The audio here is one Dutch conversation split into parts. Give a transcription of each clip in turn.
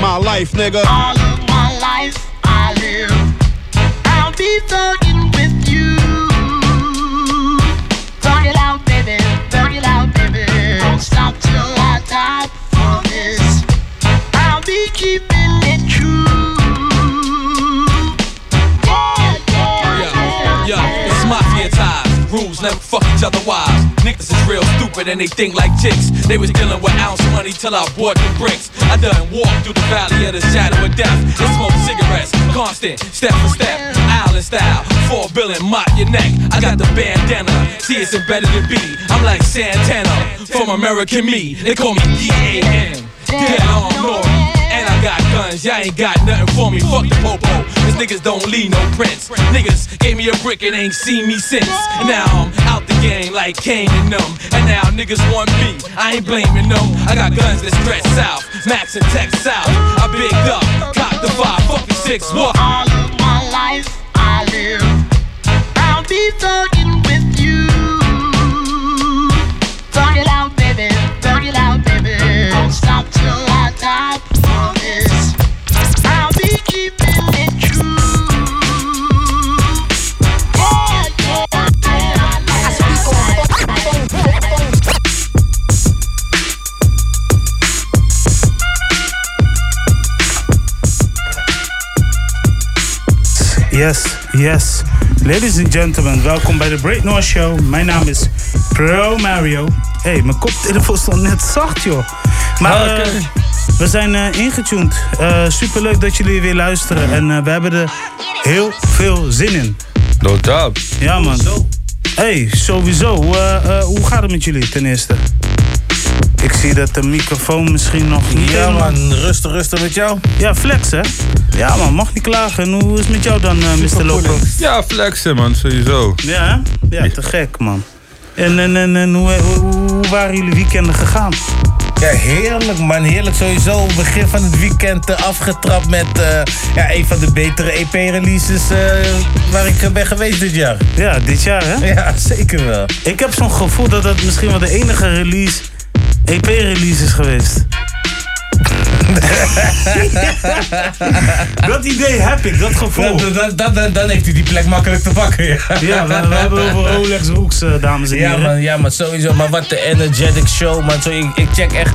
my life, nigga. All of my life I live. I'll be thugging with you. Thug it out, baby. Thug it out, baby. Don't stop till I die for this. I'll be keeping it true. Yeah, yeah, oh, Yeah, it's mafia ties. Rules never fuck each other wives. Niggas is real stupid and they think like chicks. They was dealing with ounce money till I bought the bricks. I done walked through the valley of the shadow of death and smoked cigarettes. Constant, step for step, island style. Four billion, mop your neck. I got the bandana. See, it's embedded in B. I'm like Santana from American Me. They call me D-A-N. Dead on I got guns, y'all ain't got nothing for me. Fuck the popo, cause niggas don't leave no prints. Niggas gave me a brick and ain't seen me since. Now I'm game like Kane and them. And now niggas want me, I ain't blaming them. I got guns that stretch south, Max and Tech South. I bigged up, cocked the five, fucking six, what? All of my life I live. I'll be talking with you. Thug it out, baby. Thug it out, baby. Don't stop till Yes, yes. Ladies and gentlemen, welkom bij de Break North Show. Mijn naam is Pro Mario. Hé, hey, mijn koptelefoon stond net zacht, joh. Maar Ah, eh, we zijn eh ingetuned. Eh superleuk dat jullie weer luisteren. En we hebben er heel veel zin in. No doubt. Ja, man. hey, sowieso. Hoe gaat het met jullie ten eerste? Ik zie dat de microfoon misschien nog niet Ja helemaal- man, rustig, rustig met jou. Ja, flex hè? Ja man, mag niet klagen. En hoe is het met jou dan, eh, Mr. Loco? Ja, flexen man, sowieso. Ja, hè? ja, te gek man. En, en, en, en hoe, hoe, hoe waren jullie weekenden gegaan? Ja, heerlijk man, heerlijk sowieso. Begin van het weekend eh, afgetrapt met eh, ja, een van de betere EP-releases eh, waar ik eh, ben geweest dit jaar. Ja, dit jaar hè? Ja, zeker wel. Ik heb zo'n gevoel dat dat misschien wel de enige release, EP-release is geweest. dat idee heb ik, dat gevoel. Dan, dan, dan, heeft hij die plek makkelijk te pakken. Ja, Ja, we, we hebben over Rolex Rooks, dames en Ja heren. man, ja man, sowieso. Maar wat de energetic show man. Zo, ik, ik check echt,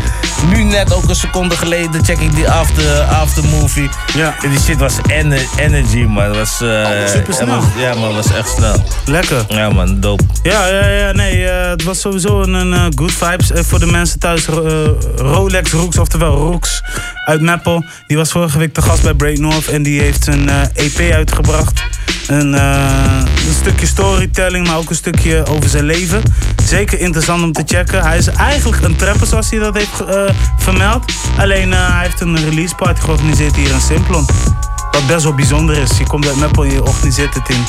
nu net ook een seconde geleden, check ik die after, after movie. Ja. En die shit was ener- energy man. Dat was, eh, supersnel. dat was- Ja man, was echt snel. Lekker. Ja man, dope. Ja, ja, ja, nee, eh, het was sowieso een, een eh, good vibes. Voor de mensen thuis, Rolex Rooks, oftewel Uit Meppel. Die was vorige week te gast bij Break North en die heeft een eh, EP uitgebracht. Een, eh, een stukje storytelling, maar ook een stukje over zijn leven. Zeker interessant om te checken. Hij is eigenlijk een trapper, zoals hij dat heeft eh, vermeld. Alleen hij heeft een release party georganiseerd hier in Simplon. Wat best wel bijzonder is. Je komt uit Meppel en je organiseert het in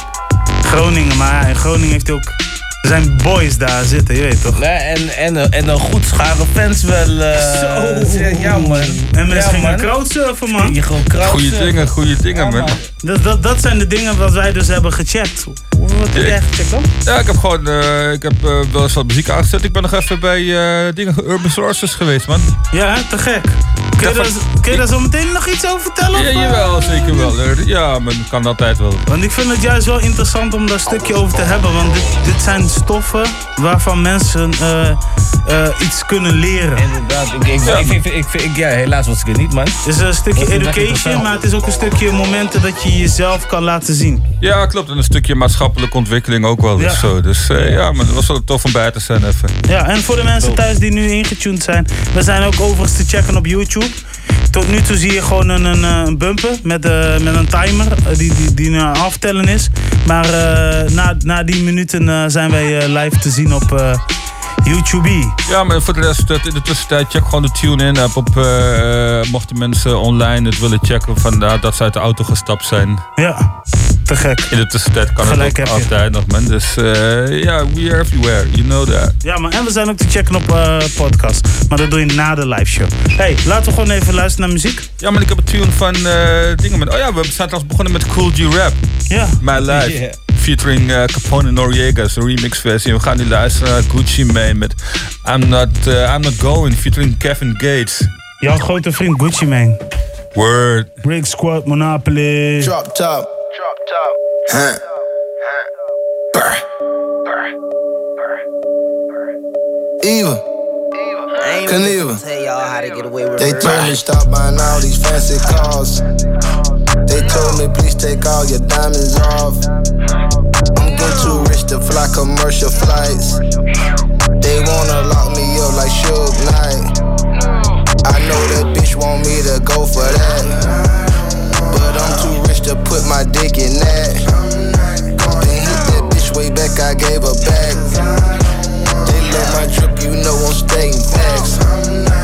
Groningen. Maar in Groningen heeft hij ook... Er zijn boys daar zitten, je weet toch? Nee, en, en, en een goed schare fans wel. eh, Zo. Ja man. En mensen ja, gingen man. crowdsurfen, man. Gewoon crowd Goeie surfen. dingen, goeie dingen Ja, man. man. Dat, dat, dat zijn de dingen wat wij dus hebben gecheckt. Wat heb jij Ja, ik- gecheckt dan? Ja, ik heb gewoon eh, ik heb, eh, wel eens wat muziek aangezet. Ik ben nog even bij eh, dingen, Urban Sources geweest, man. Ja, te gek. Kun je, daar, kun je daar zo meteen nog iets over vertellen? Ja, jawel, zeker wel. Ja, man, kan altijd wel. Want ik vind het juist wel interessant om daar een stukje over te hebben. Want dit, dit zijn stoffen waarvan mensen eh, eh, iets kunnen leren. Inderdaad, ik, ik, Ja, ik, vind- ik, vind- ik- ja, helaas was ik er niet, man. Het is een stukje education, maar het is ook een stukje momenten dat je jezelf kan laten zien. Ja, klopt. En een stukje maatschappelijke ontwikkeling ook wel. Dus, zo. dus eh, ja, man, het was wel tof om bij te zijn even. Ja, en voor de mensen thuis die nu ingetuned zijn, we zijn ook overigens te checken op YouTube. Tot nu toe zie je gewoon een, een, eh, een bumper met, eh, met een timer die, die, die naar aftellen is. Maar na, na die minuten zijn wij live te zien op YouTube. Ja, maar voor de rest, in de tussentijd, check gewoon de tune-in app op. eh, eh, mochten mensen online het willen checken van uh, dat ze uit de auto gestapt zijn. Ja, te gek. In de tussentijd kan Gelijk het ook altijd nog, man. Dus eh, ja, we are everywhere. You know that. Ja, maar en we zijn ook te checken op eh, podcast. Maar dat doe je na de live show. Hey, laten we gewoon even luisteren naar muziek. Ja, maar ik heb een tune van eh, dingen met. Oh ja, we zijn trouwens begonnen met Cool G Rap. Ja. My Life. Yeah. Featuring uh, Capone Noriega, is remix versie. We gaan nu luisteren naar Gucci Mane met I'm Not, uh, I'm Not Going, featuring Kevin Gates. Jouw grote vriend Gucci Mane. Word. Brick Squad, Monopoly. Drop top. Drop top. Huh. Brr. Eva. I ain't Knievel. really gonna tell y'all how to get away with They murder. told me stop buying all these fancy cars. They told me please take all your diamonds off. I'm getting too rich to fly commercial flights. They wanna lock me up like Suge Knight. I know that bitch want me to go for that. But I'm too rich to put my dick in that. Then hit that bitch way back, I gave her back. They love my drip, you know I'm stating facts.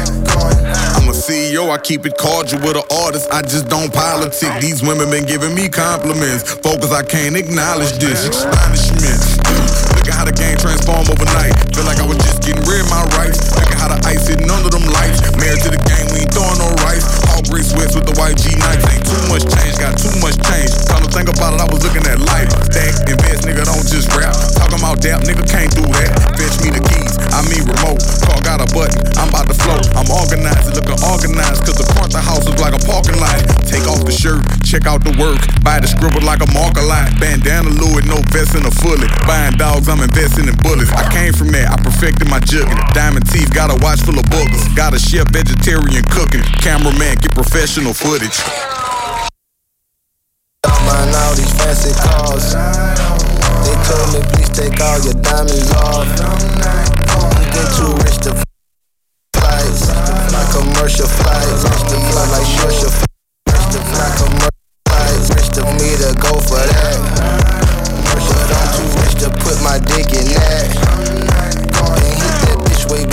A CEO, I keep it cordial with an artist. I just don't politic. These women been giving me compliments. Focus, I can't acknowledge this. Astonishment. Look at how the game transform overnight. Feel like I was just getting rid of my rights. How the ice hitting under them lights. Married to the game, we ain't throwing no rice. All gray sweats with the white G nights. Ain't too much change, got too much change. Come to think about it, I was looking at life. Stack, invest, nigga, don't just rap. Talking about dap, nigga, can't do that. Fetch me the keys, I mean remote. Car got a button, I'm about to float. I'm organized, looking organized, cause the front the house is like a parking lot. Take off the shirt, check out the work. Buy the scribble like a marker line. Bandana Louis, no vest and a fully. Buying dogs, I'm investing in bullets. I came from that, I perfected my jugging. Diamond teeth, got a watch full of boogers. Got a chef vegetarian cooking. Cameraman, get professional footage. Buying all these fancy cars. They told me please take all your diamonds off. I'm getting too rich to flights, like commercial flights. Rich to fly like flights. Rich to fly commercial flights. Rich to me to go for that. But I'm too rich to put my dick in that.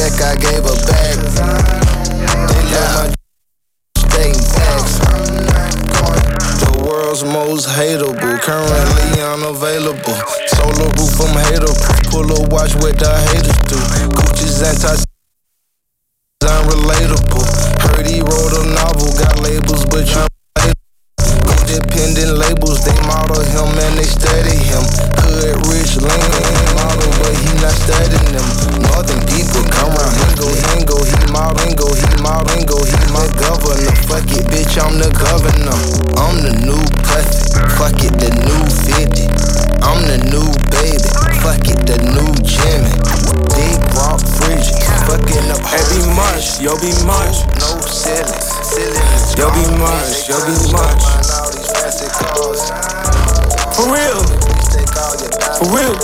Back, I gave her back. They love my facts. The world's most hateable, currently unavailable. Solar roof, I'm hateable. Pull a watch what the haters do. Gucci's anti unrelatable. Heard he wrote a novel, got labels, but you Independent labels, they model him and they study him. Hood rich lean model, but he not studying them. Northern people come around, hingo, hingo, he model, hingo, he model, hingo, he my governor. Fuck it, bitch, I'm the governor. I'm the new pussy, fuck it, the new 50. I'm the new baby, fuck it, the new Jimmy. Big rock fridge, fucking up. Hey, be much, yo, be much. No silly, silly. Yo, be much, yo, be much. For real, for real.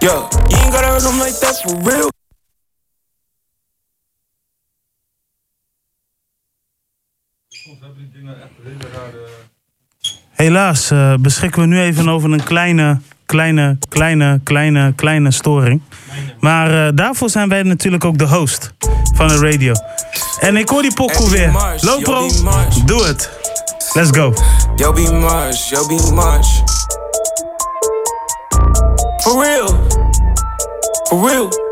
Yo, you ain't gotta hurt them like that for real. Helaas eh, beschikken we nu even over een kleine, kleine, kleine, kleine, kleine storing. Maar eh, daarvoor zijn wij natuurlijk ook de host van de radio. En ik hoor die pokoe weer. Lopro, doe het. Let's go. Yo, be much, yo, be much. For real, for real.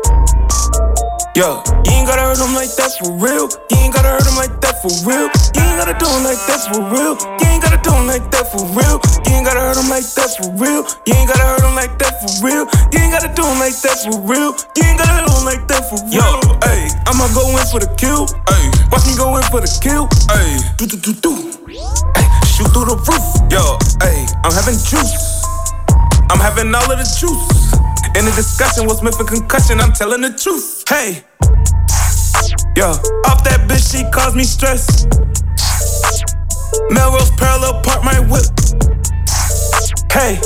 Yo, you ain't gotta hurt them like that for real. You ain't gotta hurt them like that for real. You ain't gotta do them like that for real. You ain't gotta do them like that for real. You ain't gotta hurt them like that for real. You ain't gotta hurt them like that for real. You ain't gotta do them like that for real. You ain't gotta hurt them like that for real. Yo, hey, I'ma go in for the kill. Hey, watch me go in for the kill. Hey, do do do do. Hey, shoot through the roof. Yo, hey, I'm having juice. I'm having all of the juice. In the discussion, what's meant for concussion? I'm telling the truth. Hey, yo, off that bitch, she caused me stress. Melrose parallel park my whip. Hey,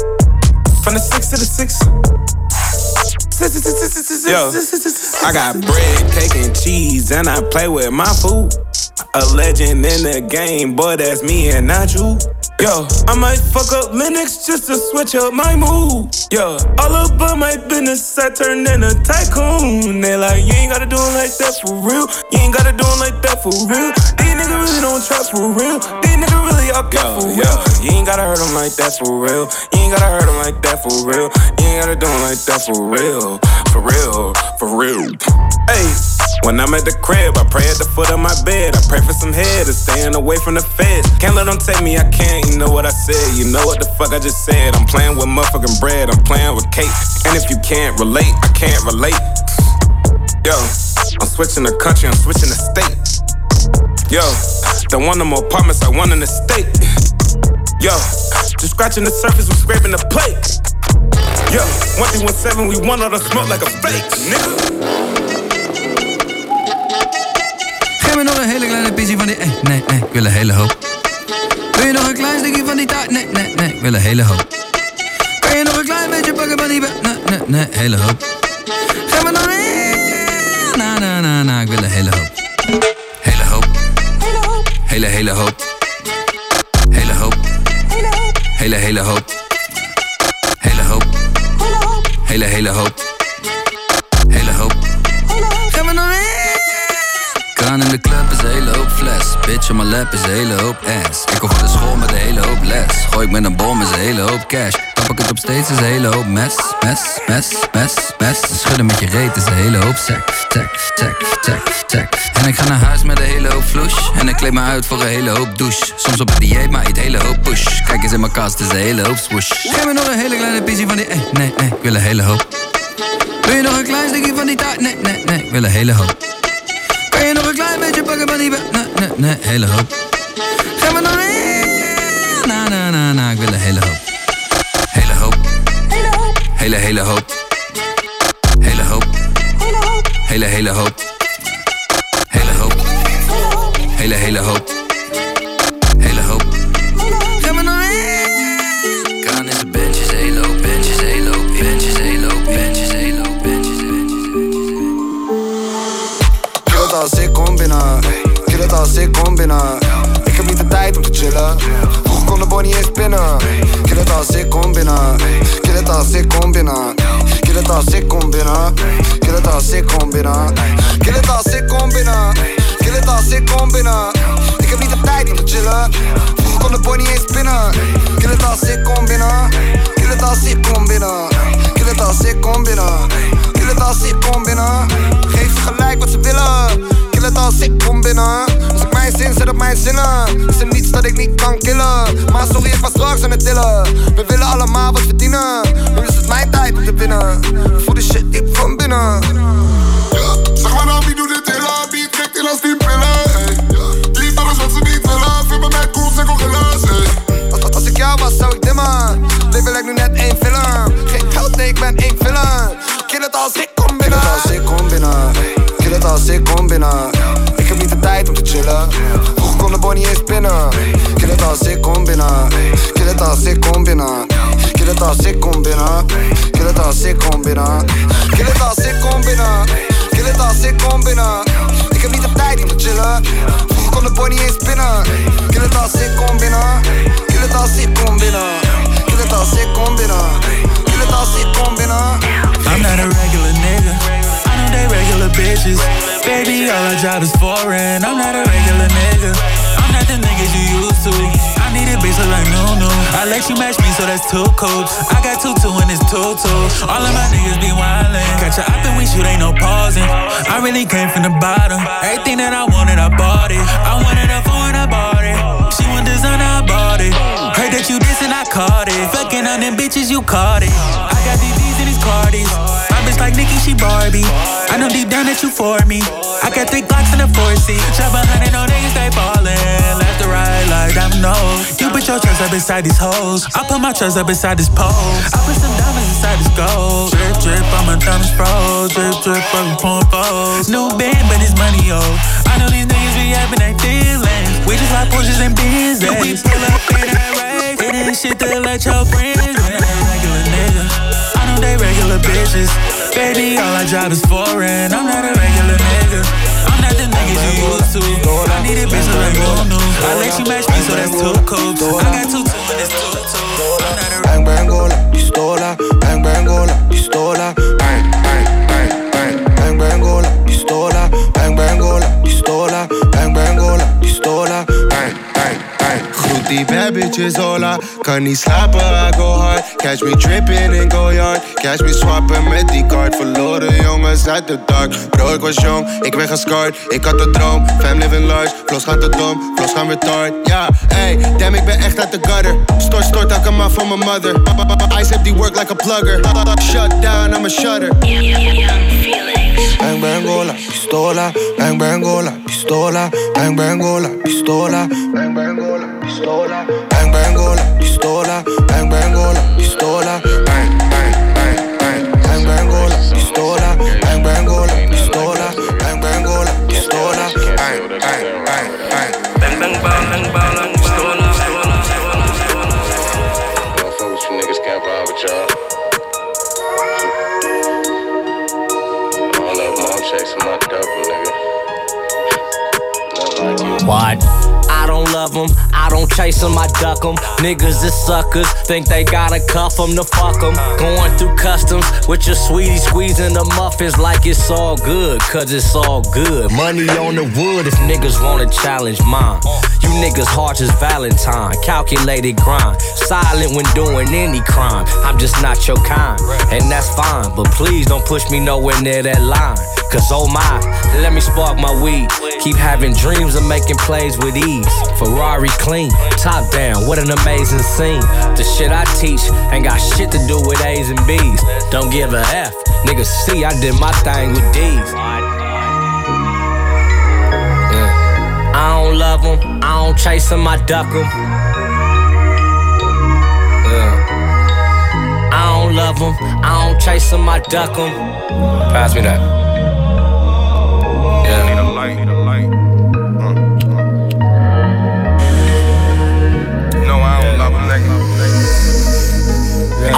from the six to the six. Yo, I got bread, cake, and cheese, and I play with my food. A legend in the game, boy, that's me and not you. Yo, I might fuck up Linux just to switch up my mood. Yo, all about my business, I turned in a tycoon. They like, you ain't gotta do it like that for real. You ain't gotta do it like that for real. These niggas really don't trap for real. These niggas really all cap for real. You ain't gotta hurt them like that for real. You ain't gotta hurt them like that for real. You ain't gotta do it like that for real. For real, for real. Hey, when I'm at the crib, I pray at the foot of my bed. I pray for some head and staying away from the feds. Can't let them take me, I can't. You know what I said, you know what the fuck I just said. I'm playing with motherfucking bread, I'm playing with cake. And if you can't relate, I can't relate. Yo, I'm switching the country, I'm switching the state. Yo, don't want no more apartments, I want an estate. Yo, just scratching the surface, We're scraping the plate. Yo, 1317, we want all the smoke like a fake, nigga. Geef me nog een hele kleine pissie van die... eh, nee, nee, ik wil een hele hoop. Wil je nog een klein stukje van die taart? Nee, nee, nee, ik wil een hele hoop. Kan je nog een klein beetje pakken van die... Nee, nee, nee, hele hoop. Geef me nog een... Na, na, na, na, ik wil een hele hoop. Hele hoop. Hele, hele hoop. Hele hoop. Hele, hele hoop. Hele hoop. Hele, hele hoop. In de club is een hele hoop fles. Bitch op mijn lap is een hele hoop ass. Ik kom van de school met een hele hoop les. Gooi ik met een bom is een hele hoop cash. Tap ik het op steeds is een hele hoop mes. Mes, mes, mes, mes. Schudden met je reet is een hele hoop seks. Seks, seks, seks. En ik ga naar huis met een hele hoop flush. En ik kleed me uit voor een hele hoop douche. Soms op een dieet, maar eet hele hoop push. Kijk eens in mijn kast, is een hele hoop swoosh. Geef me nog een hele kleine pissie van die... eh, nee, nee, ik wil een hele hoop. Wil je nog een klein stukje van die taart? Nee, nee, nee, ik wil een hele hoop. Je pakken van die... be- Nee, nee, nee, hele hoop. Geef me nog een... Na, na, na, na, ik wil een hele hoop. Hele hoop. Hele, hele hoop. Hele hoop. Hele, hele hoop. Hele hoop. Hele, hele hoop. Binnen. Kill het als ik kom binnen. Ik heb niet de tijd om te chillen. Vroeger kon de boy niet eens pinnen. Kill het als ik kom binnen. Kill het als ik kom binnen. Kill het als ik kom binnen. Kill het als ik kom binnen. Kill het als ik kom binnen. Kill het als ik kom binnen. Ik heb niet de tijd om te chillen. Vroeger kon de boy niet eens pinnen. Kill het als ik kom binnen. Kill het als ik kom binnen. Kill het als ik kom binnen. Kill het ik kom binnen. Geef gelijk wat ze willen. Kill het als ik kom binnen. Als ik mijn zin zet op mijn zinnen. Is er niets dat ik niet kan killen. Maar sorry, ik was straks aan het tillen. We willen allemaal wat verdienen. Nu is het mijn tijd om te winnen. Voel de shit diep van binnen. Zeg maar nou, wie doet dit hele beat? Trekt in als die pillen, ey. Lief alles wat ze niet willen. Vind bij mij cool, helaas, ey. Als, als ik jou was, zou ik dimmen. Leven lijkt nu net één film. Geen geld, nee, ik ben één film. Kill het als ik kom binnen. Kill het als ik kom binnen. Het als ik kom binnen. Ik heb niet de tijd om te chillen. Vroeger kon de boy niet eens pinnen. Kill het als ik kom binnen. Kill het als ik kom binnen. Kill het als ik kom binnen. Kill het als ik kom binnen. Kill het als ik kom binnen. Kill het als ik kom binnen. Ik heb niet de tijd om te chillen. Vroeger kon de boy niet eens pinnen. Kill het als ik kom binnen. Kill het als ik kom binnen. I'm not a regular nigga. I know they regular bitches. Baby, all I drive is foreign. I'm not a regular nigga. I'm not the niggas you used to. Need a bitch look like no no. I let you match me, so that's two codes. I got two two and it's two two. All of my niggas be wildin'. Catch her up and we shoot, ain't no pausing. I really came from the bottom. Everything that I wanted, I bought it. I wanted a phone, I bought it. She want designer, I bought it. Heard that you dissing, I caught it. Fucking on them bitches, you caught it. I got DDs in these Cardis. My bitch like Nicki, she Barbie. I know deep down that you for me. I got three Glocks in a four seat. Drop a hundred on niggas, they ballin'. Left to right like dominoes. You put your trust up inside these hoes. I put my trust up inside this pole. I put some diamonds inside this gold. Drip, drip, on my diamonds froze. Drip, drip, on my porn foes. New band, but it's money, yo. I know these niggas be having their feelings. We just like Porsches and Benzes. We pull up in that rave. It ain't shit to let your friends. I'm regular nigga. I know they regular bitches. Baby, all I drive is foreign. I'm not a I need a bitch like no new. I let you match me, so that's two codes. I got two two and it's two two. I'm not a Bang bang gola, pistola, bang bang gola, pistola, die bad bitches hola. Kan niet slapen, I go hard. Catch me tripping in go yard. Catch me swappen met die card. Verloren jongens uit de dark. Bro, ik was jong, ik ben gescarred. Ik had de droom, fam living large. Vlos gaat te dom, vlos gaan retard. Ja, hey, damn, ik ben echt uit de gutter. Stort, stort, elke maar voor mijn mother. Ice heb die work like a plugger. Shut down, I'm a shutter. Bang bangola, pistola, bang bangola, pistola, bang bangola, pistola, bang bangola, pistola, bang bangola, pistola, bang bangola, pistola, I don't chase them, I duck them. Niggas is suckers, think they gotta cuff them to fuck them. Going through customs with your sweetie squeezing the muffins like it's all good, cause it's all good. Money on the wood if niggas wanna challenge mine. You niggas hearts is Valentine, calculated grind. Silent when doing any crime. I'm just not your kind, and that's fine. But please don't push me nowhere near that line. Cause oh my, let me spark my weed. Keep having dreams of making plays with ease. Ferrari clean, top down, what an amazing scene. The shit I teach ain't got shit to do with A's and B's. Don't give a F. Niggas see I did my thing with D's. Yeah. I don't love them, I don't chase them, I duck them. I don't love them, I don't chase them, I duck them. Pass me that.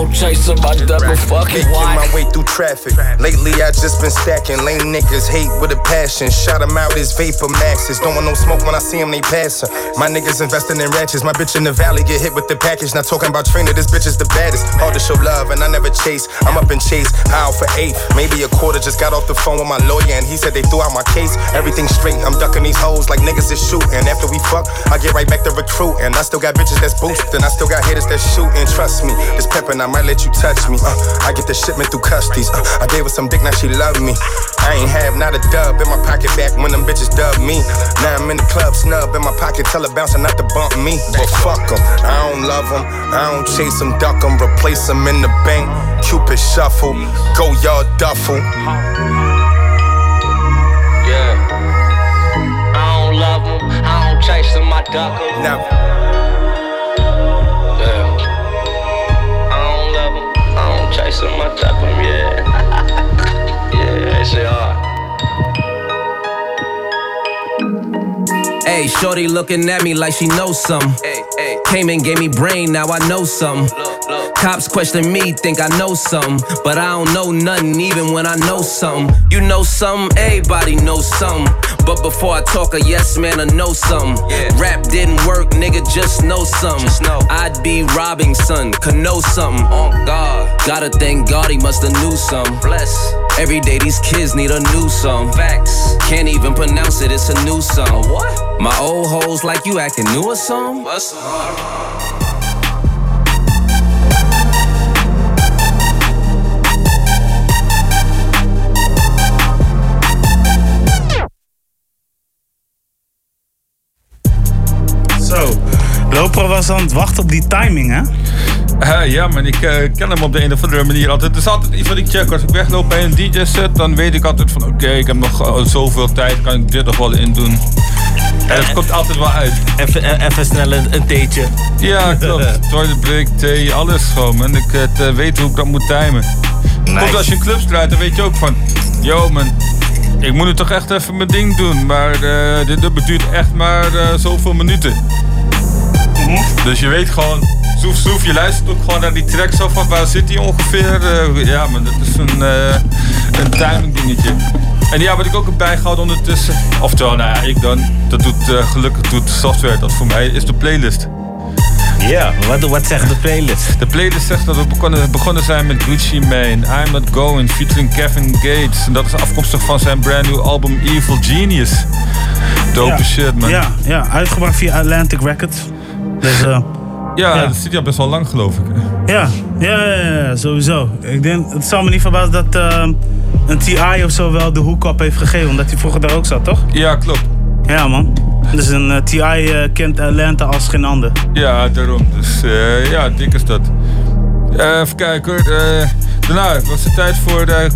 I don't chase them, I duck them, fucking Making my way through traffic. Lately, I just been stacking. Lame niggas hate with a passion. Shot 'em out as vapor maxes. Don't want no smoke when I see 'em, they passing. My niggas investing in ratchets. My bitch in the valley get hit with the package. Not talking about trainer, this bitch is the baddest. Hard to show love, and I never chase. I'm up in chase, out for eight. Maybe a quarter. Just got off the phone with my lawyer, and he said they threw out my case. Everything straight. I'm ducking these hoes like niggas is shooting. After we fuck, I get right back to recruiting. I still got bitches that's boosting. I still got hitters that shooting. Trust me, this pimpin', I might let you touch me. Uh, I get the shipment through custodies. Uh, I gave her some dick, now she love me. I ain't have not a dub in my pocket back when them bitches dub me. Now I'm in the club, snub in my pocket, tell her bouncer not to bump me. But fuck 'em, I don't love 'em, I don't chase em, duck 'em, 'em, replace 'em in the bank. Cupid shuffle, go y'all duffel. Yeah. I don't love them, I don't chase them, I duck them. Now, I don't chase them, I duck them, yeah. yeah, that shit hard. Hey, shorty looking at me like she knows something. Came and gave me brain, now I know something. Cops question me, think I know something. But I don't know nothing, even when I know something. You know something, everybody knows something. But before I talk a yes man, I know something. Rap didn't work, nigga, just know something. I'd be robbing son, could know something. On God, gotta thank God he must have knew something. Bless. Every day these kids need a new song. Facts. Can't even pronounce it, it's a new song. What? My old hoes like you acting new or something? What's Zo. Loper was aan het wachten op die timing, hè? Eh, ja, maar ik eh, ken hem op de een of andere manier altijd. Het is altijd iets wat ik check. Als ik wegloop bij een DJ-set, dan weet ik altijd van... Oké, ik heb nog eh, zoveel tijd, kan ik dit nog wel in doen. En het komt altijd wel uit. Even, even snel een, een theetje. Ja, klopt. Toilet break, thee, alles gewoon, man. Ik het, eh, weet hoe ik dat moet timen. Komt als je een club draait, dan weet je ook van... Yo, man, ik moet nu toch echt even mijn ding doen. Maar eh, dit, dit duurt echt maar eh, zoveel minuten. Dus je weet gewoon, zoef zoef, je luistert ook gewoon naar die track zo van waar zit die ongeveer. Eh, ja, maar dat is een, eh, een timing dingetje. En ja, wat ik ook heb bijgehouden ondertussen, oftewel, nou ja, ik dan, dat doet eh, gelukkig doet software dat voor mij, is de playlist. Ja, wat, wat zegt de playlist? De playlist zegt dat we begonnen, begonnen zijn met Gucci Mane, I'm Not Going, featuring Kevin Gates. En dat is afkomstig van zijn brand new album Evil Genius. Dope Ja. shit, man. Ja, ja, uitgebracht via Atlantic Records. Dus, eh, Ja, Ja. dat zit ja best wel lang, geloof ik. ja, ja, ja, ja, sowieso. Ik denk, het zal me niet verbazen dat eh, een TI of zo wel de hoek-up heeft gegeven, omdat hij vroeger daar ook zat, toch? Ja, klopt. Ja, man. Dus een eh, TI kent Atlanta als geen ander. Ja, daarom. Dus ja, dik is dat. Even kijken hoor. Daarna was het tijd voor de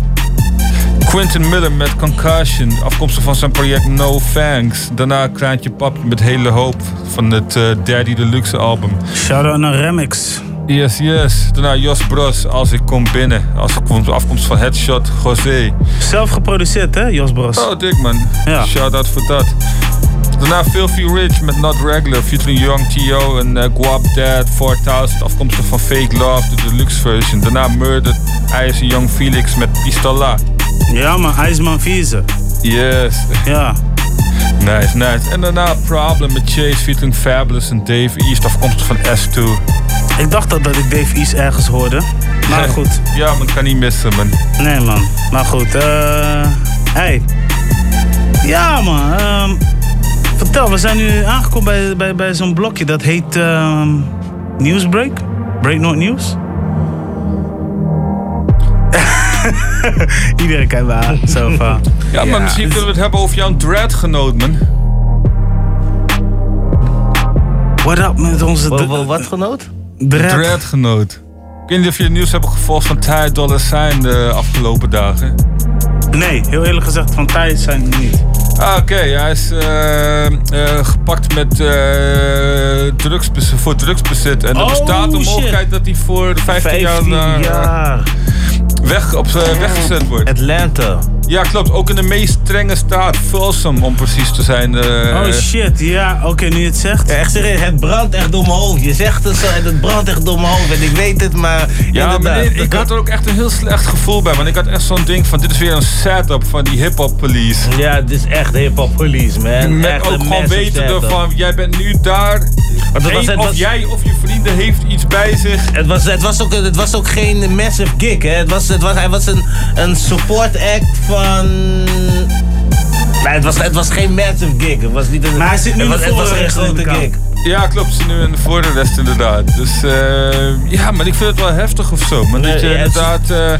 Quentin Miller met Concussion, afkomstig van zijn project No Thanks. Daarna Kraantje Papje met Hele Hoop van het eh, Daddy Deluxe album. Shout-out naar Remix. Yes, yes. Daarna Jos Bros, Als ik kom binnen. Als ik kom afkomst van Headshot, José. Zelf geproduceerd, hè, Jos Bros? Oh, dik man. Ja. Shout-out voor dat. Daarna Filthy Rich met Not Regular, featuring Young T.O. en eh, Guap Dad 4000, afkomstig van Fake Love, de deluxe version. Daarna Murdered, Ice en Young Felix met Pistola. Ja, man, IJsman Vieze. Yes. Ja. Nice, nice. En daarna Problem met Chase, featuring Fabulous en Dave East, afkomstig van S2. Ik dacht dat, dat ik Dave East ergens hoorde. Maar goed. Ja, man, kan niet missen, man. Nee, man. Maar goed, eh. hey. Ja, man. ehm, vertel, we zijn nu aangekomen bij, bij, bij zo'n blokje dat heet ehm Newsbreak. Break Note News. Iedereen kijkt me aan. Zo van. Ja, maar misschien kunnen we het hebben over jouw dreadgenoot, man. What up met onze... Wat, wat, wat genoot? Dread. Dreadgenoot. Ik weet niet of je het nieuws hebt gevolgd van Ty Dollar Sign de afgelopen dagen. Nee, heel eerlijk gezegd, van Thijs zijn niet. Ah, oké. Hij is eh, eh, gepakt met eh drugsbezit, voor drugsbezit. En er Oh, bestaat de shit. mogelijkheid dat hij voor de 15, jaar, 15 naar, jaar. Weg, op, eh, weggezet wordt. Atlanta. Ja, klopt. Ook in de meest strenge staat. Folsom, om precies te zijn. eh. oh shit, ja, oké, nu je het zegt. Ja, echt serieus, het brandt echt door mijn hoofd. Je zegt het zo en het brandt echt door mijn hoofd. En ik weet het, maar Ja, inderdaad. maar nee, ik had er ook echt een heel slecht gevoel bij. Want ik had echt zo'n ding van, dit is weer een setup van die hip-hop police. Ja, dit is echt hip-hop police, man. Met Echt ook gewoon weten setup. van, jij bent nu daar. Was- of jij of je vrienden heeft iets bij zich. Het was, het, was ook, het was ook geen massive gig, hè. Het was, het was, hij was een, een support act van... Nee, het was, het was geen massive gig. Het was niet een, Maar hij zit nu het was, in de het was geen grote gig. Ja, klopt. Ze nu in de voorrest inderdaad. Dus eh, ja, maar ik vind het wel heftig of zo. Maar Nee, dat je ja, het is- inderdaad... eh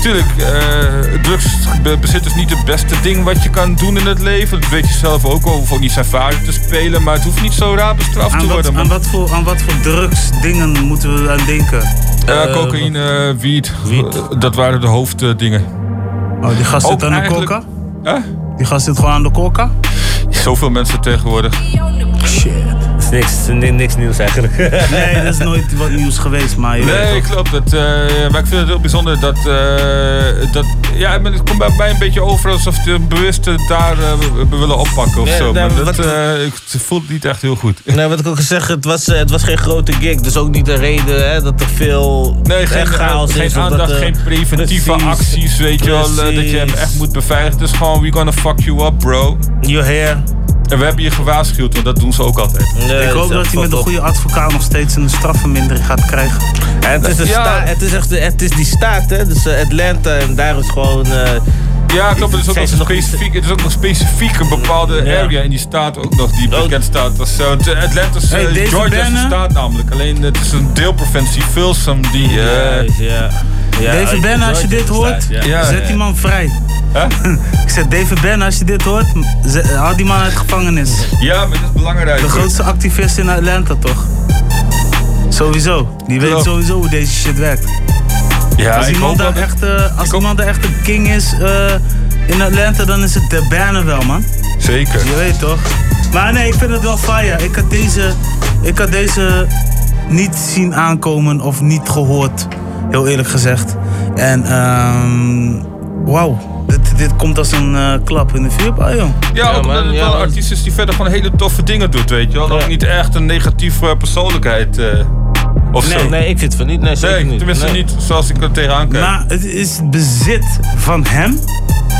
tuurlijk, eh drugsbezit is niet het beste ding wat je kan doen in het leven. Dat weet je zelf ook al. Ook niet zijn vader te spelen. Maar het hoeft niet zo raar bestraft Aan te wat, worden. aan, wat voor, aan wat voor drugsdingen moeten we aan denken? Eh, Eh, cocaïne, eh, wiet. Dat waren de hoofddingen. Oh, die gast zit Ook aan de coca? Huh? Die gast zit gewoon aan de coca? Zoveel mensen tegenwoordig. Shit. Het is niks, ni- niks nieuws eigenlijk. Nee, dat is nooit wat nieuws geweest, maar Nee, klopt. Het, eh, maar ik vind het heel bijzonder dat. eh, dat ja, het komt bij mij een beetje over alsof de bewusten daar eh, willen oppakken of Ja, zo. nou, Maar dat wat- eh, ik, het voelt niet echt heel goed. Nou, wat ik ook zeg, het was, het was geen grote gig. Dus ook niet de reden hè, dat er veel Nee, geen, chaos geen is. dat aandacht, er- geen preventieve Precies. acties, weet je wel. Dat je hem echt moet beveiligen. Het is gewoon, we gonna fuck you up, bro. Your hair. En we hebben je gewaarschuwd, want dat doen ze ook altijd. Nee, ik hoop dat hij met een goede advocaat nog steeds een strafvermindering gaat krijgen. En het is, een Ja. het is echt de- het is die staat, hè? Dus eh, Atlanta en daar is gewoon. eh, Ja, klopt. Het is ook nog specifiek, het is ook nog specifiek een bepaalde Ja. area in die staat ook nog die Oh. bekend staat als zo. Het- Atlanta is Hey, deze Georgia is een staat namelijk. Alleen het is een deelprovincie Folsom die. eh. Ja, David uit- Ben, als je dit de hoort, zet die man vrij. Huh? Ik zeg, David Ben, als je dit hoort, haal die man uit de gevangenis. Ja, maar dat is belangrijk. De grootste activist in Atlanta, toch? Sowieso. Die weet sowieso hoe deze shit werkt. Ja, als iemand wel daar echt, eh, als iemand daar echt een king is eh, in Atlanta, dan is het de Banner wel, man. Zeker. Je weet toch? Maar nee, ik vind het wel fire. Ik had deze, ik had deze niet zien aankomen of niet gehoord. Heel eerlijk gezegd. En ehm wauw. Dit, dit komt als een eh, klap in de vuurbal, joh. Ja, ook man, omdat het ja, wel een artiest is die verder gewoon hele toffe dingen doet, weet je wel. Ook niet echt een negatieve persoonlijkheid eh, of Nee, zo. nee, ik vind het van niet. Nee, zeker Nee, niet. tenminste Nee. niet zoals ik er tegenaan kijk. Maar het is het bezit van hem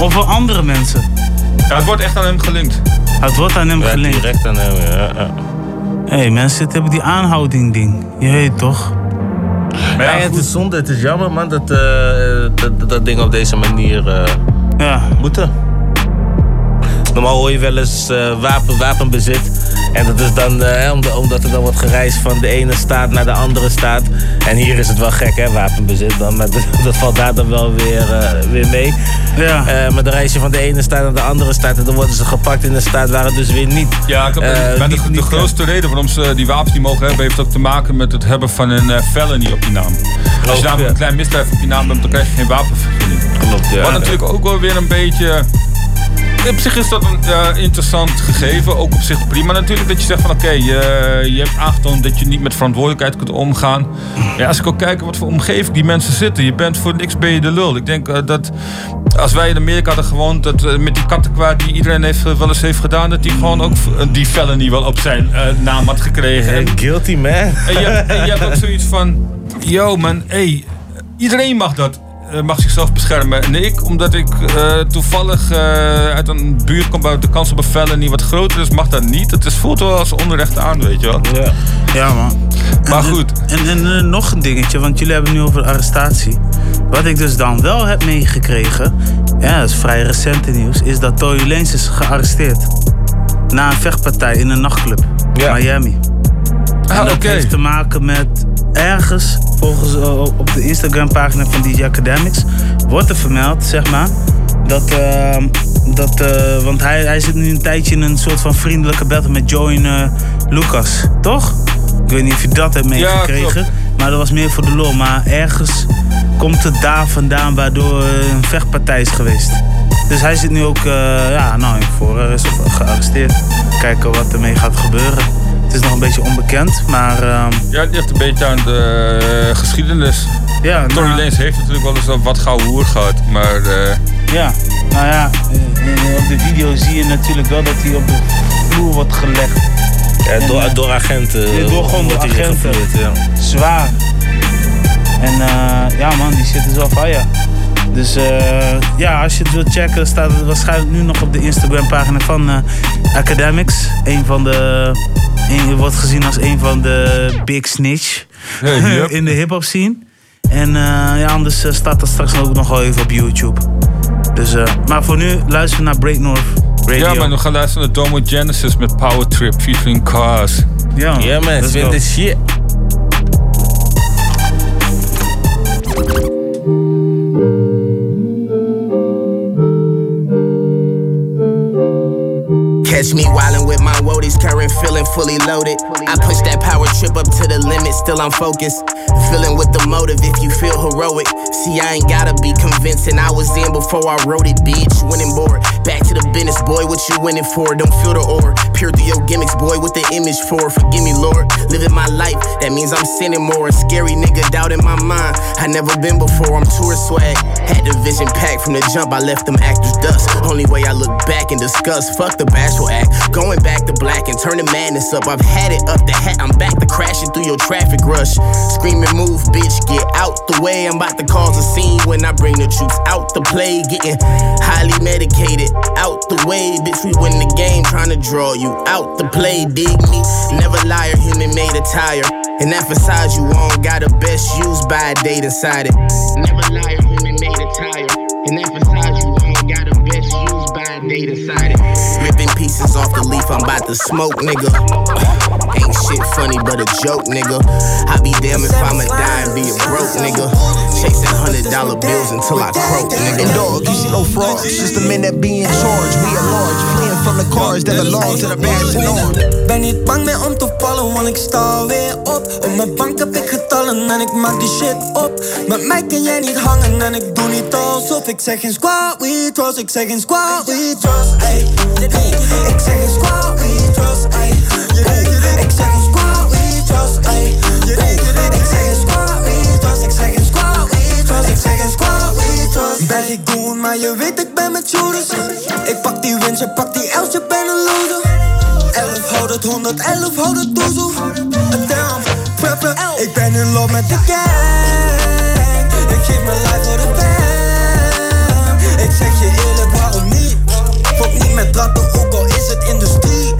of van andere mensen? Ja, het wordt echt aan hem gelinkt. Het wordt aan hem Ja, gelinkt. direct aan hem, ja. ja. Hé, hey, mensen hebben die aanhouding ding. Je weet toch? Maar Ja, het goed. is zonde, het is jammer man dat, eh, dat, dat, dat ding op deze manier eh Ja. moeten. Normaal hoor je wel eens eh, wapen, wapenbezit. En dat is dan, eh, omdat, omdat er dan wordt gereisd van de ene staat naar de andere staat. En hier is het wel gek hè, wapenbezit dan. Maar dat, valt daar dan wel weer, eh, weer mee. Ja. Maar dan reis je van de ene staat naar de andere staat. En dan worden ze gepakt in een staat waar het dus weer niet. Ja, ik heb, de, de grootste reden waarom ze die wapens niet mogen hebben, heeft ook te maken met het hebben van een felony op je naam. Als je namelijk ja. een klein misdrijf op je naam hebt, dan krijg je geen wapenvergunning. Klopt, ja. Wat natuurlijk ook wel weer een beetje... Op zich is dat een eh, interessant gegeven. Ook op zich prima natuurlijk. Dat je zegt van oké, je, je hebt aangetoond dat je niet met verantwoordelijkheid kunt omgaan. Ja, als ik ook kijk wat voor omgeving die mensen zitten. Je bent voor niks ben je de lul. Ik denk eh, dat als wij in Amerika hadden gewoond, dat eh, met die kattenkwaad die iedereen heeft, eh, wel eens heeft gedaan, dat die gewoon ook eh, die felony wel op zijn eh, naam had gekregen. En, guilty man. En je, en je hebt ook zoiets van, yo man, hey, iedereen mag dat. Eh, mag zichzelf beschermen. En ik, omdat ik eh, toevallig eh, uit een buurt kom waar de kans op een felony wat groter is, mag dat niet. Het is, voelt wel als onrecht aan, weet je wel. Ja, ja man. Maar goed. En, en nog een dingetje, want jullie hebben nu over arrestatie. Wat ik dus dan wel heb meegekregen, ja, dat is vrij recente nieuws, is dat Tory Lanez is gearresteerd. Na een vechtpartij in een nachtclub. Miami. Ah, en dat heeft te maken met ergens, volgens eh, op de Instagram pagina van DJ Academics, wordt er vermeld, zeg maar, dat, eh, dat eh, want hij, hij zit nu een tijdje in een soort van vriendelijke battle met Joey eh, Lucas, toch? Ik weet niet of je dat hebt meegekregen, maar dat was meer voor de lol. Maar ergens komt het daar vandaan waardoor een vechtpartij is geweest. Dus hij zit nu ook, eh, ja, nou, voor arrest of gearresteerd. Kijken wat ermee gaat gebeuren. Het is nog een beetje onbekend, maar... ehm, Ja, het ligt een beetje aan de eh, geschiedenis. Ja, Tory nou- Lanez heeft natuurlijk wel eens wat gouden hoer gehad, maar... eh, Ja, nou ja, op de video zie je natuurlijk wel dat hij op de vloer wordt gelegd. Ja, door, En, door agenten. Ja, door gewoon door agenten. ja. Zwaar. En eh, ja man, die zitten zo fire. Dus eh, ja, als je het wilt checken, staat het waarschijnlijk nu nog op de Instagram pagina van eh, Academics. Een van de, een, wordt gezien als een van de big snitch Hey, yep. in de hip-hop scene. En eh, ja, anders staat dat straks ook nog wel even op YouTube. Dus, eh, maar voor nu luisteren we naar Break North Radio. Ja, maar we gaan luisteren naar Domo Genesis met Power Trip featuring Cars. Ja, Ja, man, go. this shit. Catch me wildin' with my woadies, current feeling fully loaded. I push that power trip up to the limit, still I'm focused. Feeling with the motive if you feel heroic. See, I ain't gotta be convincing, I was in before I wrote it, bitch. Winning board. Back to the business, boy, what you winning for? Don't feel the ore. Pure through your gimmicks, boy, what the image for? Forgive me, Lord. Living my life, that means I'm sinning more. A scary nigga doubt in my mind. I never been before, I'm tour swag. Had the vision packed from the jump, I left them actors dust. Only way I look back and discuss, fuck the bashful act. Going back to black and turn the madness up. I've had it up the hat, I'm back to crashing through your traffic rush. Screaming, move, bitch, get out the way. I'm about to cause a scene when I bring the troops out to play. Getting highly medicated, out the way, bitch. We win the game, trying to draw you out the play. Dig me, never liar, human made attire. And emphasize you on, got a best used by a date inside it. Never liar, human made attire. And emphasize you on, got a best used by a date inside it. Ripping pieces off the leaf, I'm about to smoke, nigga. Ain't shit funny but a joke, nigga. I be damn if I'ma die and be a broke nigga. Chasing hundred dollar bills until I croak, nigga. And dog, you see no frauds, just the men that be in charge. We at large, fleeing from the cars that belong to the badge and arm. Ben niet bang meer om te vallen, want ik sta weer op. Op mijn bank heb ik en ik maak die shit op. Met mij kan jij niet hangen en ik doe niet alsof. Ik zeg geen squad, we trust. Ik zeg geen squad, we trust. Ik zeg geen squad, we trust. Ey. Ik zeg geen squad, we trust. Ik zeg geen squad, we trust. Ik zeg geen squad, we trust. Ik zeg geen squad, we trust. Ben ik doen, maar je weet ik ben met shooters. Ik pak die wins, je pak die Els, je bent een loser. 11 houd het 111 houd het doezel. Damn, ik ben in love met de gang. Ik geef mijn life voor de fam. Ik zeg je eerlijk, waarom niet? Fok niet met ratten, ook al is het industrie.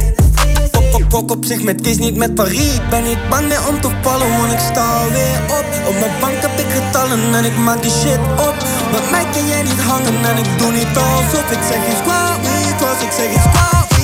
Fok, fok, op zich met Kees, niet met Paris. Ben niet bang meer om te vallen, want ik sta weer op. Op mijn bank heb ik getallen en ik maak die shit op. Met mij kan jij niet hangen en ik doe niet alsof. Ik zeg geen squad, we trust. Ik zeg geen squad,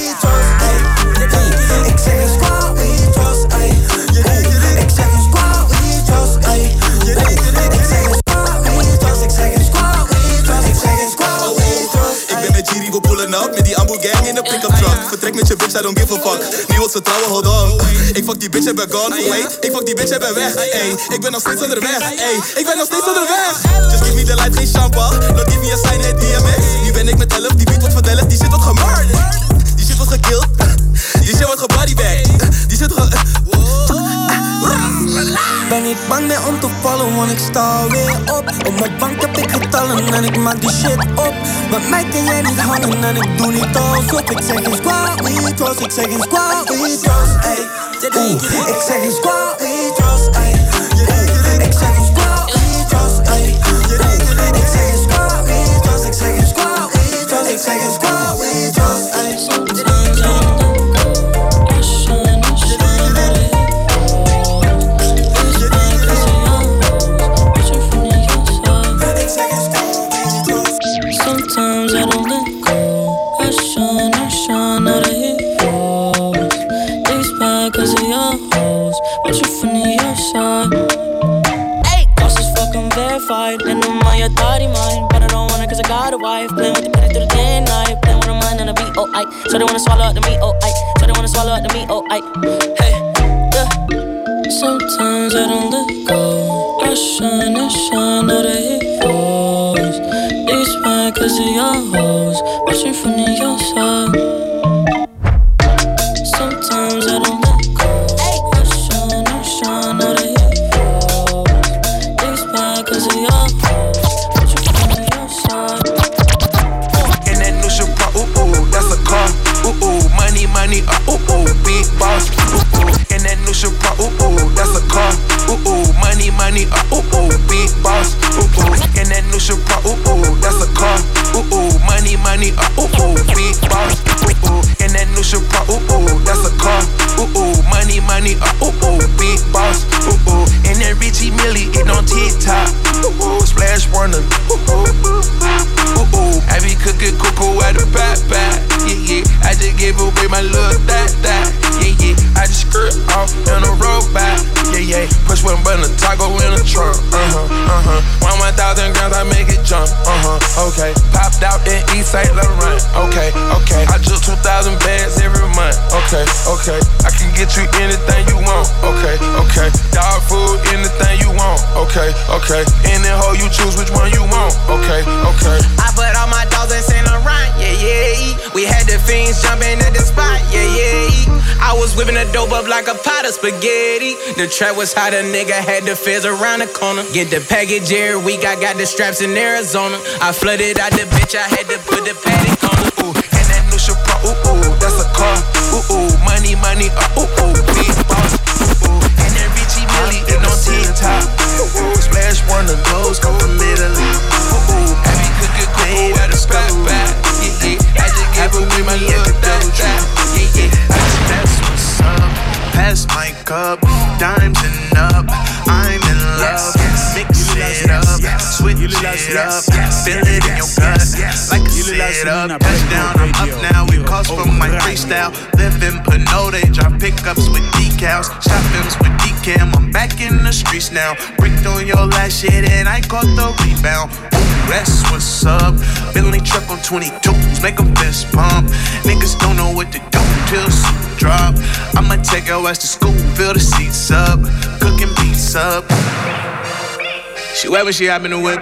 met pullen up Met die Ambu gang in de pick-up truck Vertrek met je bitch I don't give a fuck. Nu wil ze trouwen, hold on. Ik fuck die bitch en ben gone. Wait, ik fuck die bitch en ben weg. Ey, ik ben nog steeds onderweg. Ey, ik ben nog steeds onderweg. Just give me the light, geen champagne. Don't give me a sign, het DMX. Nu ben ik met 11, die beat wordt van 11, die shit wordt gemurderd. Die shit wordt gekillt. Die shit wordt gebodybagged. Die shit wordt niet bang meer om te vallen, want ik sta weer op. Op mijn bank heb ik getallen en ik maak die shit op. Met mij kan jij niet hangen en ik doe niet alsof. Ik zeg geen squad, we trust. Ik zeg geen squad, we trust. Ey. Oeh, ik zeg geen squad, we trust. Ey. Ik zeg geen squad, we trust. Ey. Ik zeg we trust. Ik zeg we trust. Ik zeg we trust. So they wanna swallow up the meat, oh, I. So they wanna swallow up the meat, oh, I. Hey, yeah. Sometimes I don't let go. I shine, I shine of hit falls. They spy cause of your hoes. Whipping the dope up like a pot of spaghetti. The trap was hot, a nigga had the fizz around the corner. Get the package every week, I got the straps in Arizona. I flooded out the bitch, I had to put the paddock on. Ooh, and that new Chevron, ooh ooh, that's a car. Ooh ooh, money, money, uh, cup, dimes and up. I'm in love. Mix it up, switch it up. Feel it in your gut, like a sit up. Touchdown, I'm up now. We cost from my freestyle. Live in Pinot, they drop pickups with decals. Shot with decam. I'm back in the streets now. Bricked on your last shit and I caught the rebound. What's up. Billy truck on 22s, make 'em fist pump. Niggas don't know what to do till suit drop. I'ma take your ass to school, fill the seats up, cooking beats up. She wet when she hop in the whip.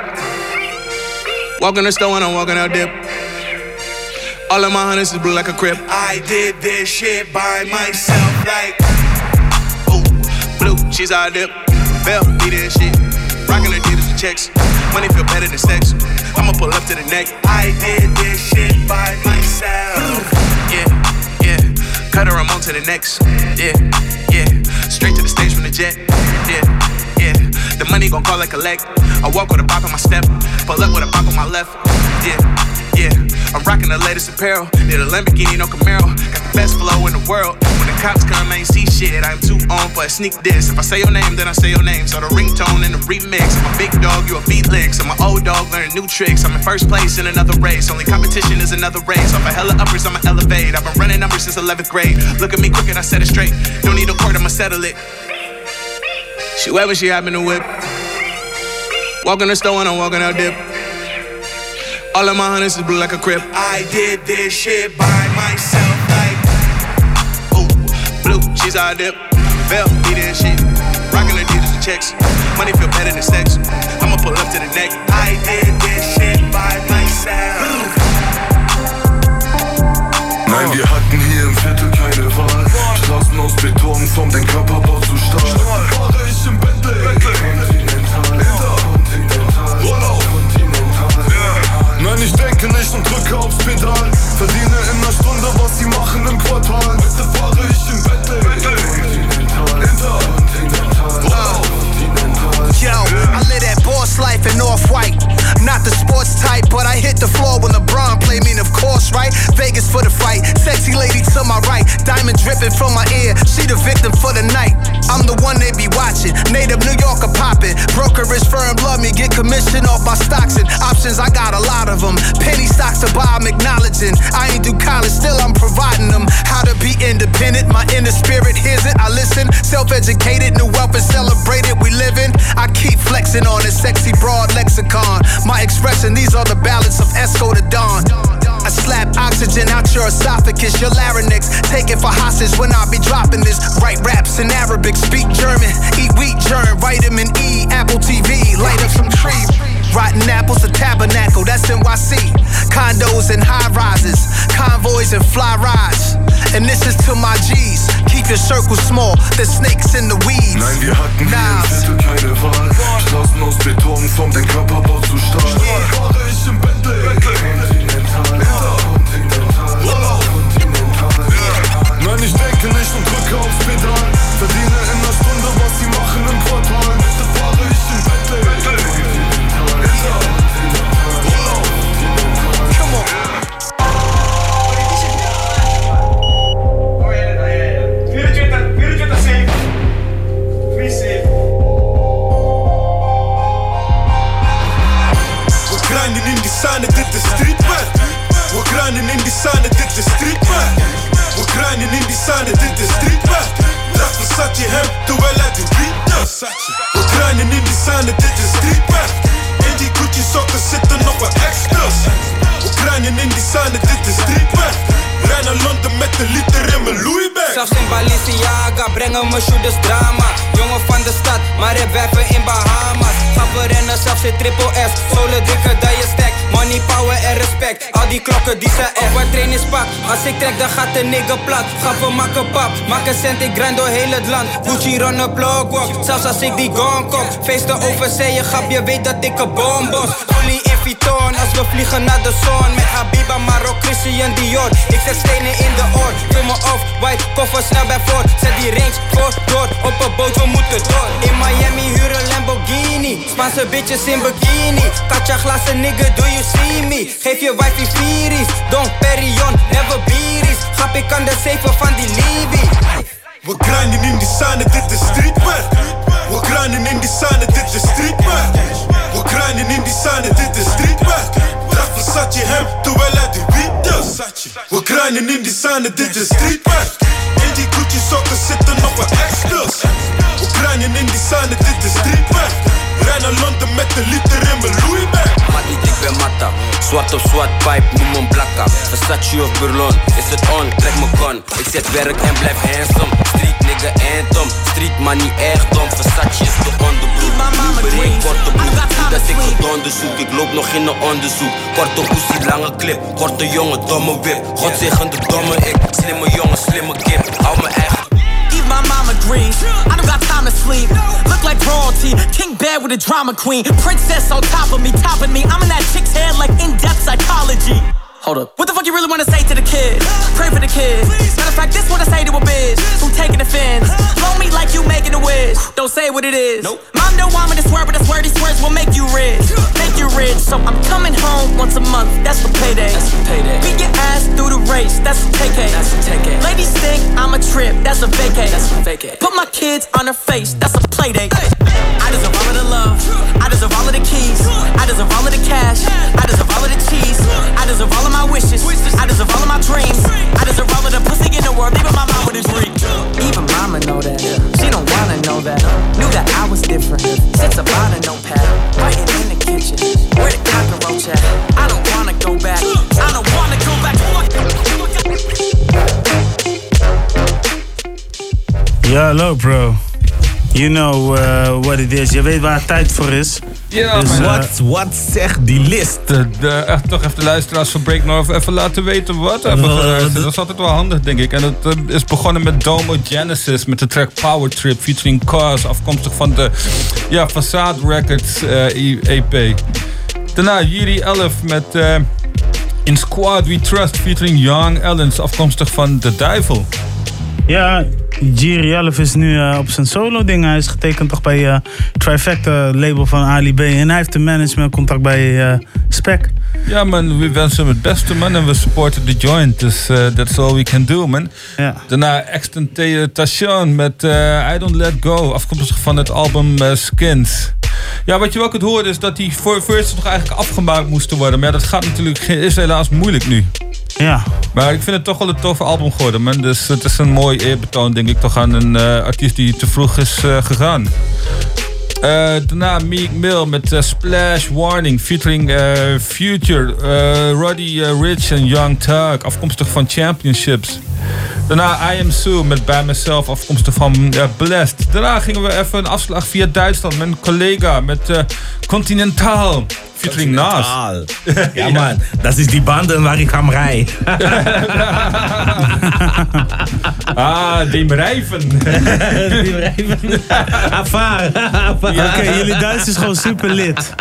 Walk in the store and I'm walking out dip. All of my hunters is blue like a crib. I did this shit by myself, like. Ooh, blue, she's our dip. Bell, be that shit. Rockin' the and checks. Money feel better than sex. I'ma pull up to the neck. I did this shit by myself. Yeah, yeah. Cut her, I'm on to the next. Yeah, yeah. Straight to the stage from the jet. Yeah, yeah. The money gon' call like collect. I walk with a bop on my step. Pull up with a bop on my left. Yeah. I'm rocking the latest apparel. Need a Lamborghini, no Camaro. Got the best flow in the world. When the cops come, I ain't see shit. I'm too on for a sneak diss. If I say your name, then I say your name. So the ringtone and the remix. I'm a big dog, you a beat licks. I'm an old dog, learning new tricks. I'm in first place in another race. Only competition is another race. Off a hella uppers, I'ma elevate. I've been running numbers since 11th grade. Look at me quick and I set it straight. Don't need a court, I'ma settle it. She wet when she hop in the whip. Walk in the store and I'm walking out dip. All of my hunters is blue like a crib. I did this shit by myself, like. Bitch, I dip. Bell, eat that shit. Rockin' the digits and checks. Money feel better than sex. I'ma pull up to the neck. I did this shit by myself. Nein, wir hatten hier im Viertel keine Wahl. Straßen aus Beton, vom den Körperbau zu Stahl. Nicht und drücke aufs Pedal. Verdiene in Stunde, was sie machen im Quartal. Bitte fahre ich im. Yo, I live that boss life in off white. Not the sports type, but I hit the floor when LeBron play me, and of course, right? Vegas for the fight. Sexy lady to my right, diamond dripping from my ear. She the victim for the night. I'm the one they be watching. Native New Yorker popping. Brokerage firm love me, get commission off my stocks and options. I got a lot of them. Penny stocks to buy, I'm acknowledging. I ain't do college, still I'm providing them. How to be independent, my inner spirit hears it. I listen, self educated, new wealth is celebrated. We living. I keep flexing on this sexy broad lexicon. My expression, these are the ballads of Esco to Dawn. I slap oxygen out your esophagus, your larynx. Take it for hostage when I be dropping this. Write raps in Arabic, speak German, eat wheat germ, vitamin E, Apple TV, light up some trees. Rotten apples, a tabernacle, that's NYC. Condos and high rises, convoys and fly rides. And this is to my G's. Keep your circle small, the snakes in the weeds. Nein, wir hatten Viertel keine Wahl. Straßen aus Beton, vom den Körperbau zu Stahl. Fahre ich denke nicht und drücke aufs Pedal. Verdiene in einer Stunde, was sie machen im Quartal. Bitte fahre ich im Bentley. Come on. We grinding in die scène, dit is streetwear. We grinding in die scène, dit is streetwear. We grinding in die scène, dit is streetwear. Draag Versace hem, terwijl hij die beat. We grinding in die scène, dit is streetwear. In die Gucci sokken zitten nog wat extras. We grinding in die scène, dit is streetwear. Rij naar Londen met een liter in mijn Louis bag. Zelfs in Balenciaga brengen me shooters drama Jongen van de stad, maar ik werven in Bahamas Gaan rennen, zelfs in triple S Zolen dikker dan je stack Money, power en respect. Al die klokken die zijn echt. Wat trainingspak. Als ik trek dan gaat de nigger plat. Gappen maken pap. Maak een cent, ik grind door heel het land. Gucci run een blog walk. Zelfs als ik die gong kom Feesten over zee, je grap, je weet dat ik een bombos Als we vliegen naar de zon. Met Habiba, Marok, Christian Dior. Ik zet stenen in de oor. Vul me off, white koffer snel bij voort Zet die range voor door. Op een boot, we moeten door. In Miami huur een Lamborghini. Spaanse bitches in bikini. Katja glazen nigga, do you see me? Geef je wifey vieries Don Perignon, never beeries Grap, ik kan de zeven van die Libby. We grinding in die scène, dit is streetwear. We grinding in die scène, dit is streetwear. We grinding in die scène, dit is streetwear. Draag Versace hem, terwijl hij die beat does. We grinding in die scène, dit is streetwear. In die Gucci sokken zitten nog wat extras. We grinding in die scène, dit is streetwear. Rij naar Londen met een liter in mijn Louis bag. Mati, ik ben matta. Zwart op zwart pipe, noem me blakka. Versace of Burlon, is het on, trek me kon. Ik zet werk en blijf handsome. Street nigga anthem, street money echt dom. Versace is de onderbroek. Nieuwe korte broek. Niet dat ik gedonderzoek, ik loop nog in een onderzoek. Korte hoesie, lange clip. Korte jongen, domme whip. God zegen de domme ik. Slimme jongen, slimme kip. Hou me eigen my mama green. I don't got time to sleep. Look like royalty. King bad with a drama queen. Princess on top of me, topping me. I'm in that chick's head like in-depth psychology. Hold up. What the fuck you really wanna say to the kid? Pray for the kid. Matter of fact, this what I say to a bitch who taking offense. Blow me like you making a wish. Don't say what it is. Nope. Mom don't want me to swear, but I swear these words will make you rich. Make you rich. So I'm coming home once a month. That's for payday. That's for payday. Beat your ass through the race. That's a take That's a take Ladies think I'm a trip. That's a vacay. That's a vacay. Put my kids on her face. That's a play date. I dreams. I deserve all of the pussy in the world. Even my mama would agree. Even mama know that. She don't wanna know that. Knew that I was different. Since about a notepad. Writing in the kitchen. Where the cockroach at? I don't wanna go back. I don't wanna go back. Ja, hallo bro. You know uh, what it is. Je weet waar het tijd voor is. Ja, Dus, eh, wat, wat zegt die list? De, de, echt, toch even de luisteraars van Break North even laten weten wat even Wat- geluisterd. Dat is altijd wel handig, denk ik. En het eh, is begonnen met Domo Genesis met de track Power Trip featuring Cars, afkomstig van de ja, Facade Records eh, EP. Daarna Yuri 11 met eh, In Squad We Trust featuring Young Ellens, afkomstig van De Duivel. Ja, Jiri 11 is nu eh, op zijn solo ding. Hij is getekend toch bij eh, Trifecta, label van Ali B. En hij heeft een managementcontact bij eh, Spec. Ja man, we wensen hem het beste man en we supporten de joint. Dus that's all we can do man. Ja. Daarna Extentation met I Don't Let Go, afkomstig van het album Skins. Ja, wat je wel kunt horen is dat die first nog eigenlijk afgemaakt moesten worden. Maar ja, dat gaat natuurlijk, is helaas moeilijk nu. Ja. Maar ik vind het toch wel een toffe album geworden, man. Dus het is een mooi eerbetoon, denk ik, toch aan een eh, artiest die te vroeg is eh, gegaan. Eh, daarna Meek Mill met eh, Splash Warning featuring eh, Future, Roddy Rich en Young Thug, afkomstig van Championships. Daarna I Am Sue met By Myself, afkomstig van eh, Blessed. Daarna gingen we even een afslag via Duitsland met een collega met Continental, featuring Nas. Ja man, dat is die banden waar ik aan rij. Ah, die bedrijven. die bedrijven. Afar. Oké, jullie Duits is gewoon super lid.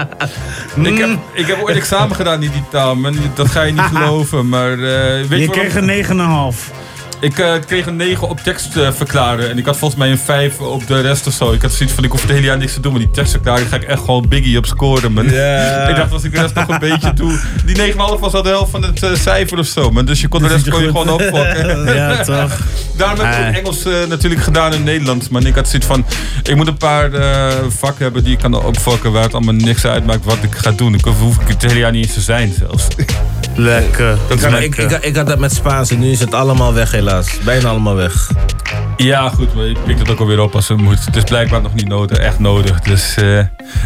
Ik heb, ik heb ooit examen gedaan in die taal, man. Dat ga je niet geloven, maar... weet Je kreeg een 9,5. Ik eh, kreeg een 9 op tekst verklaren en ik had volgens mij een 5 op de rest of zo. Ik had zoiets van, ik hoef het hele jaar niks te doen, maar die tekstverklaring ga ik echt gewoon biggie op scoren, man. Ik dacht, als ik de rest nog een beetje doe... Die 9,5 was al de helft van het eh, cijfer of zo, man. Dus je kon de rest kon je gewoon opfokken. Ja, toch. Daarom heb ik ook Ah. Engels eh, natuurlijk gedaan in Nederlands. Maar ik had zoiets van, ik moet een paar vakken hebben die ik kan opfokken waar het allemaal niks uitmaakt wat ik ga doen. Ik hoef, hoef ik het hele jaar niet eens te zijn zelfs. Lekker. Dat is Ik, had- ik, ik, ik had dat met Spaans en nu is het allemaal weg helaas. Bijna allemaal weg. Ja, goed, maar je pikt het ook alweer op als het moet. Het is blijkbaar nog niet nodig, echt nodig. Dus, eh,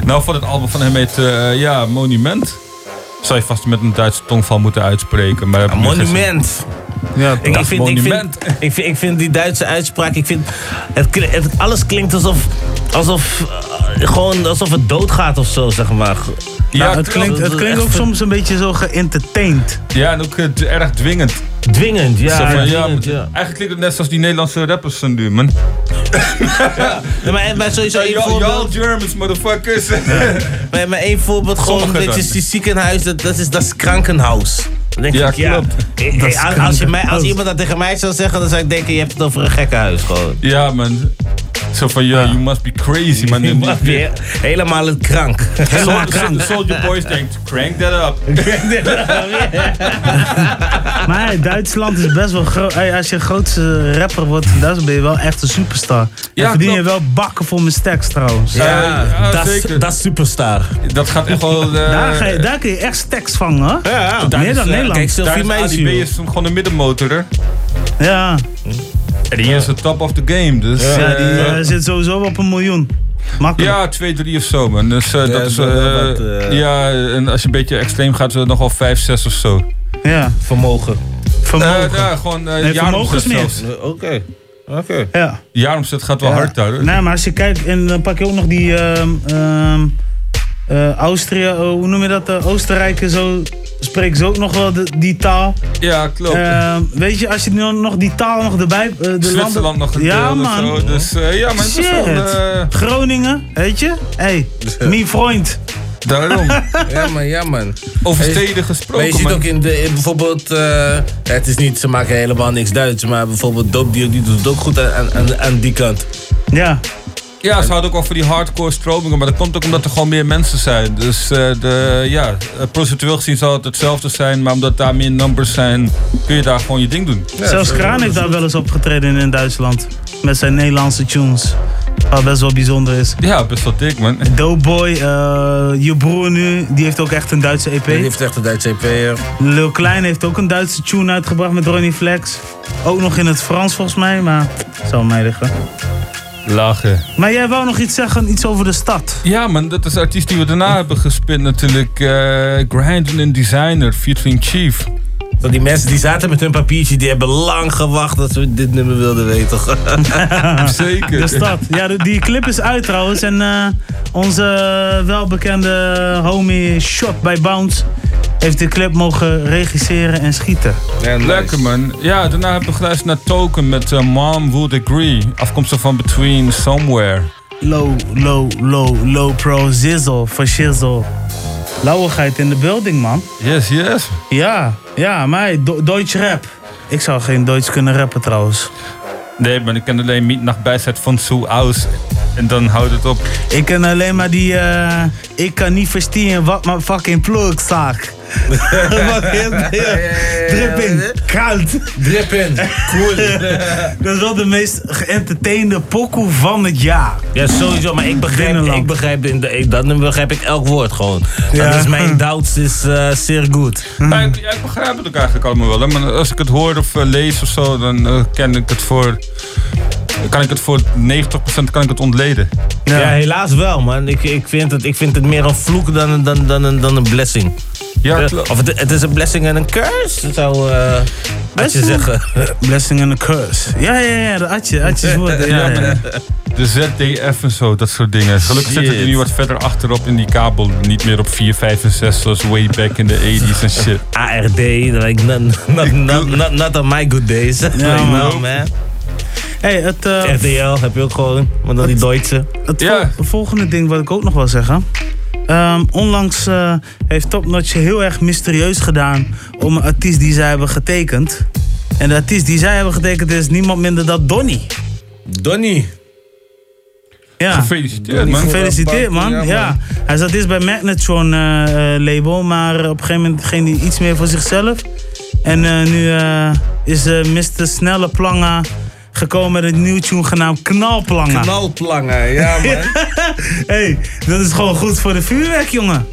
nou, voor het album van hem heet, eh, ja, Monument. Zou je vast met een Duitse tongval moeten uitspreken. Maar ik. Monument. Ja, Ik, ik, vind, ik, vind, monument. ik, vind, ik vind die Duitse uitspraak, ik vind, het, het, alles klinkt alsof, alsof, eh, gewoon alsof het doodgaat of zo, zeg maar. Nou, het klinkt, het klinkt ook soms een beetje zo geëntertained. Ja, en ook eh, erg dwingend. Dwingend, ja. Ja, dwingend, ja. Eigenlijk klinkt het net zoals die Nederlandse rappers van nu, man. Nee, maar, maar sowieso één voorbeeld. y'all Germans, motherfuckers. Maar, maar één voorbeeld gewoon, dit is die ziekenhuis, dat, dat is dat is krankenhuis. Denk Ja, ik, ja. klopt. eh, eh, als, je mij, als iemand dat tegen mij zou zeggen, dan zou ik denken, je hebt het over een gekkenhuis gewoon. Ja, man. Zo van, ja, you must be crazy, man. Je must be helemaal het krank. Helemaal krank. Soldier Boys denkt, crank that up. Maar hey, Duitsland is best wel groot. Hey, als je een grootste rapper wordt in Duitsland, ben je wel echt een superstar. Ja, Dan verdien je wel bakken vol met stacks trouwens. Ja, ja, dat is- zeker. dat is superstar. Dat gaat echt wel... eh, daar, ga je, daar kun je echt stacks vangen hoor. Ja, Meer dan Nederland. Daar is ADB is gewoon een middenmotor, hè. Ja. En die is de top of the game, dus... Ja, die eh, eh, zit sowieso op een miljoen. Makkelijk. Ja, 2, 3 of zo, man. Dus eh, Ja, dat is... eh, wat, eh, Ja, en als je een beetje extreem gaat, is het nog wel 5, 6 of zo. Ja. Vermogen. Vermogen. Eh, ja, gewoon uh, Nee, vermogen is meer. Oké. Oké. Ja. Jaaromzet gaat wel Ja. hard daar. hoor. Nee, maar als je kijkt, en dan pak je ook nog die ehm ehm eh, Austria, oh, hoe noem je dat? Eh, Oostenrijk en zo. Spreken ze ook nog wel de- die taal. Ja, klopt. Ehm, weet je, als je nu nog die taal nog erbij. eh, de Zwitserland landen, nog een Ja, of man. zo, dus, eh, ja, maar is Shit. wel, eh, Groningen, weet je? Hey, mijn vriend. Daarom. Ja man, ja man. Over Hey, steden gesproken, Maar je ziet man. ook in, de, in bijvoorbeeld, eh, het is niet, ze maken helemaal niks Duits, maar bijvoorbeeld Dope Deal, die doet het ook goed aan, aan, aan die kant. Ja. Ja, ze houden ook wel voor die hardcore stromingen, maar dat komt ook omdat er gewoon meer mensen zijn. Dus eh, de, ja, eh, procentueel gezien zal het hetzelfde zijn, maar omdat daar meer numbers zijn, kun je daar gewoon je ding doen. Zelfs Kraan heeft daar wel eens opgetreden in, in Duitsland. Met zijn Nederlandse tunes. Wat best wel bijzonder is. Ja, best wel dik, man. Doughboy, eh je broer nu, die heeft ook echt een Duitse EP. Die heeft echt een Duitse EP, ja. Lil Klein heeft ook een Duitse tune uitgebracht met Ronnie Flex. Ook nog in het Frans volgens mij, maar zal mij liggen. Lachen. Maar jij wou nog iets zeggen, iets over de stad. Ja, man, dat is artiest die we daarna hebben gespit natuurlijk. eh Grinding and Designer, featuring Chief. Want die mensen die zaten met hun papiertje, die hebben lang gewacht dat ze dit nummer wilden weten. Zeker. De stad. Ja, die clip is uit trouwens. En eh, onze welbekende homie Shot bij Bounce heeft de clip mogen regisseren en schieten. Lekker man. Ja, daarna heb ik geluisterd naar Token met eh, Mom Would Agree. Afkomstig van Between Somewhere. Low, low, low, low pro zizzle voor shizzle. Lauwigheid in de building, man. Yes, yes. Ja, ja, maar Do- Deutsch rap. Ik zou geen Duits kunnen rappen trouwens. Nee, maar ik ken alleen Mietnacht bijzet van Sue Aus. En dan houdt het op. Ik ken alleen maar die. eh, ik kan niet verstaan wat mijn fucking plug zag. Dat? Dripping, koud. Dripping, cool. dat is wel de meest geëntertainde pokoe van het jaar. Ja, sowieso, maar ik begrijp, ik begrijp, in de, ik, dat nummer begrijp ik elk woord gewoon. Ja. Dat is mijn Duits is eh, zeer goed. Ja, ik, ja, ik begrijp het ook eigenlijk allemaal wel. Hè. Maar als ik het hoor of eh, lees of zo, dan eh, ken ik het voor. Kan ik het voor 90% kan ik het ontleden. Ja, helaas wel, man. Ik, ik, vind het, ik vind het meer een vloek dan, dan, dan, een, dan een blessing. Ja, Eh, klopt. Of het, het is een blessing en een curse, zou eh als je Blessing? zeggen. Blessing and a curse. Ja, ja, ja, de atje, atjes woorden. Ja, ja. De ZDF en zo, dat soort dingen. Gelukkig zitten die Shit. nu wat verder achterop in die kabel. Niet meer op 4, 5 en 6 zoals way back in the 80s en shit. ARD, like, not, not, not, not, not on my good days. Ja, man. man. Hey, het, eh, RTL heb je ook gewoon, maar dan die Duitse. Het vol- volgende ding wat ik ook nog wil zeggen. Ehm, onlangs eh, heeft Top Notch heel erg mysterieus gedaan om een artiest die zij hebben getekend. En de artiest die zij hebben getekend is niemand minder dan Donny. Donny. Ja. Gefeliciteerd, man. Gefeliciteerd, man. Ja, Hij zat eerst bij Magnetron eh, eh, label, maar op een gegeven moment ging hij iets meer voor zichzelf. En eh, nu eh, is Mr. Snelle Planga gekomen met een nieuw tune genaamd Knalplanga. Knalplangen, ja man. hey, dat is gewoon goed voor de vuurwerk, jongen.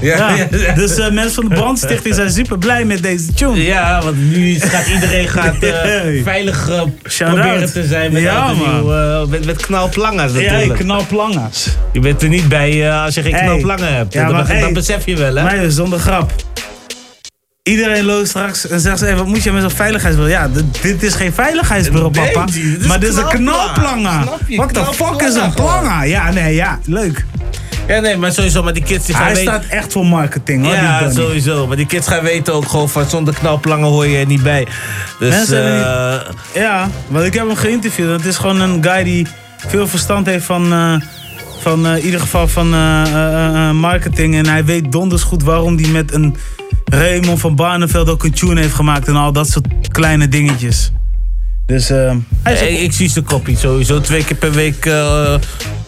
Ja, Ja, ja. Dus eh, mensen van de Brandstichting zijn super blij met deze tune. Ja, want nu gaat iedereen gaat, eh, veilig eh, proberen out. te zijn met, Ja, nieuw, eh, met, met knalplanga's Ja, natuurlijk. knalplanga's. Je bent er niet bij eh, als je geen Hey. knalplangen hebt. Ja, dat, maar, hey, besef je wel, hè? Maar zonder grap. Iedereen loopt straks en zegt wat moet je met zo'n veiligheidsbril? Ja, dit, is geen veiligheidsbril, Nee, papa. die- dit maar dit is een knalplanga. What the fuck is een planga? Ja, nee, ja, leuk. Ja, nee, maar sowieso, maar die kids die gaan Hij weten... staat echt voor marketing, hoor. Ja, die sowieso. Maar die kids gaan weten ook gewoon van zonder knalplangen hoor je er niet bij. Dus, Mensen eh, Ja, want ik heb hem geïnterviewd. Het is gewoon een guy die veel verstand heeft van, eh, van eh, in ieder geval van marketing. En hij weet donders goed waarom hij met een Raymond van Barneveld ook een tune heeft gemaakt. En al dat soort kleine dingetjes. Dus eh, hij is ook- ik, ik zie zijn kopie sowieso twee keer per week eh,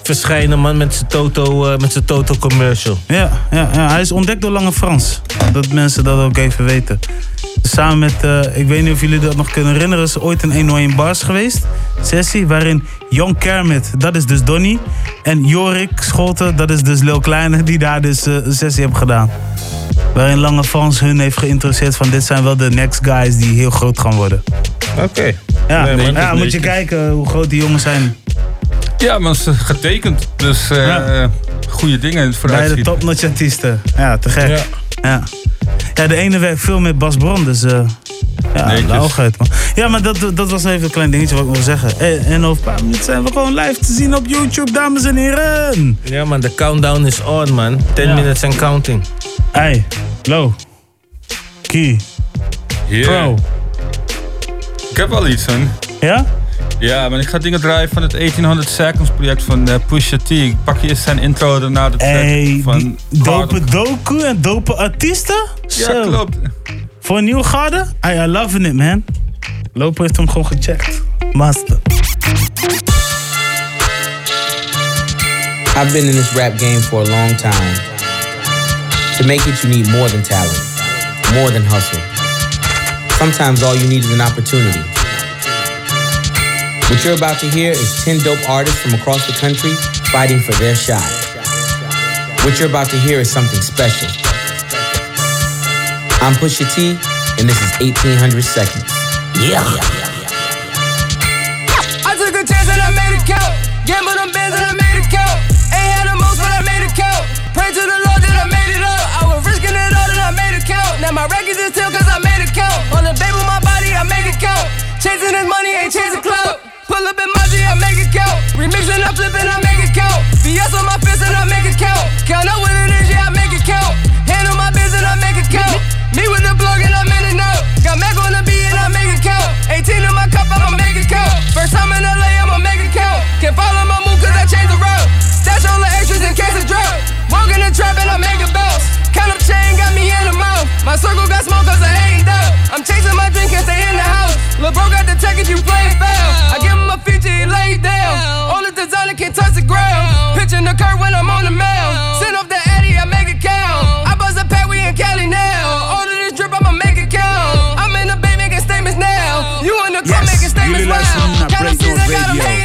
verschijnen man met zijn Toto, eh, met zijn Toto commercial. Ja, ja, ja, hij is ontdekt door Lange Frans. Dat mensen dat ook even weten. Samen met, eh, ik weet niet of jullie dat nog kunnen herinneren, is ooit een 101 Bars geweest. Sessie waarin Jon Kermit, dat is dus Donny. En Jorik Scholten, dat is dus Lil Kleine, die daar dus eh, een sessie hebben gedaan. Waarin Lange Frans hun heeft geïnteresseerd van dit zijn wel de next guys die heel groot gaan worden. Oké. Ja, Nee, ja moet je kijken hoe groot die jongens zijn. Ja, maar ze getekend. Dus eh Ja. goede dingen Bij de vooruit topnotch artiesten. Ja, te gek. Ja. Ja. De ene werkt veel met Bas Bron, dus... eh ja, lauwigheid, man. Ja, maar dat, dat was even een klein dingetje wat ik wil zeggen. En, en over een paar minuten zijn we gewoon live te zien op YouTube, dames en heren. Ja man, de countdown is on man. 10 Ja. minutes and counting. Hey, low, key, Yeah. pro. Ik heb wel iets, man. Ja? Ja, maar ik ga dingen draaien van het 1800 Seconds project van eh, Pusha T. Ik pak je eerst zijn intro, daarna de track Hey, van dope doku en dope artiesten? Ja, Zo. klopt. Voor een nieuwe garde? Hey, I loving it, man. Lopo heeft hem gewoon gecheckt. Master. I've been in this rap game for a long time. To make it, you need more than talent, more than hustle. Sometimes all you need is an opportunity. What you're about to hear is 10 dope artists from across the country fighting for their shot. What you're about to hear is something special. I'm Pusha T, and this is 1800 Seconds. Yeah. I took a chance and I made it count. Gambled on bands and I made it count. Ain't had the most, but I made it count. Pray to the Lord that I made it up. I was risking it all and I made it count. Now my records is still Remixing, I flip it, I make it count. VS on my fist and I make it count. Count up it is, yeah, I make it count. Handle my business, I make it count. Me with the plug and I'm in and out. Got Mac on the beat and I make it count. 18 in my cup, I'ma make it count. First time in LA, I'ma make it count. Can't follow my move cause I changed the route. Stash all the extras in case of drought. Walk in the trap and I make it bounce. Count up chain, got me in the mouth. My circle got smoke cause I ain't doubt. I'm chasing my drink and stay in the house. Lil' bro got the tech if you play foul. I give lay down. All the designer can't touch the ground. Pitching the curve when I'm on the mound. Send off the Addy, I make it count. I buzz a pad, we in Cali now. All of this drip, I'ma make it count. I'm in the bay making statements now. You in the car Yes, making statements now. luisteren naar Count up Breakdown seats, I got 'em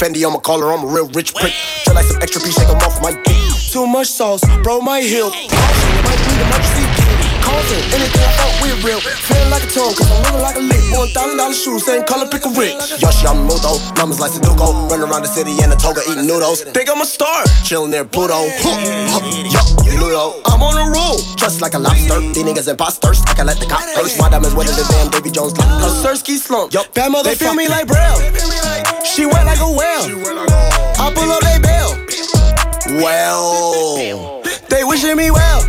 Fendi on my collar, I'm a real rich prick. Feel like some extra piece, shake 'em off my dick. Too much sauce, bro, my heel. Might need emergency kit. Confident, anything I thought oh, we're real. Feeling like a tone, cause I'm living like a lick. One thousand dollar shoes, same color, pick a Rick. Yoshi, I'm Mudo. Numbers like Sudoku. Run around the city in a toga, eating noodles. Think I'm a star, chilling near Pluto. Yo, Ludo. I'm on a roll, just like a lobster. These niggas imposters, I can let the cops first. My diamonds wetter than damn Davy Jones. Like A Sirski slump, yup. Bad mother, feel me like Braille. She wet like a whale. I pull up, they bail. Well, they wishing me well.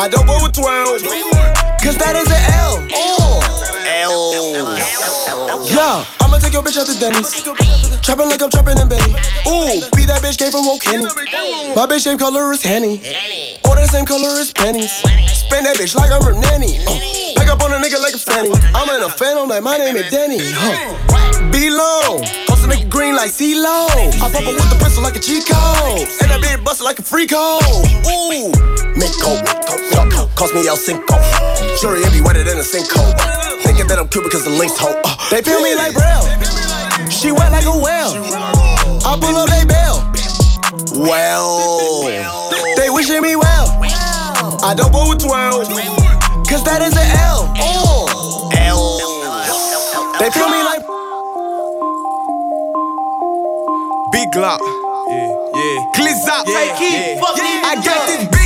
I don't go with 12. Cause that is an L. L. Yeah, I'ma take your bitch out to Denny's. Trapping like I'm trapping in Benny. Ooh, be that bitch came from Oak My bitch same color as Henny. Or the same color as pennies. Spend that bitch like I'm her nanny. Uh, back up on a nigga like a fanny. I'm in a phantom like my name is Danny. Huh. Be long. Hustle make it green like CeeLo. I pop up with the pistol like a Chico. And that bitch bustin' like a freako. Ooh. Minko. Yo, Cost me El Cinco. Sure, it be wetter than a sinkhole. Thinking that I'm cute because the links hold. Uh, they feel me like Braille. She wet like a whale. I pull up, they bail. Well, they wishing me well. I don't go with 12. Cause that is an L. L. They feel me like. Big Glock. Yeah, yeah. Glizz up. Yeah, yeah. I got this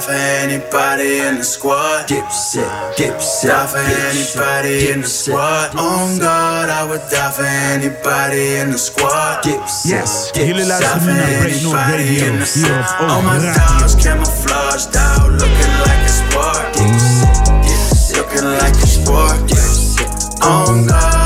die for anybody in the squad. Dipset, dipset. Die for anybody in the squad. On oh, God, I would die for anybody in the squad. Dipset, Yes, jullie luisteren nu naar Breakdown Radio hier op All my Radio. diamonds camouflaged out, looking like a sport. Looking like a sport. On oh, God,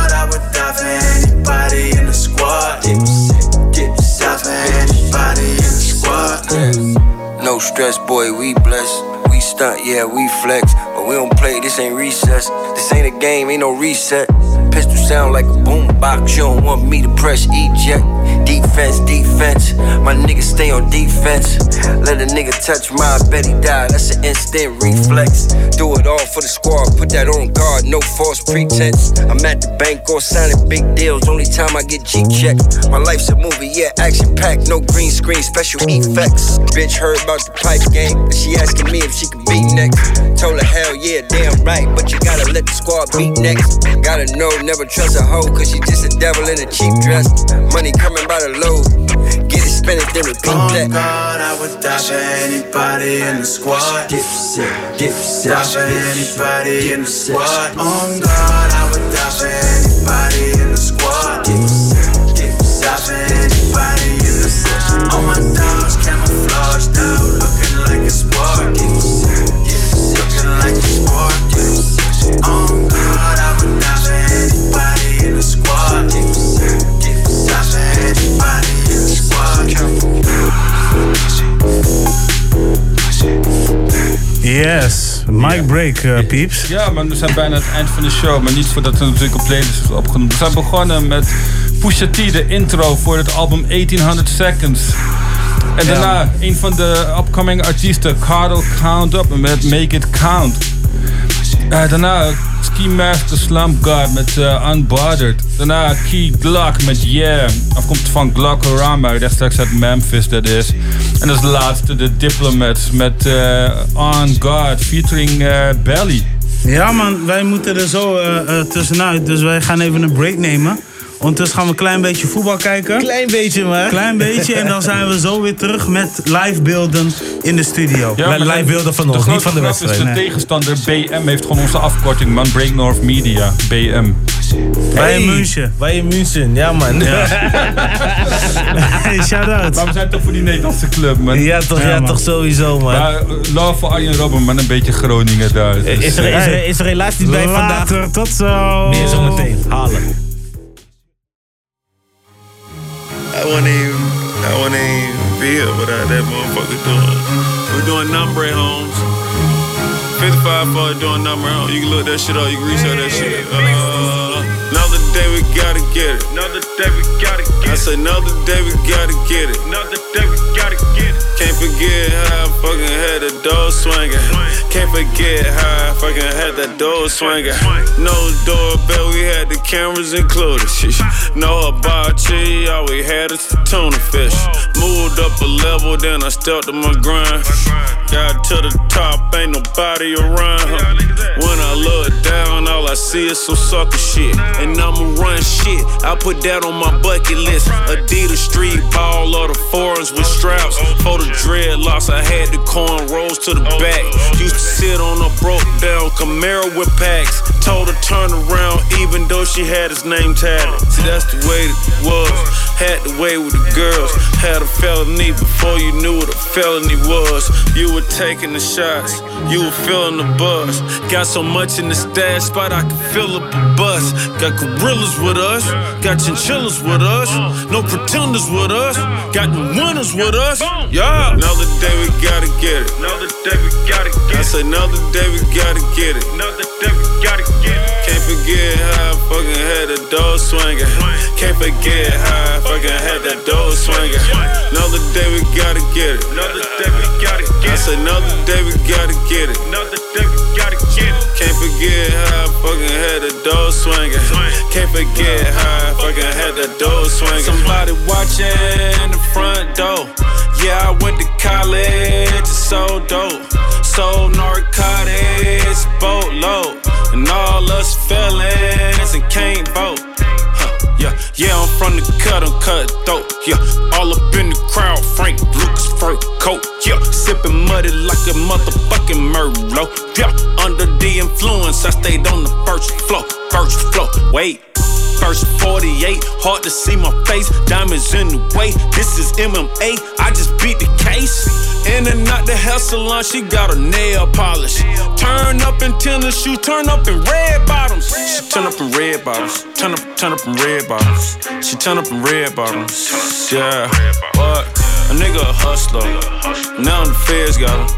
stress, boy, we blessed. We stunt, yeah, we flex. But we don't play, this ain't recess. This ain't a game, ain't no reset. Sound like a boom box. You don't want me to press eject. Defense, defense. My niggas stay on defense. Let a nigga touch my bet he die. That's an instant reflex. Do it all for the squad. Put that on guard, no false pretense. I'm at the bank or signing big deals. Only time I get G checked. My life's a movie, yeah, action packed. No green screen, special effects. Bitch heard about the pipe game. And she asking me if she could beat next. Told her hell yeah, damn right. But you gotta let the squad beat next. Gotta know, never trust a hoe. Cause she just a devil in a cheap dress. Money coming by the load. Get it, spend it, then repeat On that. God, I would die for anybody in the squad. Dipset, dipset. Die for anybody in the squad. On God, I would die for anybody in the squad. Dipset, Yes, mic break, eh, peeps. Ja, maar we zijn bijna het eind van de show. Maar niet voordat er natuurlijk een playlist is opgenomen. We zijn begonnen met Pusha T, de intro voor het album 1800 Seconds. En Ja. daarna een van de upcoming artiesten, Carl Count Up met Make It Count. Eh, daarna Ski Master Slump God met eh, Unbothered. Daarna Key Glock met Yeah. Afkomstig van Glockorama, rechtstreeks uit Memphis dat is. En als laatste de Diplomats met eh, On God featuring eh, Belly. Ja man, wij moeten er zo tussenuit. Dus wij gaan even een break nemen. Ondertussen gaan we een klein beetje voetbal kijken. Klein beetje maar. Klein beetje. En dan zijn we zo weer terug met live beelden in de studio. Ja, maar de- De grote grap is, de tegenstander BM heeft gewoon onze afkorting, man. Break North Media, BM. Bayern München. Bayern München, ja man. hey, shout-out. Maar we zijn toch voor die Nederlandse club, man. Ja, toch, ja, toch sowieso, man. Maar, eh, love voor Arjen Robben, maar een beetje Groningen daar. Dus, Is er, is, er, is er helaas niet bij vandaag. Later, tot zo. Meer zometeen. Halen. I wouldn't even, I wouldn't even be here without that motherfucker doing. We're doing number at homes. 55 for doing number at home. You can look that shit up. You can research that shit. Uh, another day we gotta get it. Another day we gotta get it. I said another day we gotta get it. Another day we gotta get it. Can't forget how I fucking had the door swinging. Can't forget how I fucking had that door swinging. No doorbell, we had the cameras included. No hibachi, all we had is the tuna fish. Moved up a level, then I stepped to my grind. Got to the top, ain't nobody around. When I look down, all I see is some sucker shit. And I'ma run shit, I put that on my bucket list. Adidas street ball or the foreigns with straps. For the dreadlocks, I had the cornrows to the back. Used to sit on a broke down Camaro with packs. Told her turn around, even though she had his name tatted. See, that's the way it was. Had the way with the girls. Had a felony before you knew what a felony was. You were taking the shots, you were feeling the buzz. Got so much in the stash spot, I could fill up a bus. Got gorillas with us, got chinchillas with us. No pretenders with us, got the winners with us. Yeah. Another day we gotta get it. Another day we gotta get it. I said another day we gotta get it. Another day we gotta get it. Can't forget how I fucking had the door swinging. Can't forget how I fucking had that door swinging. Another day we gotta get it. Another day we gotta get it. I said another day we gotta get it. Another day we gotta get it. Can't forget how I fucking had the door swinging. Can't forget how I fucking had that door swinging. Somebody watching in the front door. Yeah, I went to college, it's so dope. So narcotics, boatload. And all us felons and can't vote. Yeah, yeah, I'm from the cut, I'm cut throat. Yeah, all up in the crowd, Frank Lucas fur coat. Yeah, sipping muddy like a motherfucking Merlot. Yeah, under the influence, I stayed on the first floor, first floor. Wait. First 48, hard to see my face, diamonds in the way. This is MMA, I just beat the case. In and out the hair salon, she got a nail polish. Turn up in tennis shoes, turn up in red bottoms. She turn up in red bottoms, turn up, turn up in red bottoms. She turn up in red bottoms. Yeah, what? A nigga a hustler. Now the feds got him.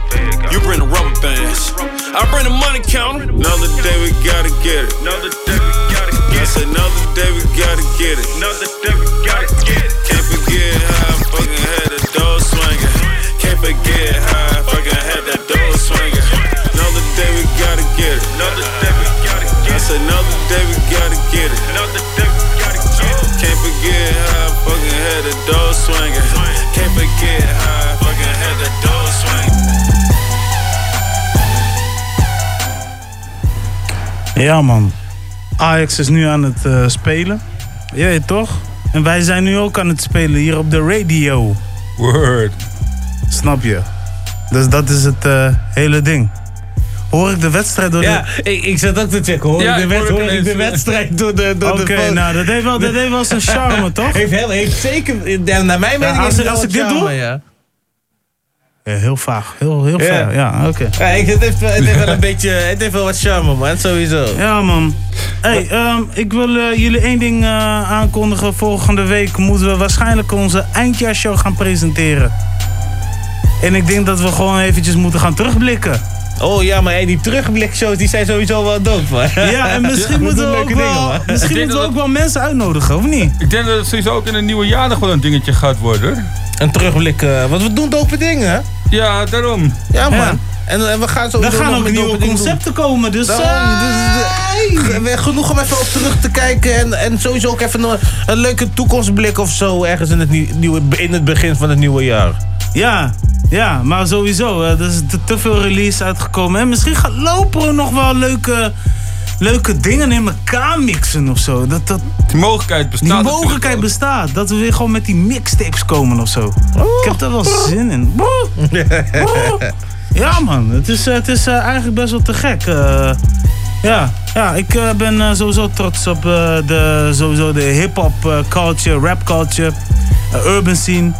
You bring the rubber bands. I bring the money counter. Another day we gotta get it. Another day we gotta get it. I said another day we gotta get it. Another day we gotta get it. Can't forget how I fucking had the door swinging. Can't forget how I fucking had that door swinging. Another day we gotta get it. Another day we gotta get it. I said another day we gotta get it. Another day we gotta get it. Can't forget how I fucking had the door swinging. Can't forget how I fucking had the door swinging. Ja, man. Ajax is nu aan het eh, spelen. Je weet toch? En wij zijn nu ook aan het spelen hier op de radio. Word. Snap je? Dus dat is het eh, hele ding. Hoor ik de wedstrijd door Ja, de... ik, ik zat ook te checken. Hoor, Ja, ik, de ik wed- hoor ik de wedstrijd door de, door Oké, de phone. nou, dat heeft wel, dat heeft wel zijn charme, toch? Heeft, heel, heeft zeker, naar mijn mening, Ja, als- als wel ik dit charme, doe? Ja. Ja, heel vaag. Heel, heel Ja. vaag. Ja, oké. Ja, ik, het, heeft, wel- het heeft wel een beetje, het heeft wel wat charme, man, sowieso. Ja, man. Hey, ehm, ik wil eh, jullie één ding eh, aankondigen. Volgende week moeten we waarschijnlijk onze eindjaarshow gaan presenteren. En ik denk dat we gewoon eventjes moeten gaan terugblikken. Oh ja, maar hey, die terugblik-shows die zijn sowieso wel dope, man. Ja, en misschien moeten we ook wel, misschien moeten we ook wel mensen uitnodigen, of niet? Ik denk dat het sowieso ook in een nieuwe jaar nog wel een dingetje gaat worden. Een terugblik, eh, want we doen dope dingen, hè? Ja, daarom. Ja, man. En, en we gaan zo. Er gaan ook nieuwe concepten komen, dus... Daarom, eh, dus, genoeg om even op terug te kijken. En, en sowieso ook even een, een leuke toekomstblik of zo. Ergens in het, nie- nieuwe, in het begin van het nieuwe jaar. Ja, ja, maar sowieso. eh, Er is te, te veel release uitgekomen. En misschien gaat lopen nog wel leuke, leuke dingen in elkaar mixen of zo. Dat, dat, Die mogelijkheid bestaat. die mogelijkheid bestaat. Dat we weer gewoon met die mixtapes komen of zo. Ik heb daar wel zin in. Ja man, het is, het is eh, eigenlijk best wel te gek. eh. ja, ja, ik eh, ben sowieso trots op de, sowieso de hip-hop culture, rap culture, urban scene.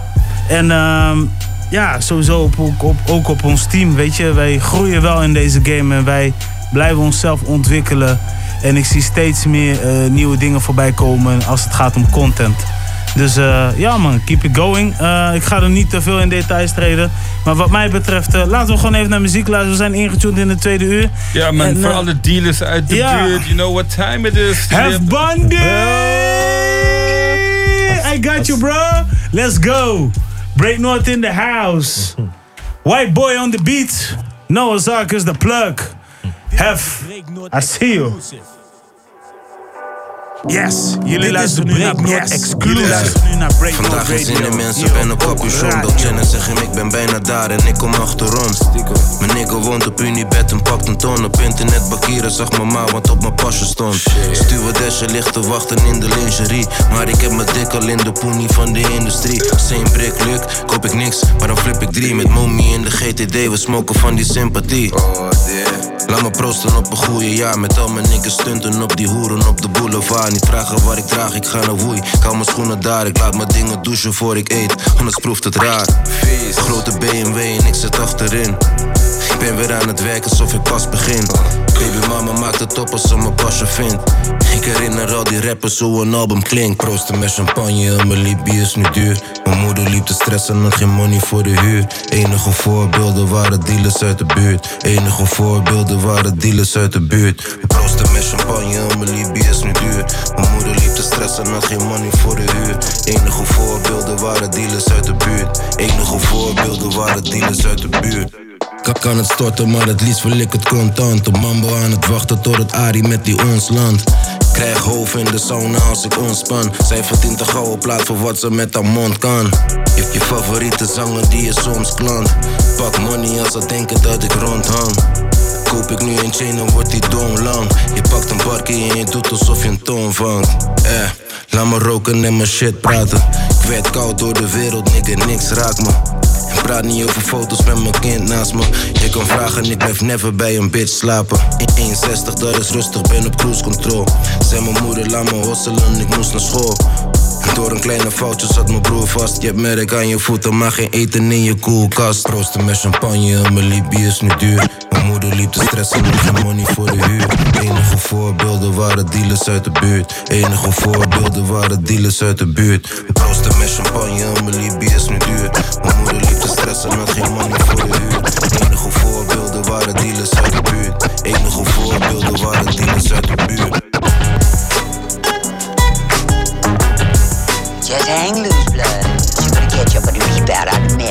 En ehm, ja, sowieso op, ook, op, ook op ons team. Weet je, wij groeien wel in deze game en wij blijven onszelf ontwikkelen. En ik zie steeds meer eh, nieuwe dingen voorbij komen als het gaat om content. Dus eh, ja man, keep it going. Eh, ik ga er niet te veel in details treden. Maar wat mij betreft, laten we gewoon even naar muziek luisteren. We zijn ingetuned in de tweede uur. Ja, man, En, voor alle dealers uit de ja. buurt, you know what time it is. Have Bundy! I got you, bro. Let's go. Break North in the house. White boy on the beat. Noah Zark is the plug. Have, I see you. Yes, jullie luisteren nu naar yes. Jullie luisteren nu naar Break North Vandaag Radio. gezinnen mensen ben op capuchon. Bel Jen en zeg hem ik ben bijna daar en ik kom achterom Mijn nigga woont op Unibed en pakt een ton Op internet. Bakieren zag mijn ma want op mijn pasje stond. Stewardesje ligt te wachten in de lingerie. Maar ik heb mijn dik al in de poenie van de industrie. Same brick luk, koop ik niks, maar dan flip ik drie? Met momie in de GTD, we smoken van die sympathie Laat me proosten op een goede jaar Met al mijn niggas stunten op die hoeren op de boulevard. Niet vragen waar ik draag, ik ga naar woei. Ik hou mijn schoenen daar, ik laat mijn dingen douchen voor ik eet. Anders proeft het raar Grote BMW en ik zit achterin ben weer aan het werk alsof ik pas begin. Baby mama maakt het op als ze me pasje vindt. Ik herinner al die rappers hoe een album klinkt. Proosten met champagne, mijn Libië is nu duur. Mijn moeder liep te stressen en had geen money voor de huur. Enige voorbeelden waren dealers uit de buurt. Enige voorbeelden waren dealers uit de buurt. Proosten met champagne, mijn Libië is nu duur. Mijn moeder liep te stressen en had geen money voor de huur. Enige voorbeelden waren dealers uit de buurt. Enige voorbeelden waren dealers uit de buurt kan, kan het storten, maar het liefst wil ik het contant. Op mambo aan het wachten tot het Ari met die ons land. Krijg hoofd in de sauna als ik ontspan. Zij verdient een gouden plaat voor wat ze met haar mond kan. Je, je favoriete zanger die is soms klant. Pak money als ze denken dat ik rondhang. Koop ik nu een chain, dan wordt die dom lang. Je pakt een barkie en je doet alsof je een toon vangt. Eh, laat me roken en mijn shit praten. Werd koud door de wereld, nigga, niks raakt me. Ik praat niet over foto's met mijn kind naast me. Je kan vragen, ik blijf never bij een bitch slapen. In 1,60, dat is rustig, ben op cruise control. Zei mijn moeder, laat me hosselen, ik moest naar school. Door een kleine foutje zat mijn broer vast. Je hebt merk aan je voeten, maar geen eten in je koelkast. Proosten met champagne, en mijn Libië is nu duur. Mijn moeder liep te stressen, met geen money voor de huur. Enige voorbeelden waren dealers uit de buurt. Enige voorbeelden waren dealers uit de buurt. Champagne, en mijn Libië is nu duur. Mijn moeder liep te stressen, met geen money voor de huur. Enige voorbeelden waren dealers uit de buurt. Enige voorbeelden waren dealers uit de buurt. Just hang loose, blood. You're gonna catch up with the rebound on the med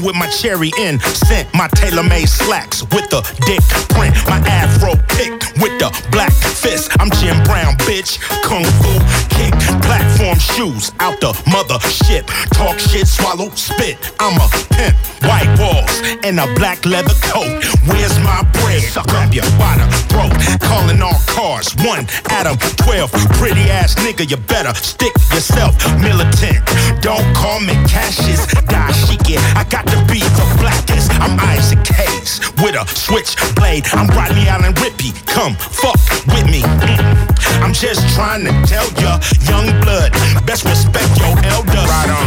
with my cherry in. Sent my tailor made slacks with the dick print. My afro picked with the black fist. I'm Jim Brown, bitch. Kung fu kick. Platform shoes out the mothership. Talk shit, swallow, spit. I'm a pimp. White walls and a black leather coat. Where's my bread? Grab your the throat. Calling all cars. One Adam 12. Pretty ass nigga, you better stick yourself. Militant. Don't call me Cassius. Dashiki. I got to be the blackest. I'm Isaac Hayes with a switchblade. I'm Rodney Allen Rippy. Come fuck with me. Mm. I'm just trying to tell ya, young blood, best respect your elders. Right on.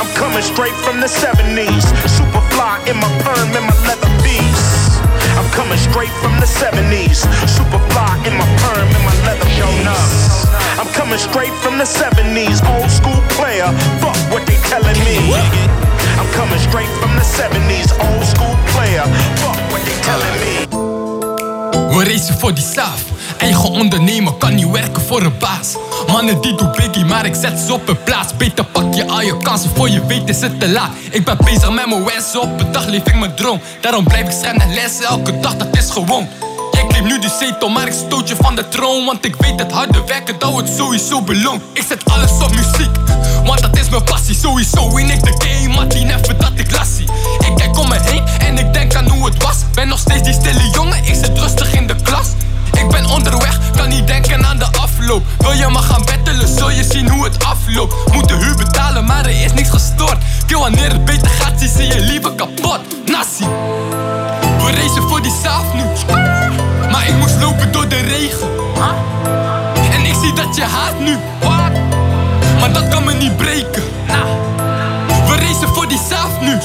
I'm coming straight from the 70s. Super fly in my perm and my leather piece. I'm coming straight from the 70s. Super fly in my perm and my leather shown up. I'm coming straight from the 70s. Old school player. Fuck what they telling me. Coming straight from the 70s. Old school player. Fuck what they telling me. We racen voor die saaf. Eigen ondernemen kan niet werken voor een baas. Mannen die doen biggie, maar ik zet ze op een plaats. Beter pak je al je kansen, voor je weet is het te laat. Ik ben bezig met mijn wensen, op een dag leef ik mijn droom. Daarom blijf ik schijnen lessen, elke dag, dat is gewoon. Jij claimt nu die zetel, maar ik stoot je van de troon. Want ik weet het harde werken, dat wordt sowieso beloond. Ik zet alles op muziek, want dat is mijn passie. Sowieso win ik de game, maar die dat ik lassie. Ik kijk om me heen en ik denk aan hoe het was. Ben nog steeds die stille jongen, ik zit rustig in de klas. Ik ben onderweg, kan niet denken aan de afloop. Wil je maar gaan bettelen, zul je zien hoe het afloopt. Moet de huur betalen, maar er is niks gestoord. Kill wanneer het beter gaat, zie je liever kapot. Nassie. We racen voor die saaf nu. Maar ik moest lopen door de regen. En ik zie dat je haat nu. Dat kan me niet breken. We racen voor die saaf nu.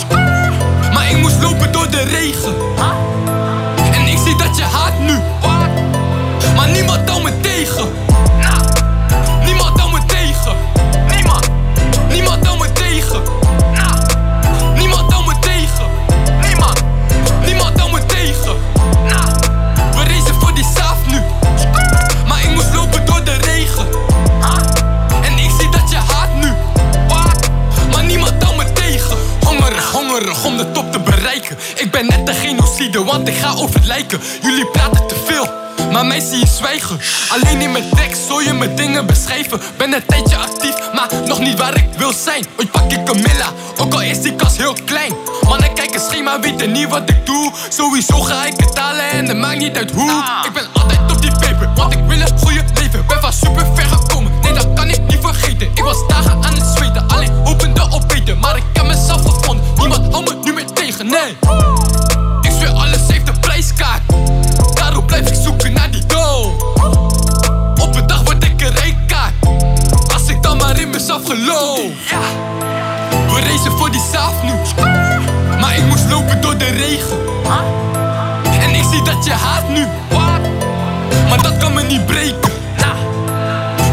Maar ik moest lopen door de regen. En ik zie dat je haat nu. Maar niemand houdt me tegen. Om de top te bereiken. Ik ben net een genocide, want ik ga over lijken. Jullie praten te veel. Maar mij zie je zwijgen. Alleen in mijn tekst zul je me dingen beschrijven. Ben een tijdje actief, maar nog niet waar ik wil zijn. Ooit pak ik een milla, ook al is die kans heel klein. Mannen kijken schema, weten niet wat ik doe. Sowieso ga ik het en het maakt niet uit hoe. Ik ben altijd op die paper, want ik wil een goede leven. Ben van super ver gekomen, nee dat kan ik niet vergeten. Ik was dagen aan het zweten, alleen hopende op beter. Maar ik heb mezelf gevonden, niemand houdt me nu meer tegen, nee. Ik zweer alles heeft een prijskaart. Daarom blijf ik zoeken naar die dough. Op een dag word ik een rijkaart. Als ik dan maar in mezelf geloof. We racen voor die saaf nu. Maar ik moest lopen door de regen. En ik zie dat je haat nu. Maar dat kan me niet breken.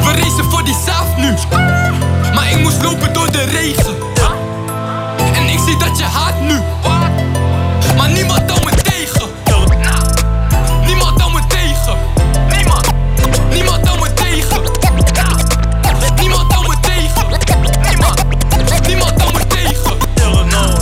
We racen voor die saaf nu. Maar ik moest lopen door de regen. Je haat nu. Maar niemand houdt me tegen. Niemand houdt me tegen. Niemand. Niemand houdt me tegen. Niemand houdt me tegen. Niemand. Niemand houdt me tegen. Illinois,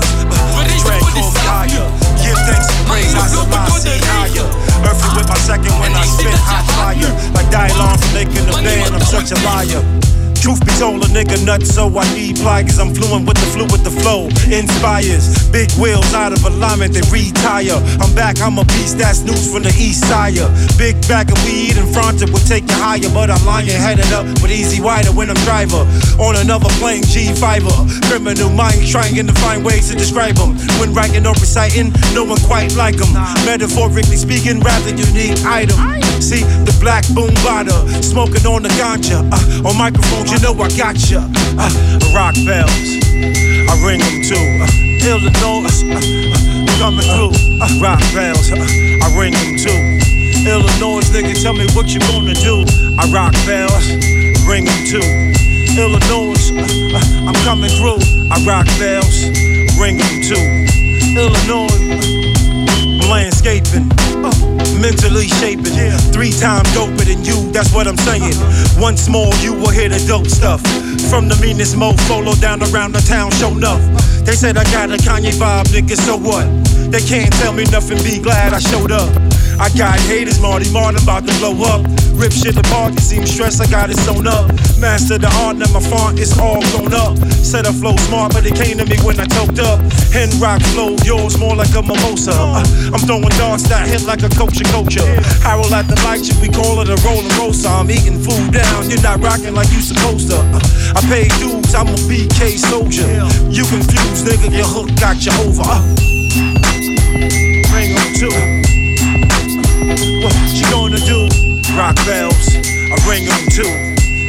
We racen voor die nu. Give thanks and praise, I Selassie higher. Earthy with my second when I spit hot fire. Like Dylon from making the band, I'm such a liar. Truth be told, a nigga nuts, so I need pliers. I'm fluent with the fluid, the flow inspires. Big wheels out of alignment, they retire. I'm back, I'm a beast, that's news from the east side. Big bag of weed in front, it will take you higher. But I'm lying headed up with easy wider when I'm driver. On another plane, G5. Criminal minds trying to find ways to describe them. When writing or reciting, no one quite like them. Metaphorically speaking, rather unique item. See, the black boom bada, smoking on the ganja. Uh, on you know I got ya. Uh, rock bells, I ring them too. Uh, Illinois, uh, uh, coming through. Uh, rock bells, uh, I ring them too. Illinois, nigga, tell me what you gonna do. I rock bells, ring them too. Illinois, uh, uh, I'm coming through. I rock bells, ring them too. Illinois, landscaping, mentally shaping. Three times doper than you, that's what I'm saying. One small, you will hear the dope stuff. From the meanest mo, mofo down around the town, show enough. They said I got a Kanye vibe, nigga, so what? They can't tell me nothing, be glad I showed up. I got haters, Marty Martin about to blow up. Rip shit apart, you seem stressed, I got it sewn up. Master the art, now my font is all grown up. Said I flow smart, but it came to me when I toked up. Hen rock flow, yours more like a mimosa. Uh, I'm throwing darts that hit like a culture culture. Harold at the light, we call it a rolling roaster. I'm eating food down, you're not rocking like you supposed to. Uh, I pay dues, I'm a BK soldier. You confused, nigga, your hook got you over. Uh, ring 'em too. What you gonna do? Rock bells, I ring them too.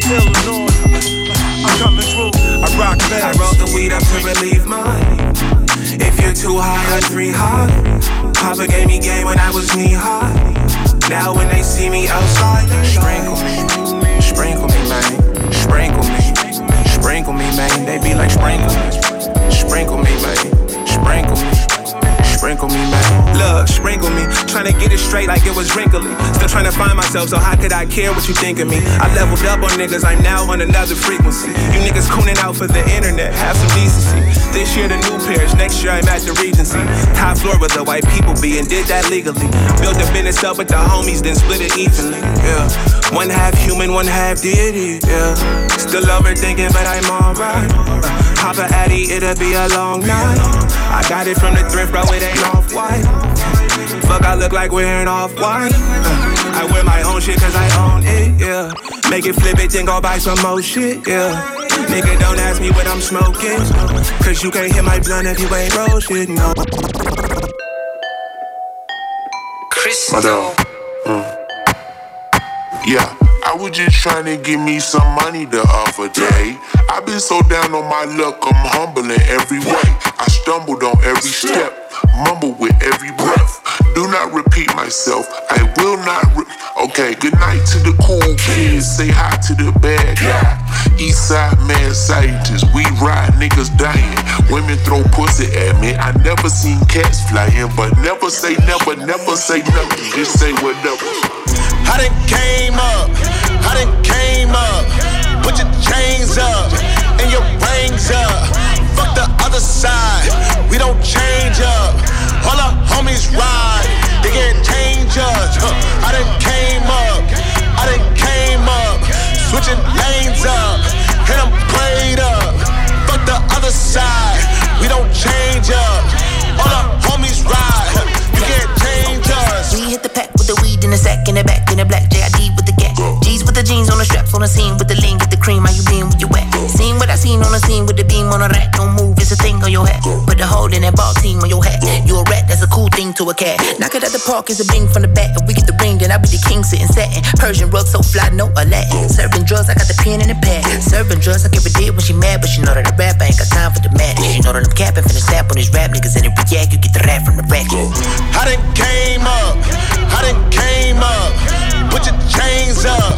Illinois, I'm coming through. I rock bells. I roll the weed up to relieve mine. If you're too high, I drink hard. Papa gave me game when I was knee high. Now when they see me outside, sprinkle me, sprinkle me, man, sprinkle me, sprinkle me, man. They be like sprinkle me, sprinkle me, man, sprinkle me. Sprinkle me, man. Look, sprinkle me. Trying to get it straight like it was wrinkly. Still trying to find myself, so how could I care what you think of me? I leveled up on niggas, I'm now on another frequency. You niggas cooning out for the internet, have some decency. This year the new pairs, next year I'm at the Regency. Top floor where the white people be and did that legally. Built the business up with the homies, then split it evenly. Yeah. One half human, one half deity. Yeah. Still overthinking, but I'm alright. Hop a Addy, it'll be a long night. I got it from the thrift, bro, it ain't off white. Fuck, I look like wearing off white. I wear my own shit cause I own it, yeah. Make it flip it, then go buy some more shit, yeah. Nigga, don't ask me what I'm smoking. Cause you can't hit my blunt if you ain't roll shit, no. Madame. Mm. Yeah, I was just trying to give me some money the other day. i been so down on my luck, I'm humble in every way. I stumbled on every step, mumble with every breath. Do not repeat myself, I will not. Re- okay, good night to the cool kids. Say hi to the bad guy. Eastside mad scientists, we ride niggas dying. Women throw pussy at me. I never seen cats flying, but never say never, never say nothing. Just say whatever. I done came up, I done came up. Put your chains up and your rings up. Fuck the other side, we don't change up. All our homies ride, they get changes. Huh. I done came up, I done came up. Switching lanes up, and I'm played up. Fuck the other side, we don't change up. All our homies ride, you get changes. We hit the pack weed in the sack, in the back, in the black JID with the gat. G's with the jeans on the straps, on the scene with the lean, get the cream, how you been with your wet? Seen what I seen on the scene with the beam on the rack. Don't move, it's a thing on your hat. Put the hole in that ball team on your hat. You a rat, that's a cool thing to a cat. Knock it at the park, it's a bing from the back. If we get the ring, then I be the king sitting satin. Persian rug so fly, no Aladdin. Serving drugs, I got the pen and the pad. Serving drugs, I give a did when she mad, but she know that I rap, I ain't got time for the madness. She know that I'm capping, finna snap on these rap niggas and it react, you get the rap from the rack. I done came up, I done came up. Put your chains up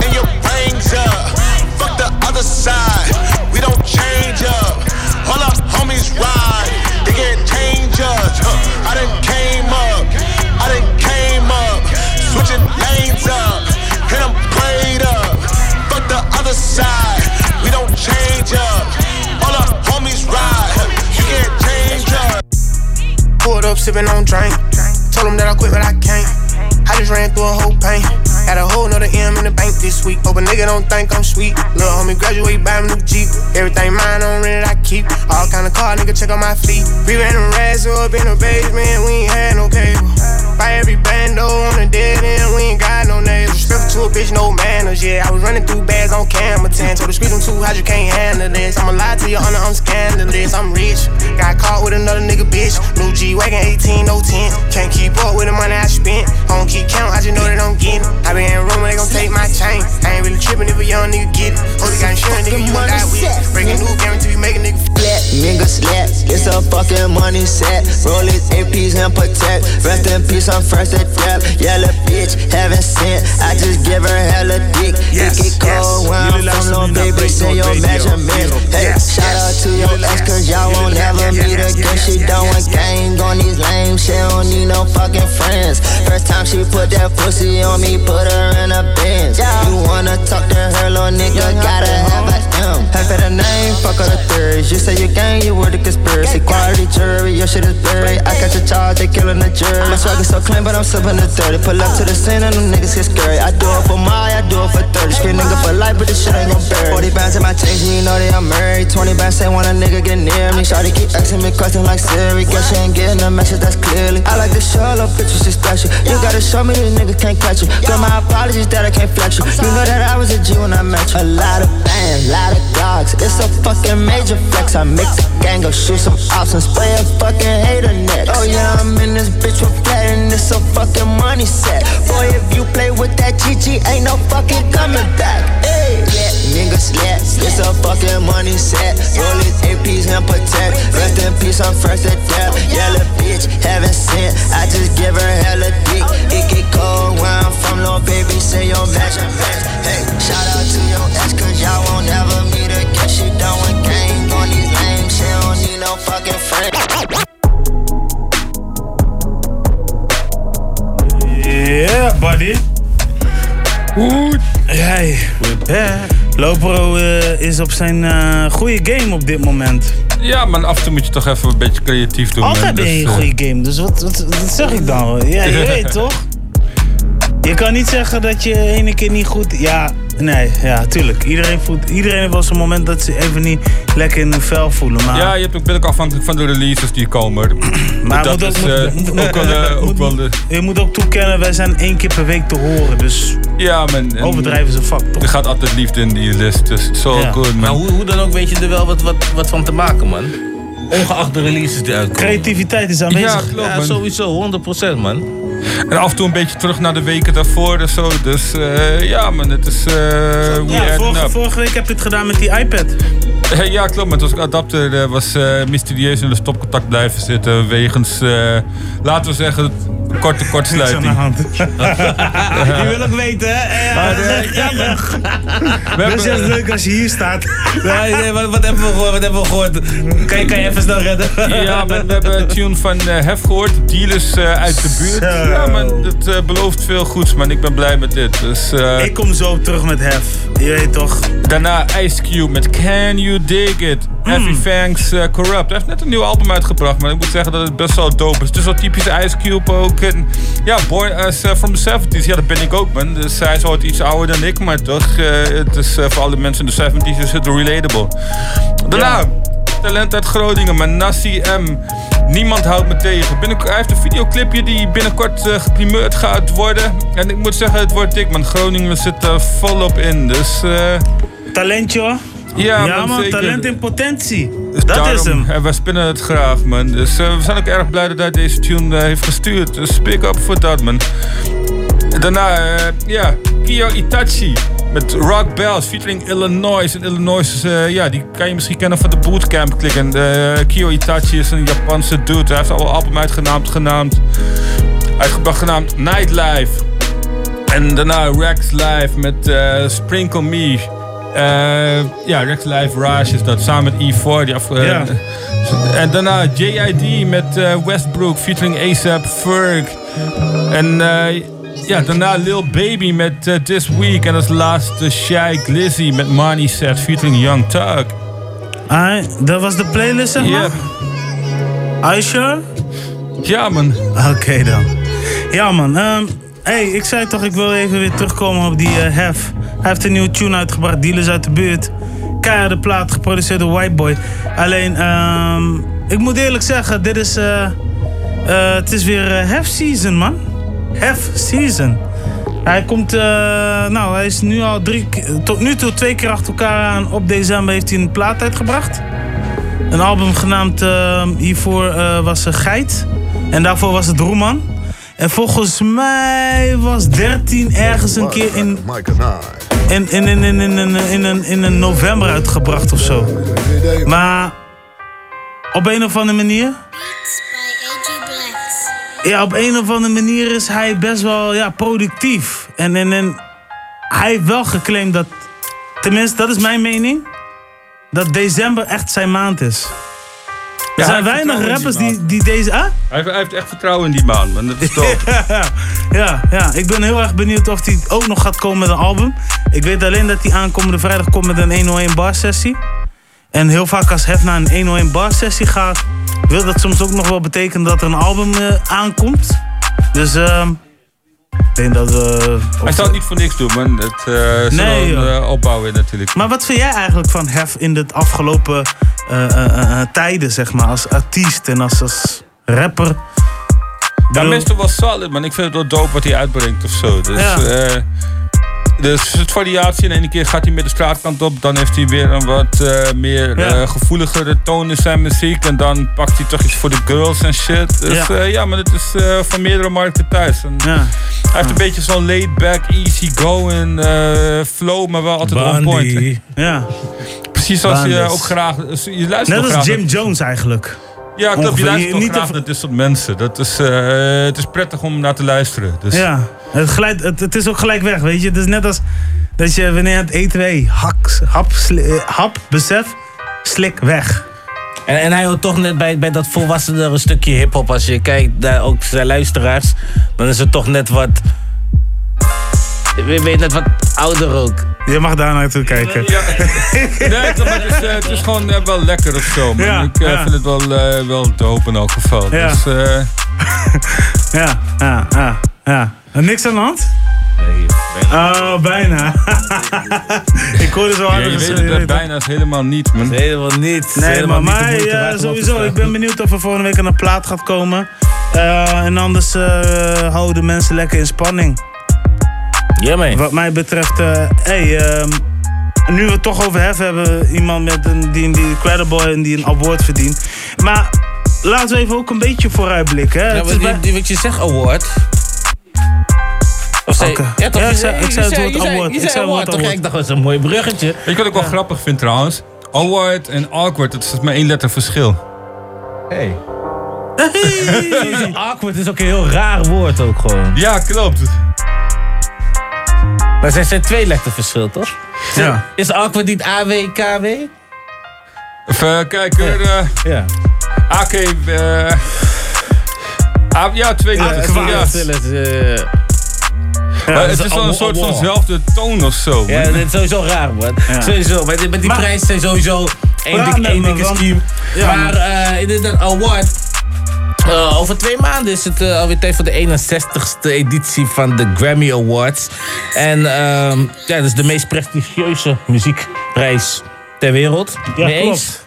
and your rings up. Fuck other side, we don't change up. All our homies ride, they get changes. Huh. I done came up, I done came up. Switching lanes up, and I'm played up. Fuck the other side, we don't change up. All our homies ride, you get changes. Pulled up, sipping on drink. Told him that I quit, but I can't. I just ran through a whole pain. Had a whole nother M in the bank this week. Hope a nigga don't think I'm sweet. Lil' homie graduate, buy me new Jeep. Everything mine on rent, I keep. All kind of car, nigga, check on my fleet. We ran them rats up in the basement, we ain't had no cable. Buy every bando on the dead end, we ain't got no neighbors. Respectful to a bitch, no manners, yeah. I was running through bags on camera 10. Told the street I'm too hot, you can't handle this. I'ma lie to your honor, I'm scandalous. I'm rich. Got caught with another nigga, bitch. New G wagon 18, no 10. Can't keep up with the money I spent. I don't keep count, I just know that I'm getting. it. I been in room they gon' take my chain. I ain't really tripping if a young nigga get it. Holy got insurance, nigga, you die with it. Breaking new guarantee, we make a nigga Flat, nigga slap, it's a fucking money set. Roll it, APs and protect. Rest in peace, I'm first at death. Yellow bitch, haven't sent. I just give her hella dick. Yes, it get cold yes. when I'm from little baby, say your measurement. Hey, shout out to your ex, cause y'all won't ever meet again. She don't want gang on these lame, she don't need no fucking friends. First time she put that pussy on me, put her in a Benz. You wanna talk to her, little nigga, gotta have a M. Half of the name, fuck all the thirds. You say you gang, you were the conspiracy. Quality jury, your shit is buried. I got your charge, they killing the jury. My uh-huh. swag is so clean, but I'm sipping the dirty. Pull up to the scene and them niggas get scary. I do it for my, I do it for 30. Street nigga for life, but this shit ain't gon' bury. 40 bands in my chains, you know that I'm married. 20 bands say when a nigga get near me. Shawty keep asking me questions like Siri. Guess she ain't getting the message, that's clearly. I like to show little bitches, she special. You gotta show me these niggas can't catch you. Girl, my apologies that I can't flex you. You know that I was a G when I met you. A lot of bands, lot of dogs. It's a fucking major flex. I mix a gang go shoot some ops and spray a fucking hater next. Oh yeah, I'm in this bitch with flat and it's a fucking money set. Boy, if you play with that GG, ain't no fucking coming back. Hey, yeah, nigga slap. It's It's a fucking money set. Roll it APs and protect. Rest in peace, I'm fresh to death. Yellow bitch, haven't sent. I just give her hella dick. It get cold where I'm from, little baby. Say your match. Hey, shout out to your ex, cause y'all won't ever meet again. She done with gang on these lames. She don't need no fucking friend. Yeah, buddy. Goed. Hey. Ja. Lopro eh, is op zijn eh, goede game op dit moment. Ja, maar af en toe moet je toch even een beetje creatief doen. Altijd ben je Dus, een eh, goede game, dus wat, wat, wat zeg ik dan? Ja, je weet toch? Je kan niet zeggen dat je ene keer niet goed... Ja, nee, ja, tuurlijk. Iedereen, voelt, iedereen heeft wel zo'n moment dat ze even niet lekker in hun vel voelen. Maar Ja, je hebt ook, ben ook afhankelijk van de releases die komen. Maar dat moet is ook- eh, moet- moet- ook wel, eh, ook wel de... je moet ook toekennen, wij zijn één keer per week te horen. Dus Ja, man. en overdrijven ze vak, toch? Er gaat altijd liefde in die list, dus so Ja. good, man. Maar hoe, hoe dan ook weet je er wel wat, wat, wat van te maken, man. Ongeacht de releases die uitkomen. Creativiteit is aanwezig. Ja, klopt, Ja, sowieso, 100% man. En af en toe een beetje terug naar de weken daarvoor en zo. Dus eh, ja, man, het is... eh we Ja, vorige, week heb je het gedaan met die iPad. Eh, Ja, klopt. Maar het was adapter eh, was eh, mysterieus in de stopcontact blijven zitten. Wegens, eh, laten we zeggen, korte kortsluiting. Je wil ook weten, hè? Maar, ja, man. We Dus het is leuk als je hier staat. Nee, nee, wat, wat hebben we gehoord? Wat hebben we gehoord? Kan je, kan je even snel redden? ja, we hebben een tune van eh, Hef gehoord. Dealers eh, uit de buurt. Zo. Ja, man, het eh, belooft veel goeds, man. Ik ben blij met dit. Dus, Ik kom zo terug met Hef. Je weet toch? Daarna Ice Cube met Can You Dig It? Heavy Fangs eh, Corrupt. Hij heeft net een nieuw album uitgebracht, maar ik moet zeggen dat het best wel dope is. Het is wel typisch Ice Cube ook. En, ja, as eh, from the 70s. Ja, dat ben ik ook, man. Dus hij is wel wat iets ouder dan ik, maar toch, het is voor alle mensen in de 70s is het relatable. Daarna, talent uit Groningen, man. Nassi M. Niemand houdt me tegen. Binnen, hij heeft een videoclipje die binnenkort eh geprimeerd gaat worden. En ik moet zeggen, het wordt dik, man. Groningen zit er volop in. Dus... eh, Talentje hoor. ja, Ja, man, talent in potentie. Dus dat daarom, is hem. En wij spinnen het graag, man. Dus eh, we zijn ook erg blij dat hij deze tune eh, heeft gestuurd. Dus pick up voor dat, man. Daarna, eh, ja, Kyo Itachi met Rock Bells featuring Illinois. En Illinois, is, eh, ja, die kan je misschien kennen van de Bootcamp Click. En eh, Kyo Itachi is een Japanse dude. Hij heeft al een album uitgenaamd, genaamd, uitgebracht genaamd Nightlife. En daarna Rex Live met eh, Sprinkle Me. Ja, Rex Live Rage is dat, samen met E4. Die af, Ja. En daarna JID met Westbrook featuring ASAP Ferg. En ja, daarna Lil Baby met eh, This Week. En als laatste Shy Glizzy met Money Set featuring Young Thug. Ah, dat was de playlist, zeg maar? Yep. Are you sure? Ja, man. Oké dan. Ja, man. ehm, hey, ik zei toch, ik wil even weer terugkomen op die eh, Hef. Hij heeft een nieuwe tune uitgebracht, Dealers uit de buurt. Keiharde plaat, geproduceerd door Whiteboy. Alleen, ehm, ik moet eerlijk zeggen, dit is... eh, eh, het is weer Hef season, man. Hef season. Hij komt, eh, nou, hij is nu al drie, tot nu toe twee keer achter elkaar aan. Op december heeft hij een plaat uitgebracht. Een album genaamd, eh, hiervoor eh, was Geit. En daarvoor was het Roeman. En volgens mij was 13 ergens een keer in, in, in, in, in, in, in, in, in, in een november uitgebracht of zo. Maar op een of andere manier. Ja, op een of andere manier is hij best wel ja, productief. En, en, en hij heeft wel geclaimd dat, tenminste dat is mijn mening, dat december echt zijn maand is. Er Ja, zijn weinig rappers die die, die deze... Ah? Hij heeft, hij heeft echt vertrouwen in die man, man. Dat is dope. ja, ja, ik ben heel erg benieuwd of hij ook nog gaat komen met een album. Ik weet alleen dat hij aankomende vrijdag komt met een 101 bar sessie. En heel vaak als Hef naar een 101 bar sessie gaat, wil dat soms ook nog wel betekenen dat er een album eh, aankomt. Dus ehm ik denk dat we... Hij zal het niet voor niks doen, man. Het eh Nee, uh, opbouwen natuurlijk. Maar wat vind jij eigenlijk van Hef in de afgelopen eh, eh, eh, eh, tijden, zeg maar, als artiest en als, als rapper? Ja, bedoel- meestal wel solid, man. Ik vind het wel dope wat hij uitbrengt of zo. Dus, Ja. Eh, dus het variatie. En de ene keer gaat hij met de straatkant op. Dan heeft hij weer een wat eh, meer Ja. eh, gevoeligere toon in zijn muziek. En dan pakt hij toch iets voor de girls en shit. Dus Ja. ja, ja maar het is eh, van meerdere markten thuis. En Ja. Hij heeft een beetje zo'n laid back, easy going eh, flow, maar wel altijd on point. Bandy. Ja. Precies zoals je ook graag. Je luistert Net als graag Jim Jones eigenlijk. Ja, klopt. Je Ongeveer. luistert ook Niet graag te- naar dit soort mensen. Dat is, eh, het is prettig om naar te luisteren. Dus. Ja, het, glijdt, het, het is ook gelijk weg, weet je. Het is net als dat je wanneer het eten weet, hak, hap, sli- eh, hap, besef, slik, weg. En, en hij hoort toch net bij, bij dat volwassenere stukje hip-hop. Als je kijkt naar ook zijn luisteraars, dan is het toch net wat. Je weet net wat ouder ook. Je mag daar naartoe kijken. Nee, maar het is, eh, het is gewoon eh, wel lekker of zo. man. Ja, ik eh, ja. vind het wel, eh, wel dope in elk geval. Ja. Dus, eh, Ja, ja, ja, ja. En niks aan de hand? Oh, bijna. ik hoorde zo ja, hard. je dat weet het eh, bijna is helemaal niet, man. Helemaal niet. Nee, maar mij ja, sowieso. Ik ben benieuwd of er volgende week een plaat gaat komen. Eh, en anders eh, houden mensen lekker in spanning. Ja, man. Wat mij betreft, eh hey, ehm, nu we het toch over Hef hebben, iemand met een, die, die Credible en die een award verdient. Maar laten we even ook een beetje vooruitblikken. Hè? Ja, Het wat, die- je zegt, award. Of zei, Oké. ja, toch, Ja, ik zei- ik zei het woord award. Ik zei award? Ja, award. ik dacht, dat is een mooi bruggetje. Weet je wat ik wel grappig vind trouwens? Awkward en awkward, dat is maar één letter verschil. Hey. Sowieso awkward is ook een heel raar woord ook gewoon. Ja, klopt. Maar zijn zijn twee letter verschil, toch? Ja. Is awkward niet AWKW? Even kijken. eh Ja. AK. eh, ah, ja, twee letters. Ja. Eh, Maar dat het is is wel een een soort vanzelfde toon of zo. Ja, dit is sowieso raar, man. Ja. Sowieso. Met, die- met die Maar- prijzen zijn sowieso één dikke scheme. Ja. maar eh in dit award... over twee maanden is het eh, alweer tijd voor de 61ste editie van de Grammy Awards. En ehm, ja, dat is de meest prestigieuze muziekprijs ter wereld. Ja, Mee klopt. eens?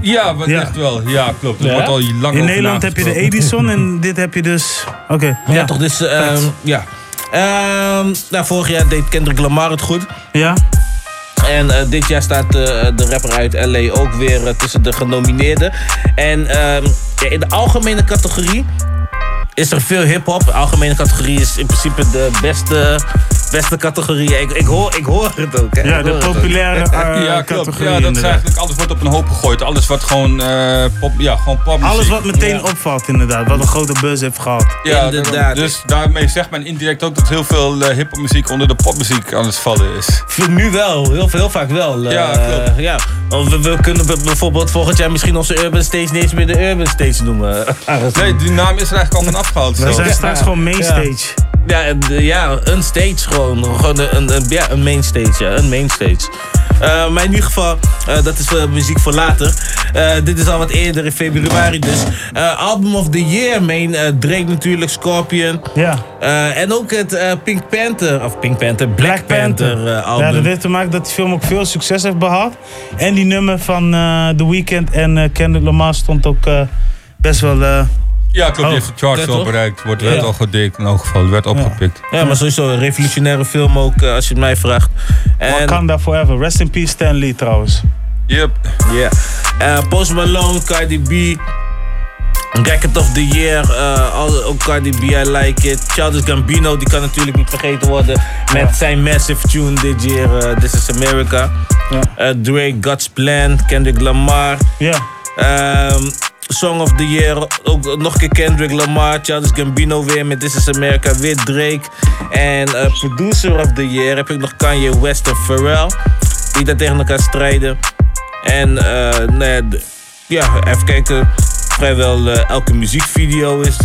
Ja, wat Ja. echt wel. Ja, klopt. Ja? wordt al lang In over Nederland heb je de. Edison en dit heb je dus... Oké. Ja, toch? Dus, ehm, ja. Ehm, nou, vorig jaar deed Kendrick Lamar het goed. Ja. En eh, dit jaar staat eh, de rapper uit LA ook weer eh, tussen de genomineerden. En ehm, ja, in de algemene categorie is er veel hip-hop. De algemene categorie is in principe de beste, beste categorie. Ik, ik, hoor, ik hoor het ook. Hè. Ja, de populaire eh, Ja, klopt. categorie Ja, dat is eigenlijk alles wordt op een hoop gegooid. Alles wat gewoon eh, pop, ja, gewoon popmuziek. Alles wat meteen opvalt inderdaad. Wat een grote buzz heeft gehad. Ja, Inderdaad. Dus daarmee zegt men indirect ook dat heel veel eh hiphopmuziek onder de popmuziek aan het vallen is. Nu wel, heel, heel vaak wel. eh, Ja, klopt. ja. Want We, we kunnen bijvoorbeeld volgend jaar misschien onze Urban Stage niet eens meer de Urban Stage noemen. Nee, die naam is er eigenlijk al van afgehaald. We zijn straks gewoon mainstage. Ja, eh, ja, een stage gewoon. Gewoon een, een, ja, een main stage. Ja, een main stage. Eh, maar in ieder geval, eh, dat is eh, muziek voor later. Dit is al wat eerder in februari dus. Album of the Year, main Drake natuurlijk, Scorpion. Ja. En ook het Pink Panther, of Pink Panther, Black, Panther, album. Ja, dat heeft te maken dat die film ook veel succes heeft behaald. En die nummer van The Weeknd en Kendrick Lamar stond ook best wel... Ja, klopt. Die Oh. heeft de charts toch? bereikt. Wordt Ja. werd al gedikt in elk geval. Werd opgepikt. Ja, maar sowieso een revolutionaire film ook, eh, als je het mij vraagt. En, Wakanda Forever. Rest in peace Stan Lee trouwens. Yep. Ja. Eh, Post Malone, Cardi B. Record of the Year, eh, al- ook Cardi B, I like it. Childish Gambino, die kan natuurlijk niet vergeten worden. Met zijn massive tune dit jaar, eh, This is America. Eh, Drake, God's Plan, Kendrick Lamar. Ja. Ehm, Song of the Year, ook nog een keer Kendrick Lamar, Childish Gambino weer met This is America, weer Drake. En eh, Producer of the Year heb ik nog Kanye West en Pharrell, die daar tegen elkaar strijden. En eh, nou ja, even kijken, vrijwel eh, elke muziekvideo is,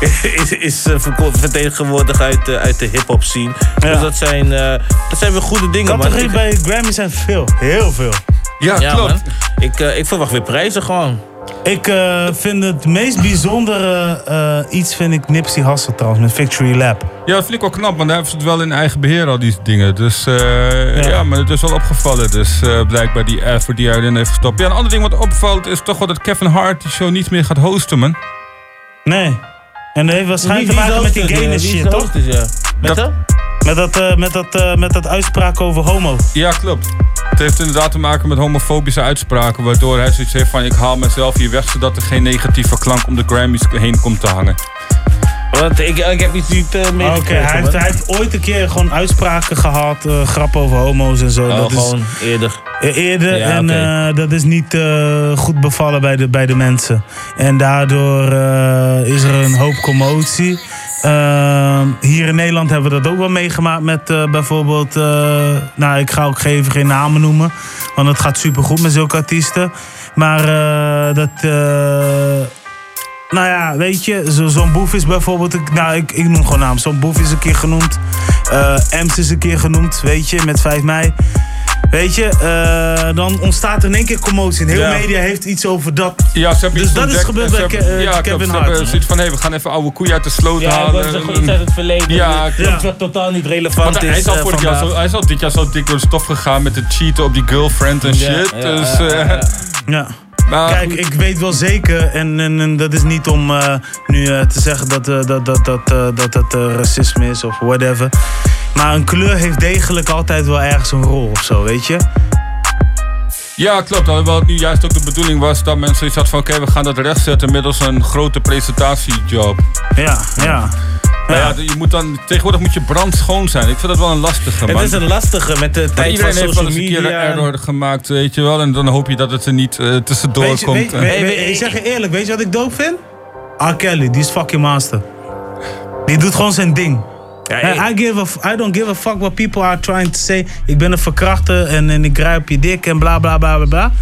is, is eh, vertegenwoordigd uit, de- uit de hip-hop scene. Dus dat zijn, eh, dat zijn weer goede dingen, man. Categorie Ik- bij Grammy zijn veel. Heel veel. Ja, ja, klopt. man. Ik, eh, ik verwacht weer prijzen gewoon. Ik eh, vind het meest bijzondere eh, iets vind ik Nipsey Hussle trouwens met Victory Lab. Ja, dat vind ik wel knap, want daar hebben ze het wel in eigen beheer al die dingen. Dus eh, ja. maar het is wel opgevallen. Dus eh, blijkbaar die effort die hij erin heeft gestopt. Ja, een ander ding wat opvalt is toch wel dat Kevin Hart die show niet meer gaat hosten, man. Nee. En dat heeft waarschijnlijk te maken met die host, eh, shit, toch? Met Dat-? Met dat, eh, met, dat, eh, met dat uitspraak over homo. Ja, klopt. Het heeft inderdaad te maken met homofobische uitspraken. Waardoor hij zoiets heeft van ik haal mezelf hier weg. Zodat er geen negatieve klank om de Grammys heen komt te hangen. Want ik, ik heb iets niet uh, Oké, meegekregen. hij, heeft, man. hij heeft ooit een keer gewoon uitspraken gehad, eh, grappen over homo's en zo. Oh, dat gewoon is, eerder. Eh, Eerder Ja, en oké. eh, dat is niet eh, goed bevallen bij de, bij de mensen. En daardoor eh, is er een hoop commotie. Hier in Nederland hebben we dat ook wel meegemaakt met eh, bijvoorbeeld... eh, nou, ik ga ook even geen namen noemen. Want het gaat supergoed met zulke artiesten. Maar eh, dat... nou ja, weet je, zo- zo'n boef is bijvoorbeeld... Ik, nou, ik, ik noem gewoon naam. Zo'n boef is een keer genoemd. Eh Ems is een keer genoemd, weet je, met 5 mei. Weet je, eh, dan ontstaat er in één keer commotie. En heel Ja. media heeft iets over dat. Ja, ze hebben dus dat is gebeurd bij hebben- eh, ja, klopt. Kevin Ze hebben Hart. zoiets van, hé, we gaan even oude koeien uit de sloot Ja, halen. wou zeggen, iets uit het verleden. Ja, klopt. wat totaal niet relevant Want hij, is. is al vorig jaar zo, hij is al dit jaar zo dik door de stof gegaan met het cheaten op die girlfriend en Ja, shit. ja, dus, ja, eh, ja. Ja. Maar Kijk, ik weet wel zeker, en, en, en dat is niet om eh, nu eh, te zeggen dat, eh, dat, dat, dat, dat het racisme is of whatever. Maar een kleur heeft degelijk altijd wel ergens een rol of zo, weet je? Ja, klopt. Alhoewel het nu juist ook de bedoeling was dat mensen zoiets hadden van... oké, we gaan dat rechtzetten middels een grote presentatiejob. Ja, ja. Maar ja, je moet dan, tegenwoordig moet je brandschoon zijn. Ik vind dat wel een lastige, man. Het is een lastige met de tijd van iedereen heeft wel social eens een keer media. een error gemaakt, weet je wel. En dan hoop je dat het er niet eh, tussendoor Weet je, komt. weet, weet, weet- ik zeg je eerlijk, weet je wat ik dope vind? R. Kelly, die is fucking master. Die doet gewoon zijn ding. Hey, I, give a, I don't give a fuck what people are trying to say. Ik ben een verkrachter en, en ik grijp je dik en bla bla bla bla bla.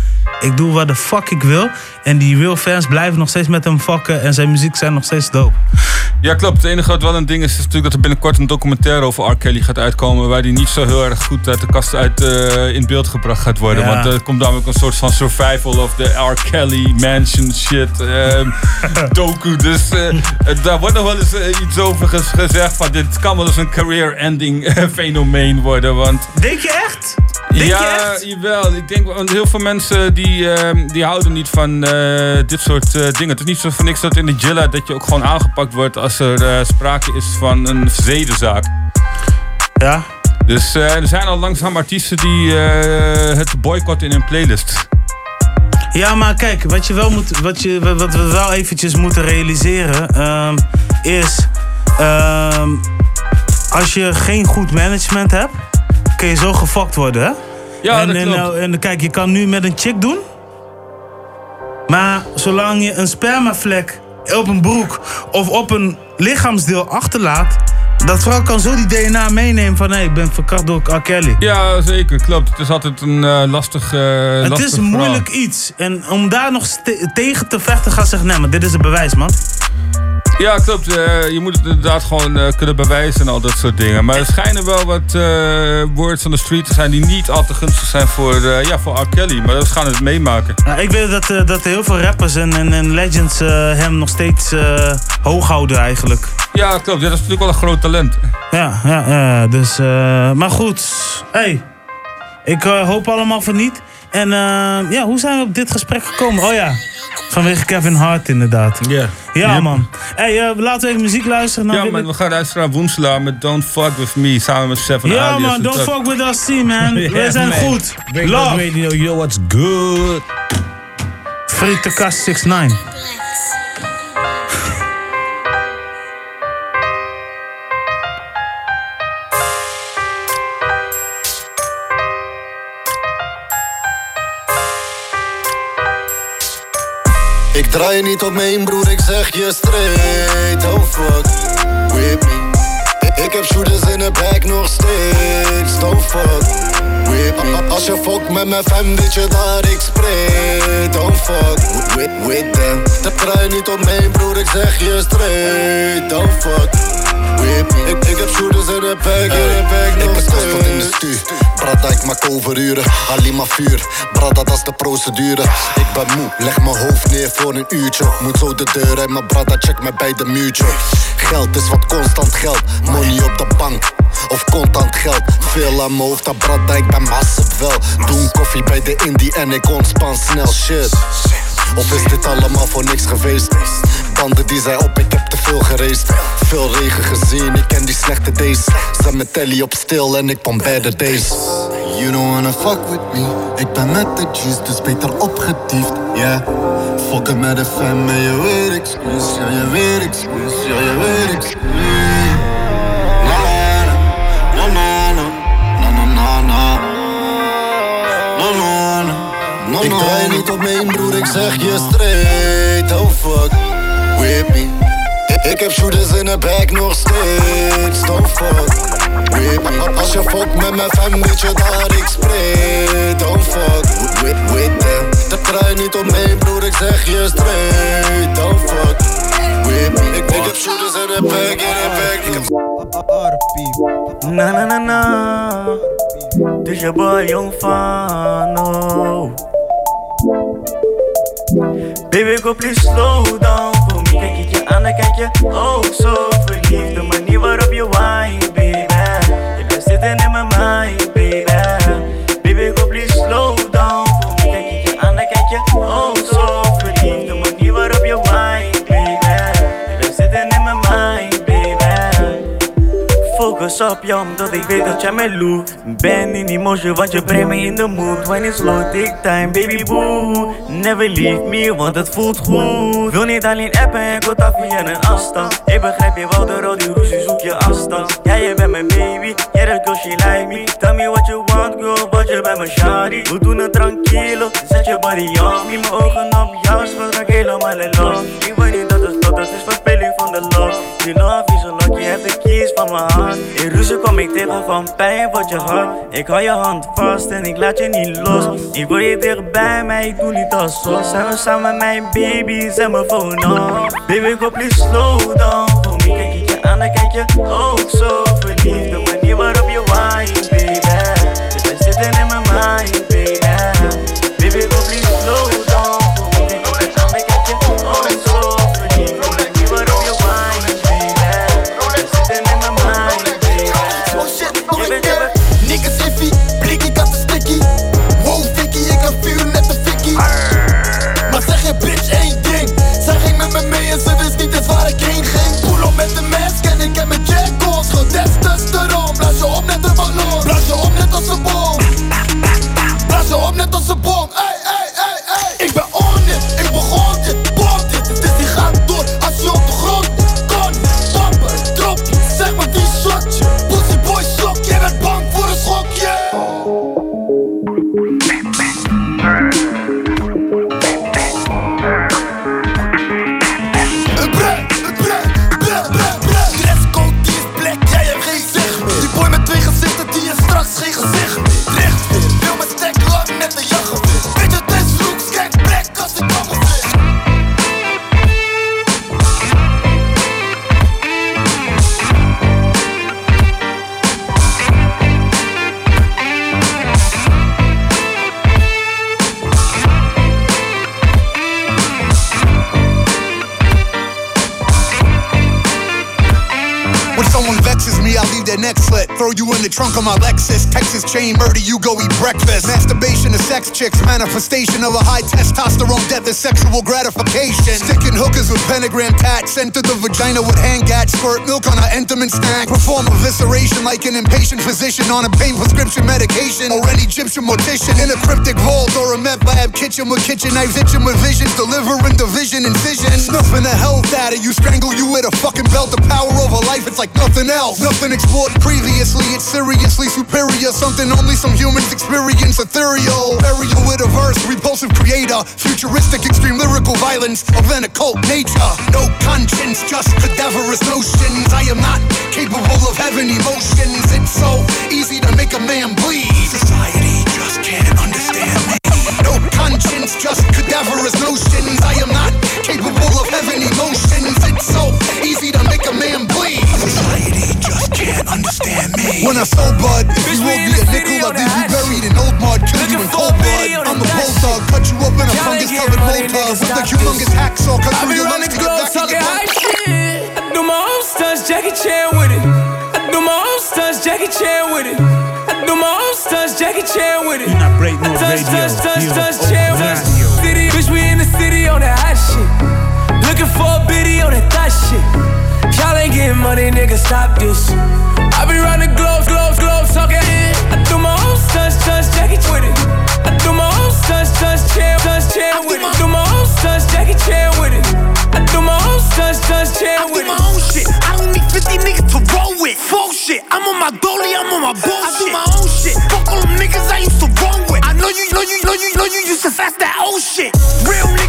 Ik doe wat de fuck ik wil. En die real fans blijven nog steeds met hem fucken. En zijn muziek zijn nog steeds dope. Ja, klopt. Het enige wat wel een ding is, is natuurlijk dat er binnenkort een documentaire over R. Kelly gaat uitkomen. Waar die niet zo heel erg goed uit de kast uit, eh, in beeld gebracht gaat worden. Ja. Want er komt namelijk een soort van survival of the R. Kelly mansion shit. ehm, docu. Dus eh, eh, daar wordt nog wel eens iets over gez- gezegd. Van dit kan wel eens een career-ending fenomeen worden. Want Denk je echt? Denk ja, je echt? jawel. Ik denk, want heel veel mensen die, ehm, die houden niet van eh, dit soort eh, dingen. Het is niet zo van niks dat in de Jilla dat je ook gewoon aangepakt wordt als er eh, sprake is van een zedenzaak. Ja. Dus er zijn al langzaam artiesten die het boycotten in hun playlist. Ja, maar kijk, wat, je wel moet, wat, je, wat we wel eventjes moeten realiseren ehm, is... ehm, als je geen goed management hebt, kun je zo gefokt worden, hè? Ja, en, dat klopt. nou, en kijk, je kan nu met een chick doen. Maar zolang je een spermavlek op een broek of op een lichaamsdeel achterlaat... Dat vrouw kan zo die DNA meenemen van... hé, ik ben verkracht door R. Kelly. Ja, zeker, klopt. Het is altijd een eh, lastig, eh Het lastig is verhaal. moeilijk iets. En om daar nog tegen te vechten, gaan zeggen: nee, maar dit is het bewijs, man. Ja, klopt. Eh, je moet het inderdaad gewoon eh, kunnen bewijzen en al dat soort dingen. Maar er schijnen wel wat eh, words on the street te zijn die niet al te gunstig zijn voor, ja, voor R. Kelly. Maar we gaan het meemaken. Nou, ik weet dat, dat heel veel rappers en, en, en legends hem nog steeds hoog houden, eigenlijk. Ja, klopt. Ja, dat is natuurlijk wel een groot talent. Ja, ja, ja. Dus, maar goed. Hey, ik hoop allemaal van niet. En eh, ja, hoe zijn we op dit gesprek gekomen? Oh ja, vanwege Kevin Hart inderdaad. Ja. Ja, Yep. man. Hey, eh, laten we even muziek luisteren. Dan ja, man, ik- we gaan luisteren naar Woensela met Don't Fuck With Me samen met Seven Ja, Alias. man, don't fuck with us, see, man. We zijn goed. Love. Radio, yo, what's good? Friete Kast 69. Ik draai niet op mijn broer, ik zeg je straight. Oh fuck, with me. Ik, heb shooters in de back nog steeds. Don't fuck, with me. Als je fuck met mijn fam, weet je dat ik spreek. Don't fuck, with, with them. Ik draai niet op mijn broer, ik zeg je straight. Don't fuck, Ik, ik heb shooters in de back, in de steeds. Ik ben in de stuur. Brada, ik maak overuren, alleen maar vuur. Brada, dat is de procedure. Ik ben moe, leg mijn hoofd neer voor een uurtje. Moet zo de deur uit, maar brada, check me bij de muurtje. Geld is wat constant geld, money op de bank. Of contant geld, veel aan mijn hoofd, dat brada, ik ben massive wel. Doen koffie bij de Indie en ik ontspan snel shit. Of is dit allemaal voor niks geweest? Banden die zei op, ik heb te veel gereisd. Veel regen gezien, ik ken die slechte days. Zet mijn telly op stil en ik better days. You don't wanna fuck with me. Ik ben met de G's, dus beter opgetiefd, yeah. Fokken met de fam en je weet excuus, ja je weet excuus, ja je weet. Ik draai niet op mijn broer, ik zeg je straight, oh fuck with me. Ik, heb shooters in de back nog steeds, don't fuck with me. Als je fuck met mijn fam, weet je dat ik spreek, don't fuck with, with them. Ik draai niet op mijn broer, ik zeg je straight, don't fuck with me. Ik, ik heb shooters in de back, in de back, ik heb... Na na na na. Dus je boy jong van oh. Baby, go please slow down voor me. Kijk ik je aan en kijk je oh zo verliefd. De manier waarop je wine, baby. Je bent zitten in mijn Op jou, omdat ik weet dat jij mij loert. Ben in emotion, want je brengt me in de mood. When it's slow, take time, baby boo. Never leave me, want het voelt goed. Wil niet alleen appen en contact via een afstand. Ik begrijp je wel, al die ruzie zoek je afstand. Ja, je bent mijn baby, yeah, that girl she like me. Tell me what you want, girl, want je bent mijn shawty. We doen het tranquilo, zet je body on me. Mijn ogen op jou, schat, raak helemaal dat is verspilling van de love. Die love is een lock, je hebt de keys van mijn hand. In ruzie kom ik tegen van pijn wat je hart. Ik hou je hand vast en ik laat je niet los. Ik wil je dichtbij mij, ik doe niet als sos. Zijn we samen mijn baby, zet mijn phone on. Baby, go please slow down voor me. Kijk ik je aan en kijk je ook zo verliefd. De manier waarop je wine, baby. Je bent zitten in mijn mind. Baby, ze op net als een bronk. Trunk of my Lexus. Texas chain murder, you go eat breakfast. Masturbation to sex chicks, manifestation of a high testosterone death is sexual gratification. Sticking hookers with pentagram tats, enter the vagina with hand gats, squirt milk on her intimate snack. Perform evisceration like an impatient physician on a pain prescription medication or an Egyptian mortician in a cryptic vault or a meth lab kitchen with kitchen knives itching with visions, delivering division and vision. Snuffing the health out of you, strangle you with a fucking belt. The power over life, it's like nothing else. Nothing explored previously, it's seriously superior. Something only some humans experience. Ethereal, burial with a verse, repulsive creator. Futuristic, extreme lyrical violence of an occult nature. No conscience, just cadaverous notions. I am not capable of having emotions. It's so easy to make a man bleed. Society just can't understand me. No conscience, just cadaverous notions. I am not capable of having emotions. It's so easy to make a man bleed. Society just can't understand me. When I sow bud, if you owe me a nickel, I'll leave you buried in old mud, kill you in cold blood. I'm a bulldog, cut you up in a fungus covered mold tub with a humongous hacksaw cut through your lungs to get back in your hype shit. I do my own stunts, Jackie Chan with it. I do my own stunts, Jackie Chan with it. I do my own stunts, Jackie Chan with it. You're not break no I touch, radio. touch, touch, You're touch, on Chan with it. City, bitch, we in the city on that hot shit. Looking for a biddy on that thot shit. Getting money, nigga, stop this. I be round the globes, globes, globes, talking. I do my own stunts, stunts, Jackie with it. I do my own stunts, stunts, chair, stunts, chair with it. I Do my own stunts, Jackie chair with it. I do my own stunts, stunts, chair I do my own shit. I don't need 50 niggas to roll with. Full shit. I'm on my dolly, I'm on my bullshit. I do my own shit. Fuck all them niggas I used to roll with. I know you, know you, know you, know you used to fast that old shit. Real nigga,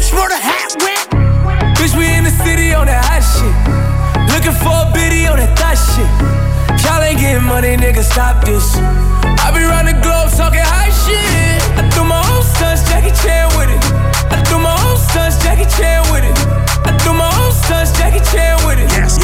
ain't Bobby Schmurder hat whip. Bitch, we in the city on that hot shit. Looking for a biddy on that thot shit. Y'all ain't getting money, nigga, stop this. I be round the globe talking high shit. I do my own stunts, Jackie Chan with it. I do my own stunts, Jackie Chan with it. I do my own stunts, Jackie Chan.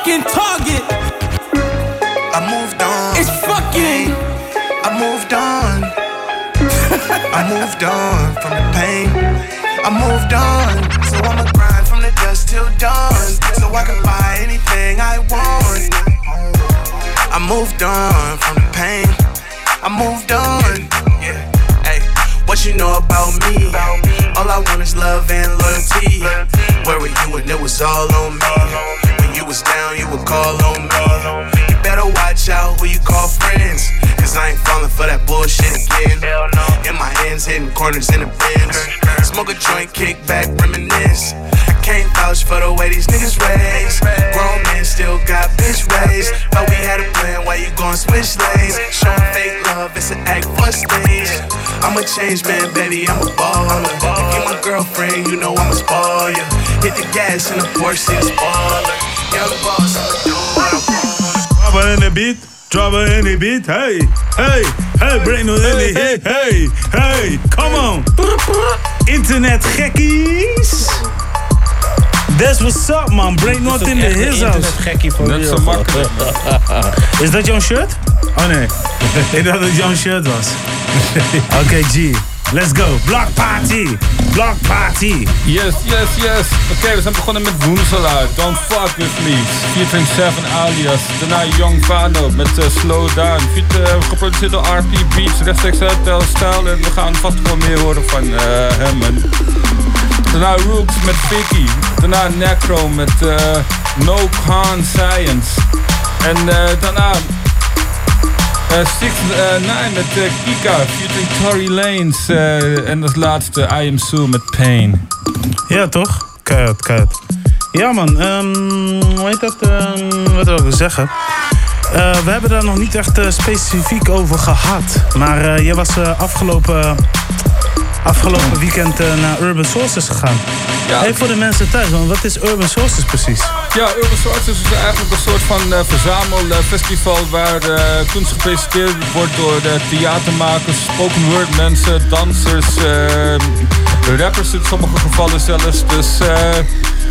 Fucking Target. I moved on. It's fucking. I moved on. I moved on from the pain. I moved on. So I'ma grind from the dust till dawn. So I can buy anything I want. I moved on from the pain. I moved on. Yeah. Hey, what you know about me? All I want is love and loyalty. Where were you when it was all on me? Was down, you would call on me. You better watch out who you call friends. Cause I ain't falling for that bullshit again. In my hands, hitting corners in the bins. Smoke a joint, kick back, reminisce. I can't vouch for the way these niggas raise. Grown men still got bitch ways. But we had a plan, why you gon' switch lanes? Showing fake love, it's an act for stage. I'm a change man, baby, I'm a baller. If you my girlfriend, you know I'ma spoil ya. Hit the gas in the Porsche, it's baller. Trouble in the beat, trouble in the beat. Hey, hey, hey, bring no in the hey, hey, hey, come on. Internet gekkies. That's what's up, man. Break not in the his house. gekkie voor Net zo real. makkelijk. Is dat jouw shirt? Oh nee. Ik dacht dat het jouw shirt was. Oké, G. Let's go. Block party. Block party. Yes, yes, yes. Oké, we zijn begonnen met Woenselaar. Don't fuck with me. 427 alias. Daarna Young Vano met eh, Slow Down. Feat, eh, geproduceerd door RP Beats. Rechtstreeks uit Style. En we gaan vast gewoon meer horen van eh, hem. Daarna Rooks met Vicky. Daarna Necro met No Con Science. En daarna eh 6 9 met eh, Kika, featuring Tory Lanez. eh, en als laatste I Am Sue met Pain. Ja, toch? Keihard, keihard. Ja, man. ehm, hoe heet dat? ehm, wat wil ik zeggen? Eh, we hebben daar nog niet echt eh, specifiek over gehad. Maar eh jij was eh, afgelopen, afgelopen weekend eh, naar Urban Sources gegaan. Ja. Hey, voor de mensen thuis, want wat is Urban Sources precies? Ja, Urban Sources is eigenlijk een soort van eh, verzamelfestival waar eh, kunst gepresenteerd wordt door theatermakers, spoken word mensen, dansers, rappers in sommige gevallen zelfs. Dus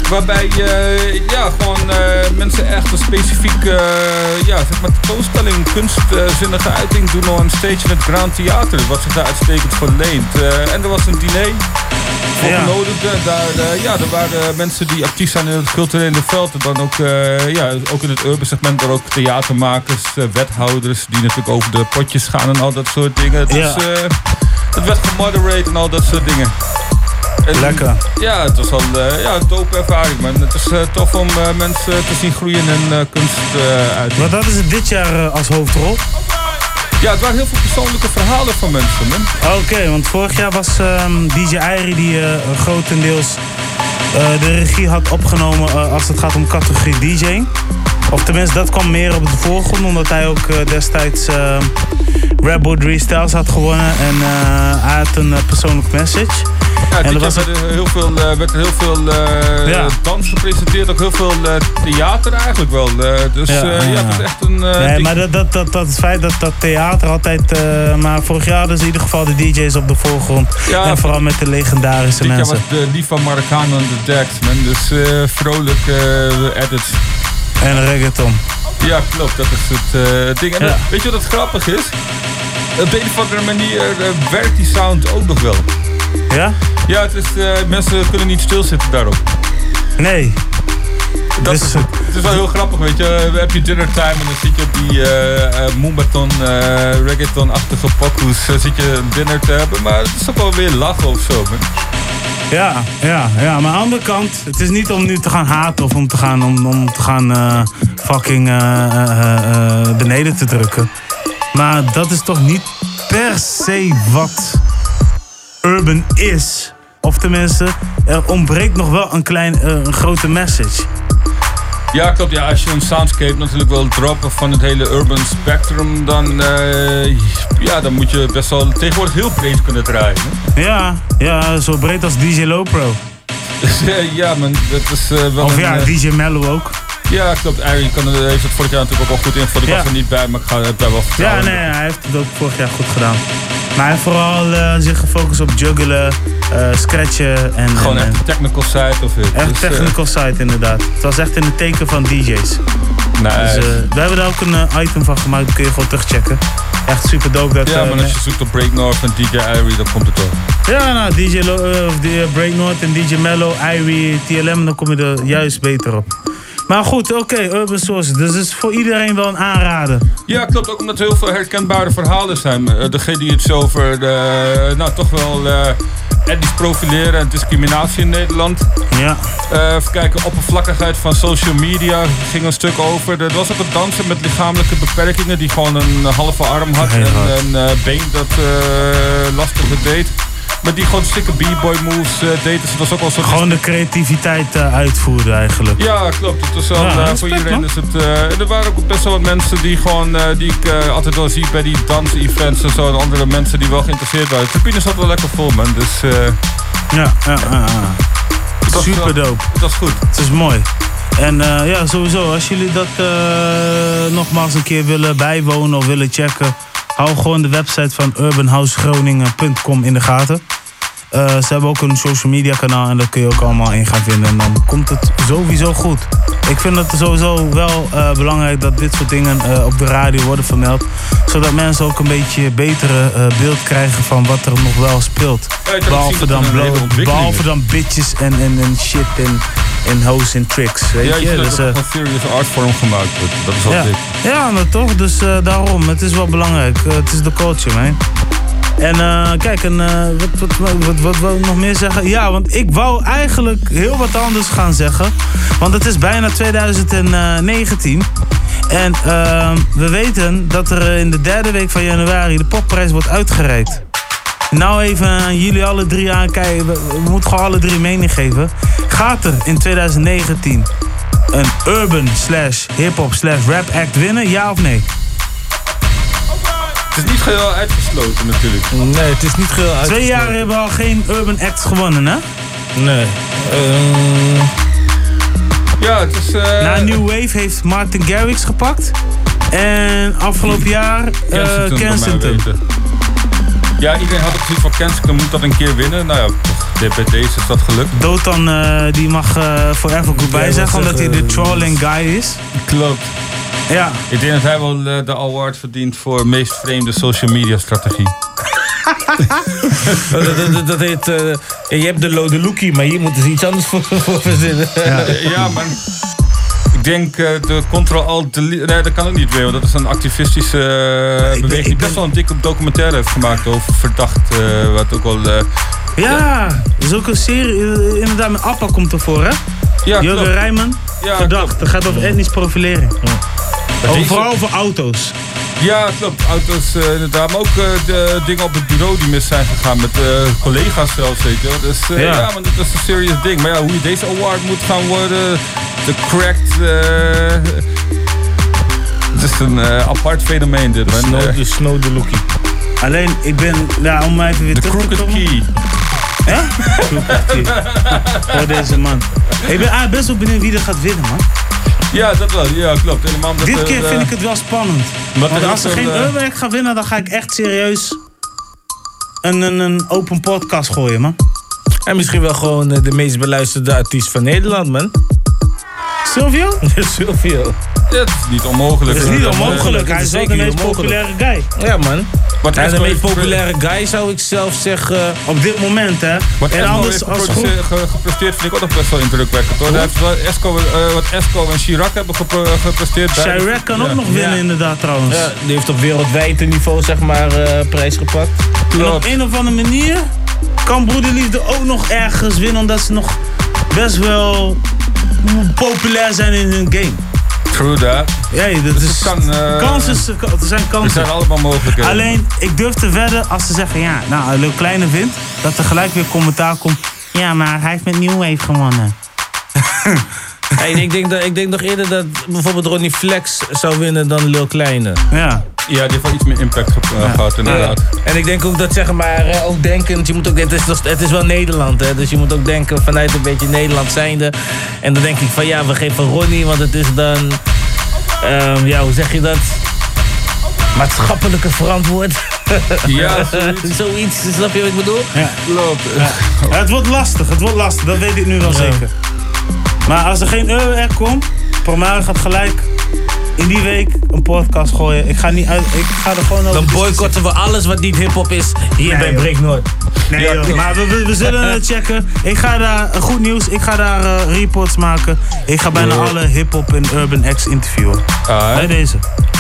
waarbij eh, ja, gewoon eh, mensen echt een specifieke eh, ja, zeg maar, tentoonstelling, kunstzinnige uiting doen op een stage in het Grand Theater, wat zich daar uitstekend voor leent. En er was een diner voor Ja. genodigden. Daar, ja, er waren mensen die actief zijn in het culturele veld. En dan ook, ja, ook in het urban segment, maar ook theatermakers, wethouders die natuurlijk over de potjes gaan en al dat soort dingen. Dus Ja. het werd gemoderate en al dat soort dingen. En, Lekker. Ja, het was al eh, ja, een dope ervaring, man. Het is eh, tof om eh, mensen te zien groeien eh, kunst uit. Wat hadden ze dit jaar als hoofdrol? Ja, het waren heel veel persoonlijke verhalen van mensen, man. Oké, want vorig jaar was ehm, DJ Airy die grotendeels de regie had opgenomen als het gaat om categorie DJ. Of tenminste, dat kwam meer op de voorgrond, omdat hij ook destijds Red Bull 3 Styles had gewonnen. En eh, hij had een persoonlijk message. Ja, en er was werd er heel veel, eh, werd er heel veel eh, Ja. dans gepresenteerd, ook heel veel eh, theater eigenlijk wel. Dus ja, ja, het is echt een... nee, maar dat, dat, dat, dat het feit dat dat theater altijd... maar vorig jaar hadden ze in ieder geval de DJ's op de voorgrond. Ja, en vooral met de legendarische Dit mensen. was de Liva Maracano aan de decks, man. Dus vrolijk edits. En reggaeton. Ja, klopt. Dat is het ding. En Ja. weet je wat het grappig is? Op een of andere manier werkt die sound ook nog wel. Ja? Ja, het is, eh, mensen kunnen niet stilzitten daarop. Nee. Dat Dus- is, het is wel heel grappig, weet je. Eh, Heb je dinner time en dan zit je op die eh eh, Moombaton, eh, reggaeton-achtige pokoes. zit je dinner te hebben, maar het is toch wel weer lachen of zo, man. Ja, ja, ja. Maar aan de andere kant, het is niet om nu te gaan haten of om te gaan, om, om te gaan fucking beneden te drukken. Maar dat is toch niet per se wat urban is. Of tenminste, er ontbreekt nog wel een, klein, eh, een grote message. Ja, klopt. Ja, als je een soundscape natuurlijk wil droppen van het hele urban spectrum, dan, eh, ja, dan moet je best wel tegenwoordig heel breed kunnen draaien. hè. Ja, ja, zo breed als DJ Lopro. Ja, man, dat is eh, wel Of een, ja, DJ Mello ook. Ja, klopt. Ari kan, heeft het vorig jaar natuurlijk ook al goed ingevuld. Ik Ja. was er niet bij, maar ik ga het daar wel Ja, vertrouwen. nee, hij heeft het ook vorig jaar goed gedaan. Maar hij heeft vooral eh, zich gefocust op juggelen, eh, scratchen en... Gewoon en, echt technical side of it. Echt Dus, eh, technical side inderdaad. Het was echt in het teken van DJ's. Nice. Dus, we hebben daar ook een item van gemaakt, dat kun je gewoon terugchecken. Echt super dope. Dat, ja, maar als je zoekt op Break North en DJ Irie, dan komt het ook. Ja, nou, DJ Lo, Break North en DJ Mello, Irie, TLM, dan kom je er juist beter op. Maar goed, oké, Urban Sources. Dus het is voor iedereen wel een aanrader. Ja, klopt. Ook omdat er heel veel herkenbare verhalen zijn. Eh, Degene die het over de, nou, toch wel eh etnisch profileren en discriminatie in Nederland. Ja. Eh, even kijken, oppervlakkigheid van social media ging een stuk over. Er was ook een danser met lichamelijke beperkingen die gewoon een halve arm had en een eh, been dat eh lastiger deed. Maar die gewoon stikke b-boy moves deed. Dus het was ook wel zo. Gewoon de creativiteit eh, uitvoeren eigenlijk. Ja, klopt. Het was wel Ja, eh, respect, voor iedereen. man. Dus het, er waren ook best wel wat mensen die gewoon, die ik altijd wel zie bij die dans-events en zo. En andere mensen die wel geïnteresseerd waren. De tribune zat wel lekker vol, man. Dus Ja, ja, ja. Super dope. dat is goed. Het is mooi. En ja, sowieso, als jullie dat nogmaals een keer willen bijwonen of willen checken, hou gewoon de website van urbanhousegroningen.com in de gaten. Eh, ze hebben ook een social media kanaal en daar kun je ook allemaal in gaan vinden. En dan komt het sowieso goed. Ik vind het sowieso wel eh, belangrijk dat dit soort dingen eh, op de radio worden vermeld. Zodat mensen ook een beetje betere beeld krijgen van wat er nog wel speelt. Ja, behalve, dan behalve dan bitches en, en, en shit en, en hoes en tricks. Weet ja, je? je dat Dus, een serious artvorm gemaakt wordt. Dat is wel ja. dik. ja, maar toch, dus daarom. Het is wel belangrijk. Het is de culture, man. En eh, kijk, en, eh, wat, wat, wat, wat, wil ik nog meer zeggen? Ja, want ik wou eigenlijk heel wat anders gaan zeggen. Want het is bijna 2019. En eh, we weten dat er in de derde week van januari de popprijs wordt uitgereikt. Nou even jullie alle drie aankijken. We, we moeten gewoon alle drie mening geven. Gaat er in 2019 een urban slash hip-hop slash rap act winnen? Ja of nee? Het is niet geheel uitgesloten natuurlijk. Nee, het is niet geheel uitgesloten. Twee jaar hebben we al geen urban acts gewonnen, hè? Nee. Ja, het is... eh, Na New Wave heeft Martin Garrix gepakt. En afgelopen jaar eh Kensington, bij. Ja, iedereen had ook zoiets van Kensington moet dat een keer winnen. Nou ja, toch, bij deze is dat gelukt. Dotan eh, die mag eh forever goodbye Ja, zeggen, wat omdat hij de trolling guy is. Klopt. Ja. Ik denk dat hij wel eh, de award verdient voor meest vreemde social media strategie. dat, dat, heet, eh, je hebt de Lode Lookie, maar hier moeten ze iets anders voor, voor verzinnen. Ja, ja maar ik denk eh, de Control Alt Delete. Nee, dat kan ook niet weer, want dat is een activistische beweging die best wel een dikke documentaire heeft gemaakt over verdacht. wat ook wel. Ja, is ook een serie, inderdaad met Appa komt ervoor, hè? Ja, Jurgen. Rijman, Ja, verdacht. Dat gaat over etnisch profilering. Maar Over, vooral over auto's. Ja, klopt. Auto's eh, inderdaad. Maar ook eh, de dingen op het bureau die mis zijn gegaan met eh, collega's zelfs, weet je. Dus eh, Ja. ja. maar dat is een serious ding. Maar ja, hoe je deze award moet gaan worden, de cracked... eh, Het is een apart fenomeen dit, man. Snow, de Snow de Lookie. Alleen, ik ben, ja, om even weer De terug te Crooked komen. Key. Hè? Crooked Key. Voor deze man. Ik ben ah, best wel benieuwd wie er gaat winnen, man. Ja, dat wel. Ja, klopt. Helemaal omdat, Dit eh, keer vind ik het wel spannend. Want als er ook geen wel, eh, gaat winnen, dan ga ik echt serieus een, een, een open podcast gooien, man. En misschien wel gewoon eh, de meest beluisterde artiest van Nederland, man. Silvio? Silvio. Het is niet onmogelijk. Het is niet eh, onmogelijk. Hij is wel de meest populaire guy. Ja, man. Wat Hij is de meest populaire guy, zou ik zelf zeggen. Op dit moment, hè. Wat en anders als gepresteerd vind ik ook nog best wel indrukwekkend hoor. Hij heeft wel Esco, eh, wat Esco en Chirac hebben gepro- gepresteerd. bij- Chirac kan ook nog winnen, Ja. inderdaad, trouwens. Ja, die heeft op wereldwijd niveau, zeg maar, eh, prijs gepakt. En op een of andere manier kan Broederliefde ook nog ergens winnen, omdat ze nog best wel populair zijn in hun game. True that. Ja, dat Dus is, kan, eh, kansen, er zijn Er kansen. zijn allemaal mogelijkheden. Alleen, ik durf te wedden als ze zeggen, ja, nou, Lil Kleine wint, dat er gelijk weer commentaar komt. Ja, maar hij heeft met New Wave gewonnen. Hey, ik, denk dat, ik denk nog eerder dat bijvoorbeeld Ronnie Flex zou winnen dan Lil Kleine. Ja. Ja, die heeft wel iets meer impact ge- eh, gehad inderdaad. En ik denk ook dat, zeg maar, eh, ook denkend, je moet ook denken, het is, het is wel Nederland, hè, dus je moet ook denken vanuit een beetje Nederland zijnde. En dan denk ik van ja, we geven Ronnie, want het is dan, ehm, ja, hoe zeg je dat? Maatschappelijke verantwoord. Ja, zoiets. zoiets, snap je wat ik bedoel? Ja. Klopt. Ja, het wordt lastig, het wordt lastig, dat weet ik nu wel zeker. Maar als er geen euro er komt, Promare gaat gelijk in die week een podcast gooien. Ik ga, niet uit, ik ga er gewoon over Dan boycotten we alles wat niet hip-hop is hier Nee, bij. Break Noord. Nee, joh, maar we, zullen het checken. Ik ga daar, eh, goed nieuws, ik ga daar eh, reports maken. Ik ga bijna alle hip-hop en urban acts interviewen. Ah, Bij deze.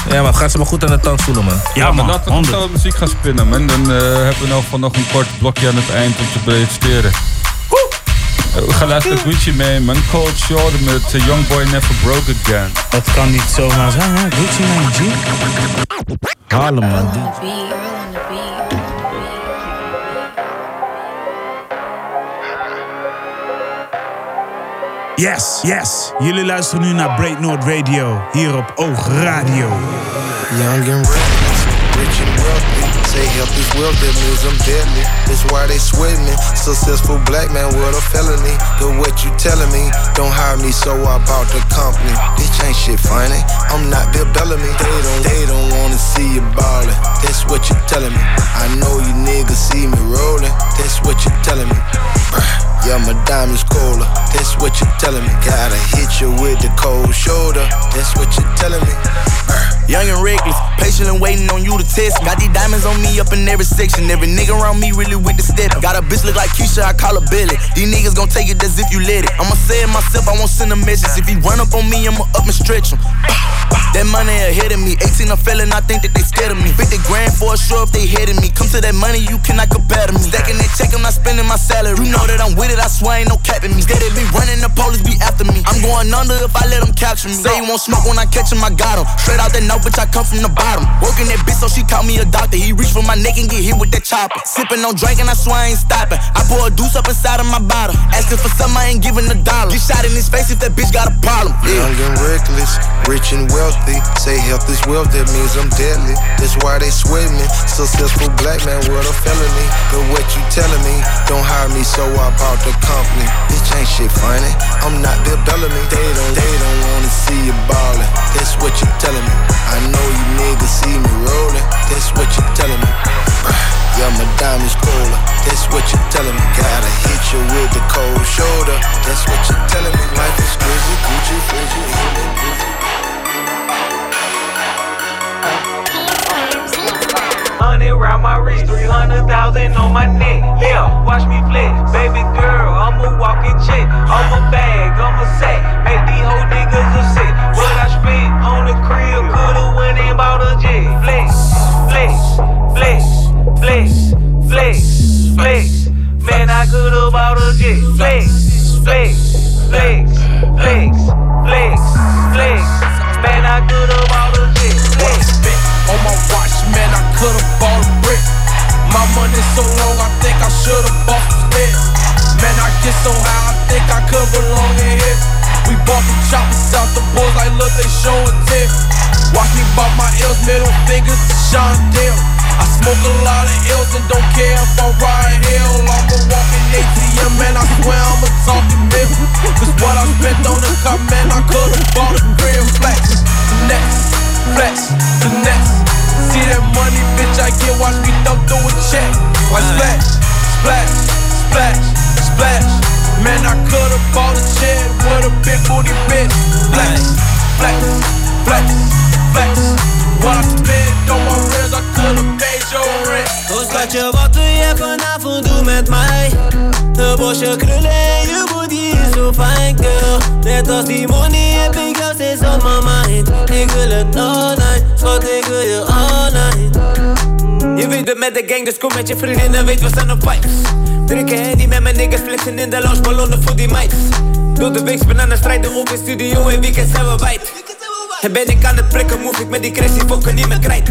Ja, maar gaat ze maar goed aan de tand voelen, man. Ja, maar man. laten we muziek gaan spinnen, man. Dan eh, hebben we nog, van nog een kort blokje aan het eind om te presenteren. Eh, We gaan luisteren naar Gucci Mane, man. Cold Shoulder met eh, Young Boy Never Broke Again. Dat kan niet zomaar zijn, hè? Gucci Mane, G. Harlem, man. Yes, yes. Jullie luisteren nu naar Break North Radio. Hier op Oog Radio. Young and wealthy. Say health is wealth, that means I'm deadly. That's why they sweat me. Successful black man with a felony. But what you telling me? Don't hire me, so I bought the company. Bitch ain't shit funny. I'm not Bill Bellamy. They don't, they don't wanna see you ballin'. That's what you telling me. I know you niggas see me rollin'. That's what you telling me. Bruh. Yeah, my diamonds colder. That's what you're telling me. Gotta hit you with the cold shoulder. That's what you're telling me. Uh, young and reckless, patient and waiting on you to test. Got these diamonds on me up in every section. Every nigga around me really with the step. Got a bitch look like Keisha, I call her Billy. These niggas gon' take it as if you let it. I'ma say it myself, I won't send a message. If he run up on me, I'ma up and stretch him. That money ahead of me. 18 a felon, I think that they scared of me. 50 grand for a show if they headed me. Come to that money, you cannot compare to me. Stacking that check, I'm not spending my salary. You know that I'm with it, I swear ain't no capping me. Steady be running, the police be after me. I'm going under if I let them capture me. Say you won't smoke when I catch him, I got him. Straight out that note, bitch, I come from the bottom. Working that bitch, so she call me a doctor. He reach for my neck and get hit with that chopper. Sipping on drink and I swear I ain't stopping. I pour a deuce up inside of my bottle. Asking for something, I ain't giving a dollar. Get shot in his face if that bitch got a problem. Yeah. Young and reckless, rich and wealthy. Say health is wealth, that means I'm deadly. That's why they sweat me. Successful black man with a felony. But what you telling me? Don't hire me, so I bought the company. Bitch ain't shit funny. I'm not Bill Bellamy. They don't, they don't wanna see you ballin'. That's what you telling me. I know you niggas see me rollin'. That's what you telling me. Yeah, my diamonds colder. That's what you telling me. Gotta hit you with the cold shoulder. That's what you telling me. Life is crazy, Gucci, Gucci, Hundred round my wrist, 300,000 on my neck. Yeah, watch me flex. Baby girl, I'm a walking chick. I'm a bag, I'm a sack. Make these whole niggas upset. What I spent on the crib, coulda went and bought a jet. Flex, flex, flex, flex, flex, flex. Man, I coulda bought a jet. Flex, flex, flex, flex, flex, flex. Man, I coulda bought a jet. Flex. On my man, I could've bought a brick. My money so long, I think I should've bought some sticks. Man, I get so high, I think I could belong in here. We bought the choppers out the boys like, look, they showing tip. Watch me bump my ills, middle fingers to Sean Dill. I smoke a lot of ills and don't care if I'm riding hill. I'm a walking ATM and I swear I'm a talking bill. Cause what I spent on the cup, man, I could've bought a crib flex. Next, flex, the next. See that money, bitch, I get, watch me dump through a check. Like splash, splash, splash, splash. Man, I could've bought a chair with a big booty bitch. Flex, flex, flex, flex. What I spent on my rims, I could've paid your rent. Oh schatje, wat wil je vanavond doen met mij? De bosje krullen en je booty is zo fijn, girl. Net als die money heb ik jou steeds on my mind. Ik wil het all schat ik wil je all Je weet het met de gang, dus kom met je vriendinnen, weet we zijn op vibes. Drinken handy met mijn niggas, flexen in de lounge, ballonnen voor die meid. Door de week ben aan het strijden, op in studio, in weekend zijn we wijd en ben ik aan het prikken, move ik met die crazy fokken niet meer krijt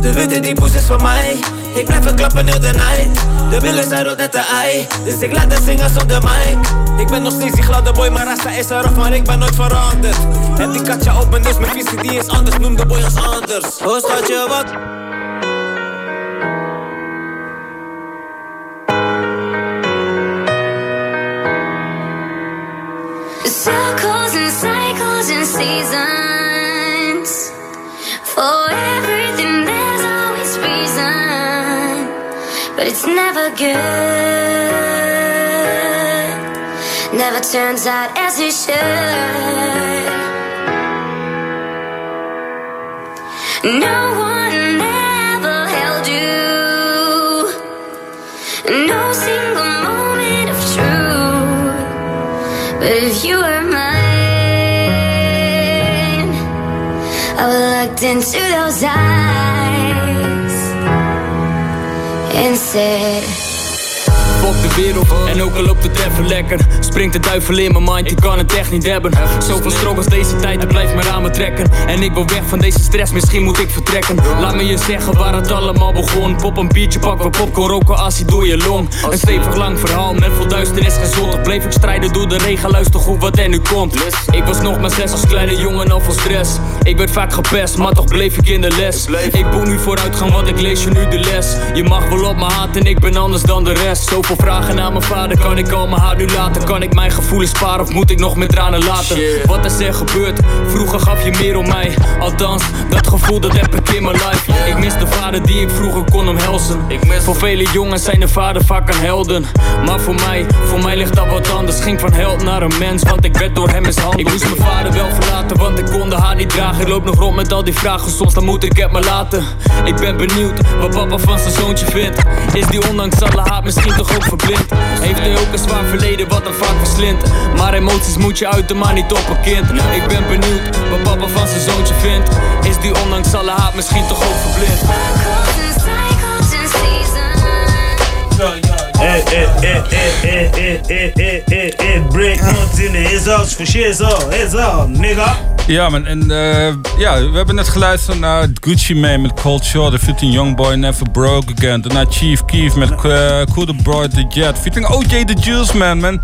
De witte die poes is van mij. Ik blijf het klappen heel de night. De billen zijn rood net de ei. Dus ik laat de zingers op de mic. Ik ben nog steeds die gladde boy, maar Rasta is eraf Maar ik ben nooit veranderd. Heb die katja op mijn neus, mijn visie die is anders. Noem de boy als anders. Oh schatje, wat? Circles and cycles and seasons. For everything, there's always reason. But it's never good. Never turns out as it should. No one ever held you. No single moment of truth. But if you were mine, looked into those eyes and said. En ook al loopt het even lekker Springt de duivel in mijn mind, ik kan het echt niet hebben. Zoveel struggles deze tijd, het blijft me aan me trekken. En ik wil weg van deze stress, misschien moet ik vertrekken. Laat me je zeggen waar het allemaal begon. Pop een biertje, pak wat popcorn, roken acid door je long. Een stevig lang verhaal, met veel duisternis gezond bleef ik strijden door de regen, luister goed wat er nu komt. Ik was nog maar zes als kleine jongen al van stress. Ik werd vaak gepest, maar toch bleef ik in de les. Ik boek nu vooruitgang, want ik lees je nu de les. Je mag wel op me haten, ik ben anders dan de rest vragen aan mijn vader, kan ik al mijn haar nu laten? Kan ik mijn gevoelens sparen of moet ik nog met tranen laten? Wat is er gebeurd? Vroeger gaf je meer om mij. Althans, dat gevoel dat heb ik in mijn life Ik mis de vader die ik vroeger kon omhelzen. Voor vele jongens zijn de vader vaak een helden. Maar voor mij, voor mij ligt dat wat anders. Ging van held naar een mens, want ik werd door hem mishandeld. Ik moest mijn vader wel verlaten, want ik kon de haar niet dragen. Ik loop nog rond met al die vragen, soms dan moet ik het maar laten. Ik ben benieuwd wat papa van zijn zoontje vindt. Is die ondanks alle haat misschien toch ook verblind? Heeft hij ook een zwaar verleden wat hem vaak verslindt Maar emoties moet je uiten, maar niet op een kind. Ik ben benieuwd wat papa van zijn zoontje vindt. Is die ondanks alle haat misschien toch ook verblind? Eh, break Not in the for all, nigga. Ja, man, en uh, ja, we hebben net geluisterd naar Gucci Mane met Cold Shore, de young Youngboy Never Broke Again, daarna Chief Keef met uh, Boy The Jet, featuring OJ The Juice Man, man.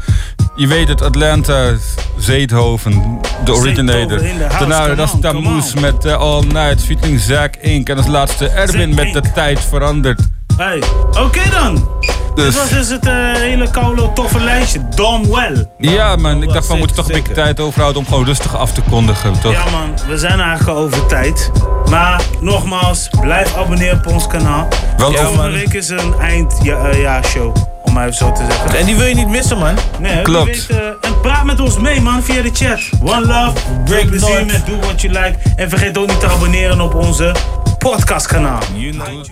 Je weet het, Atlanta, Zeethoven, de originator. Daarna dat met eh, All Night, featuring Zack Ink en als laatste Erwin met De Tijd Verandert. Hey, oké dan. Dus- Dit was dus het eh, hele koude toffe lijstje. Dom well. Ja, man. Ik dacht, we moeten toch een beetje tijd overhouden om gewoon rustig af te kondigen, toch? Ja man, we zijn eigenlijk al over tijd. Maar nogmaals, blijf abonneren op ons kanaal. Wel ja, over- Volgende week is een eindjaarshow. Om maar even zo te zeggen. En die wil je niet missen, man. Nee, Klopt. Weet, eh, en praat met ons mee, man, via de chat. One love, break nooit. met Do What You Like. En vergeet ook niet te abonneren op onze podcastkanaal. You know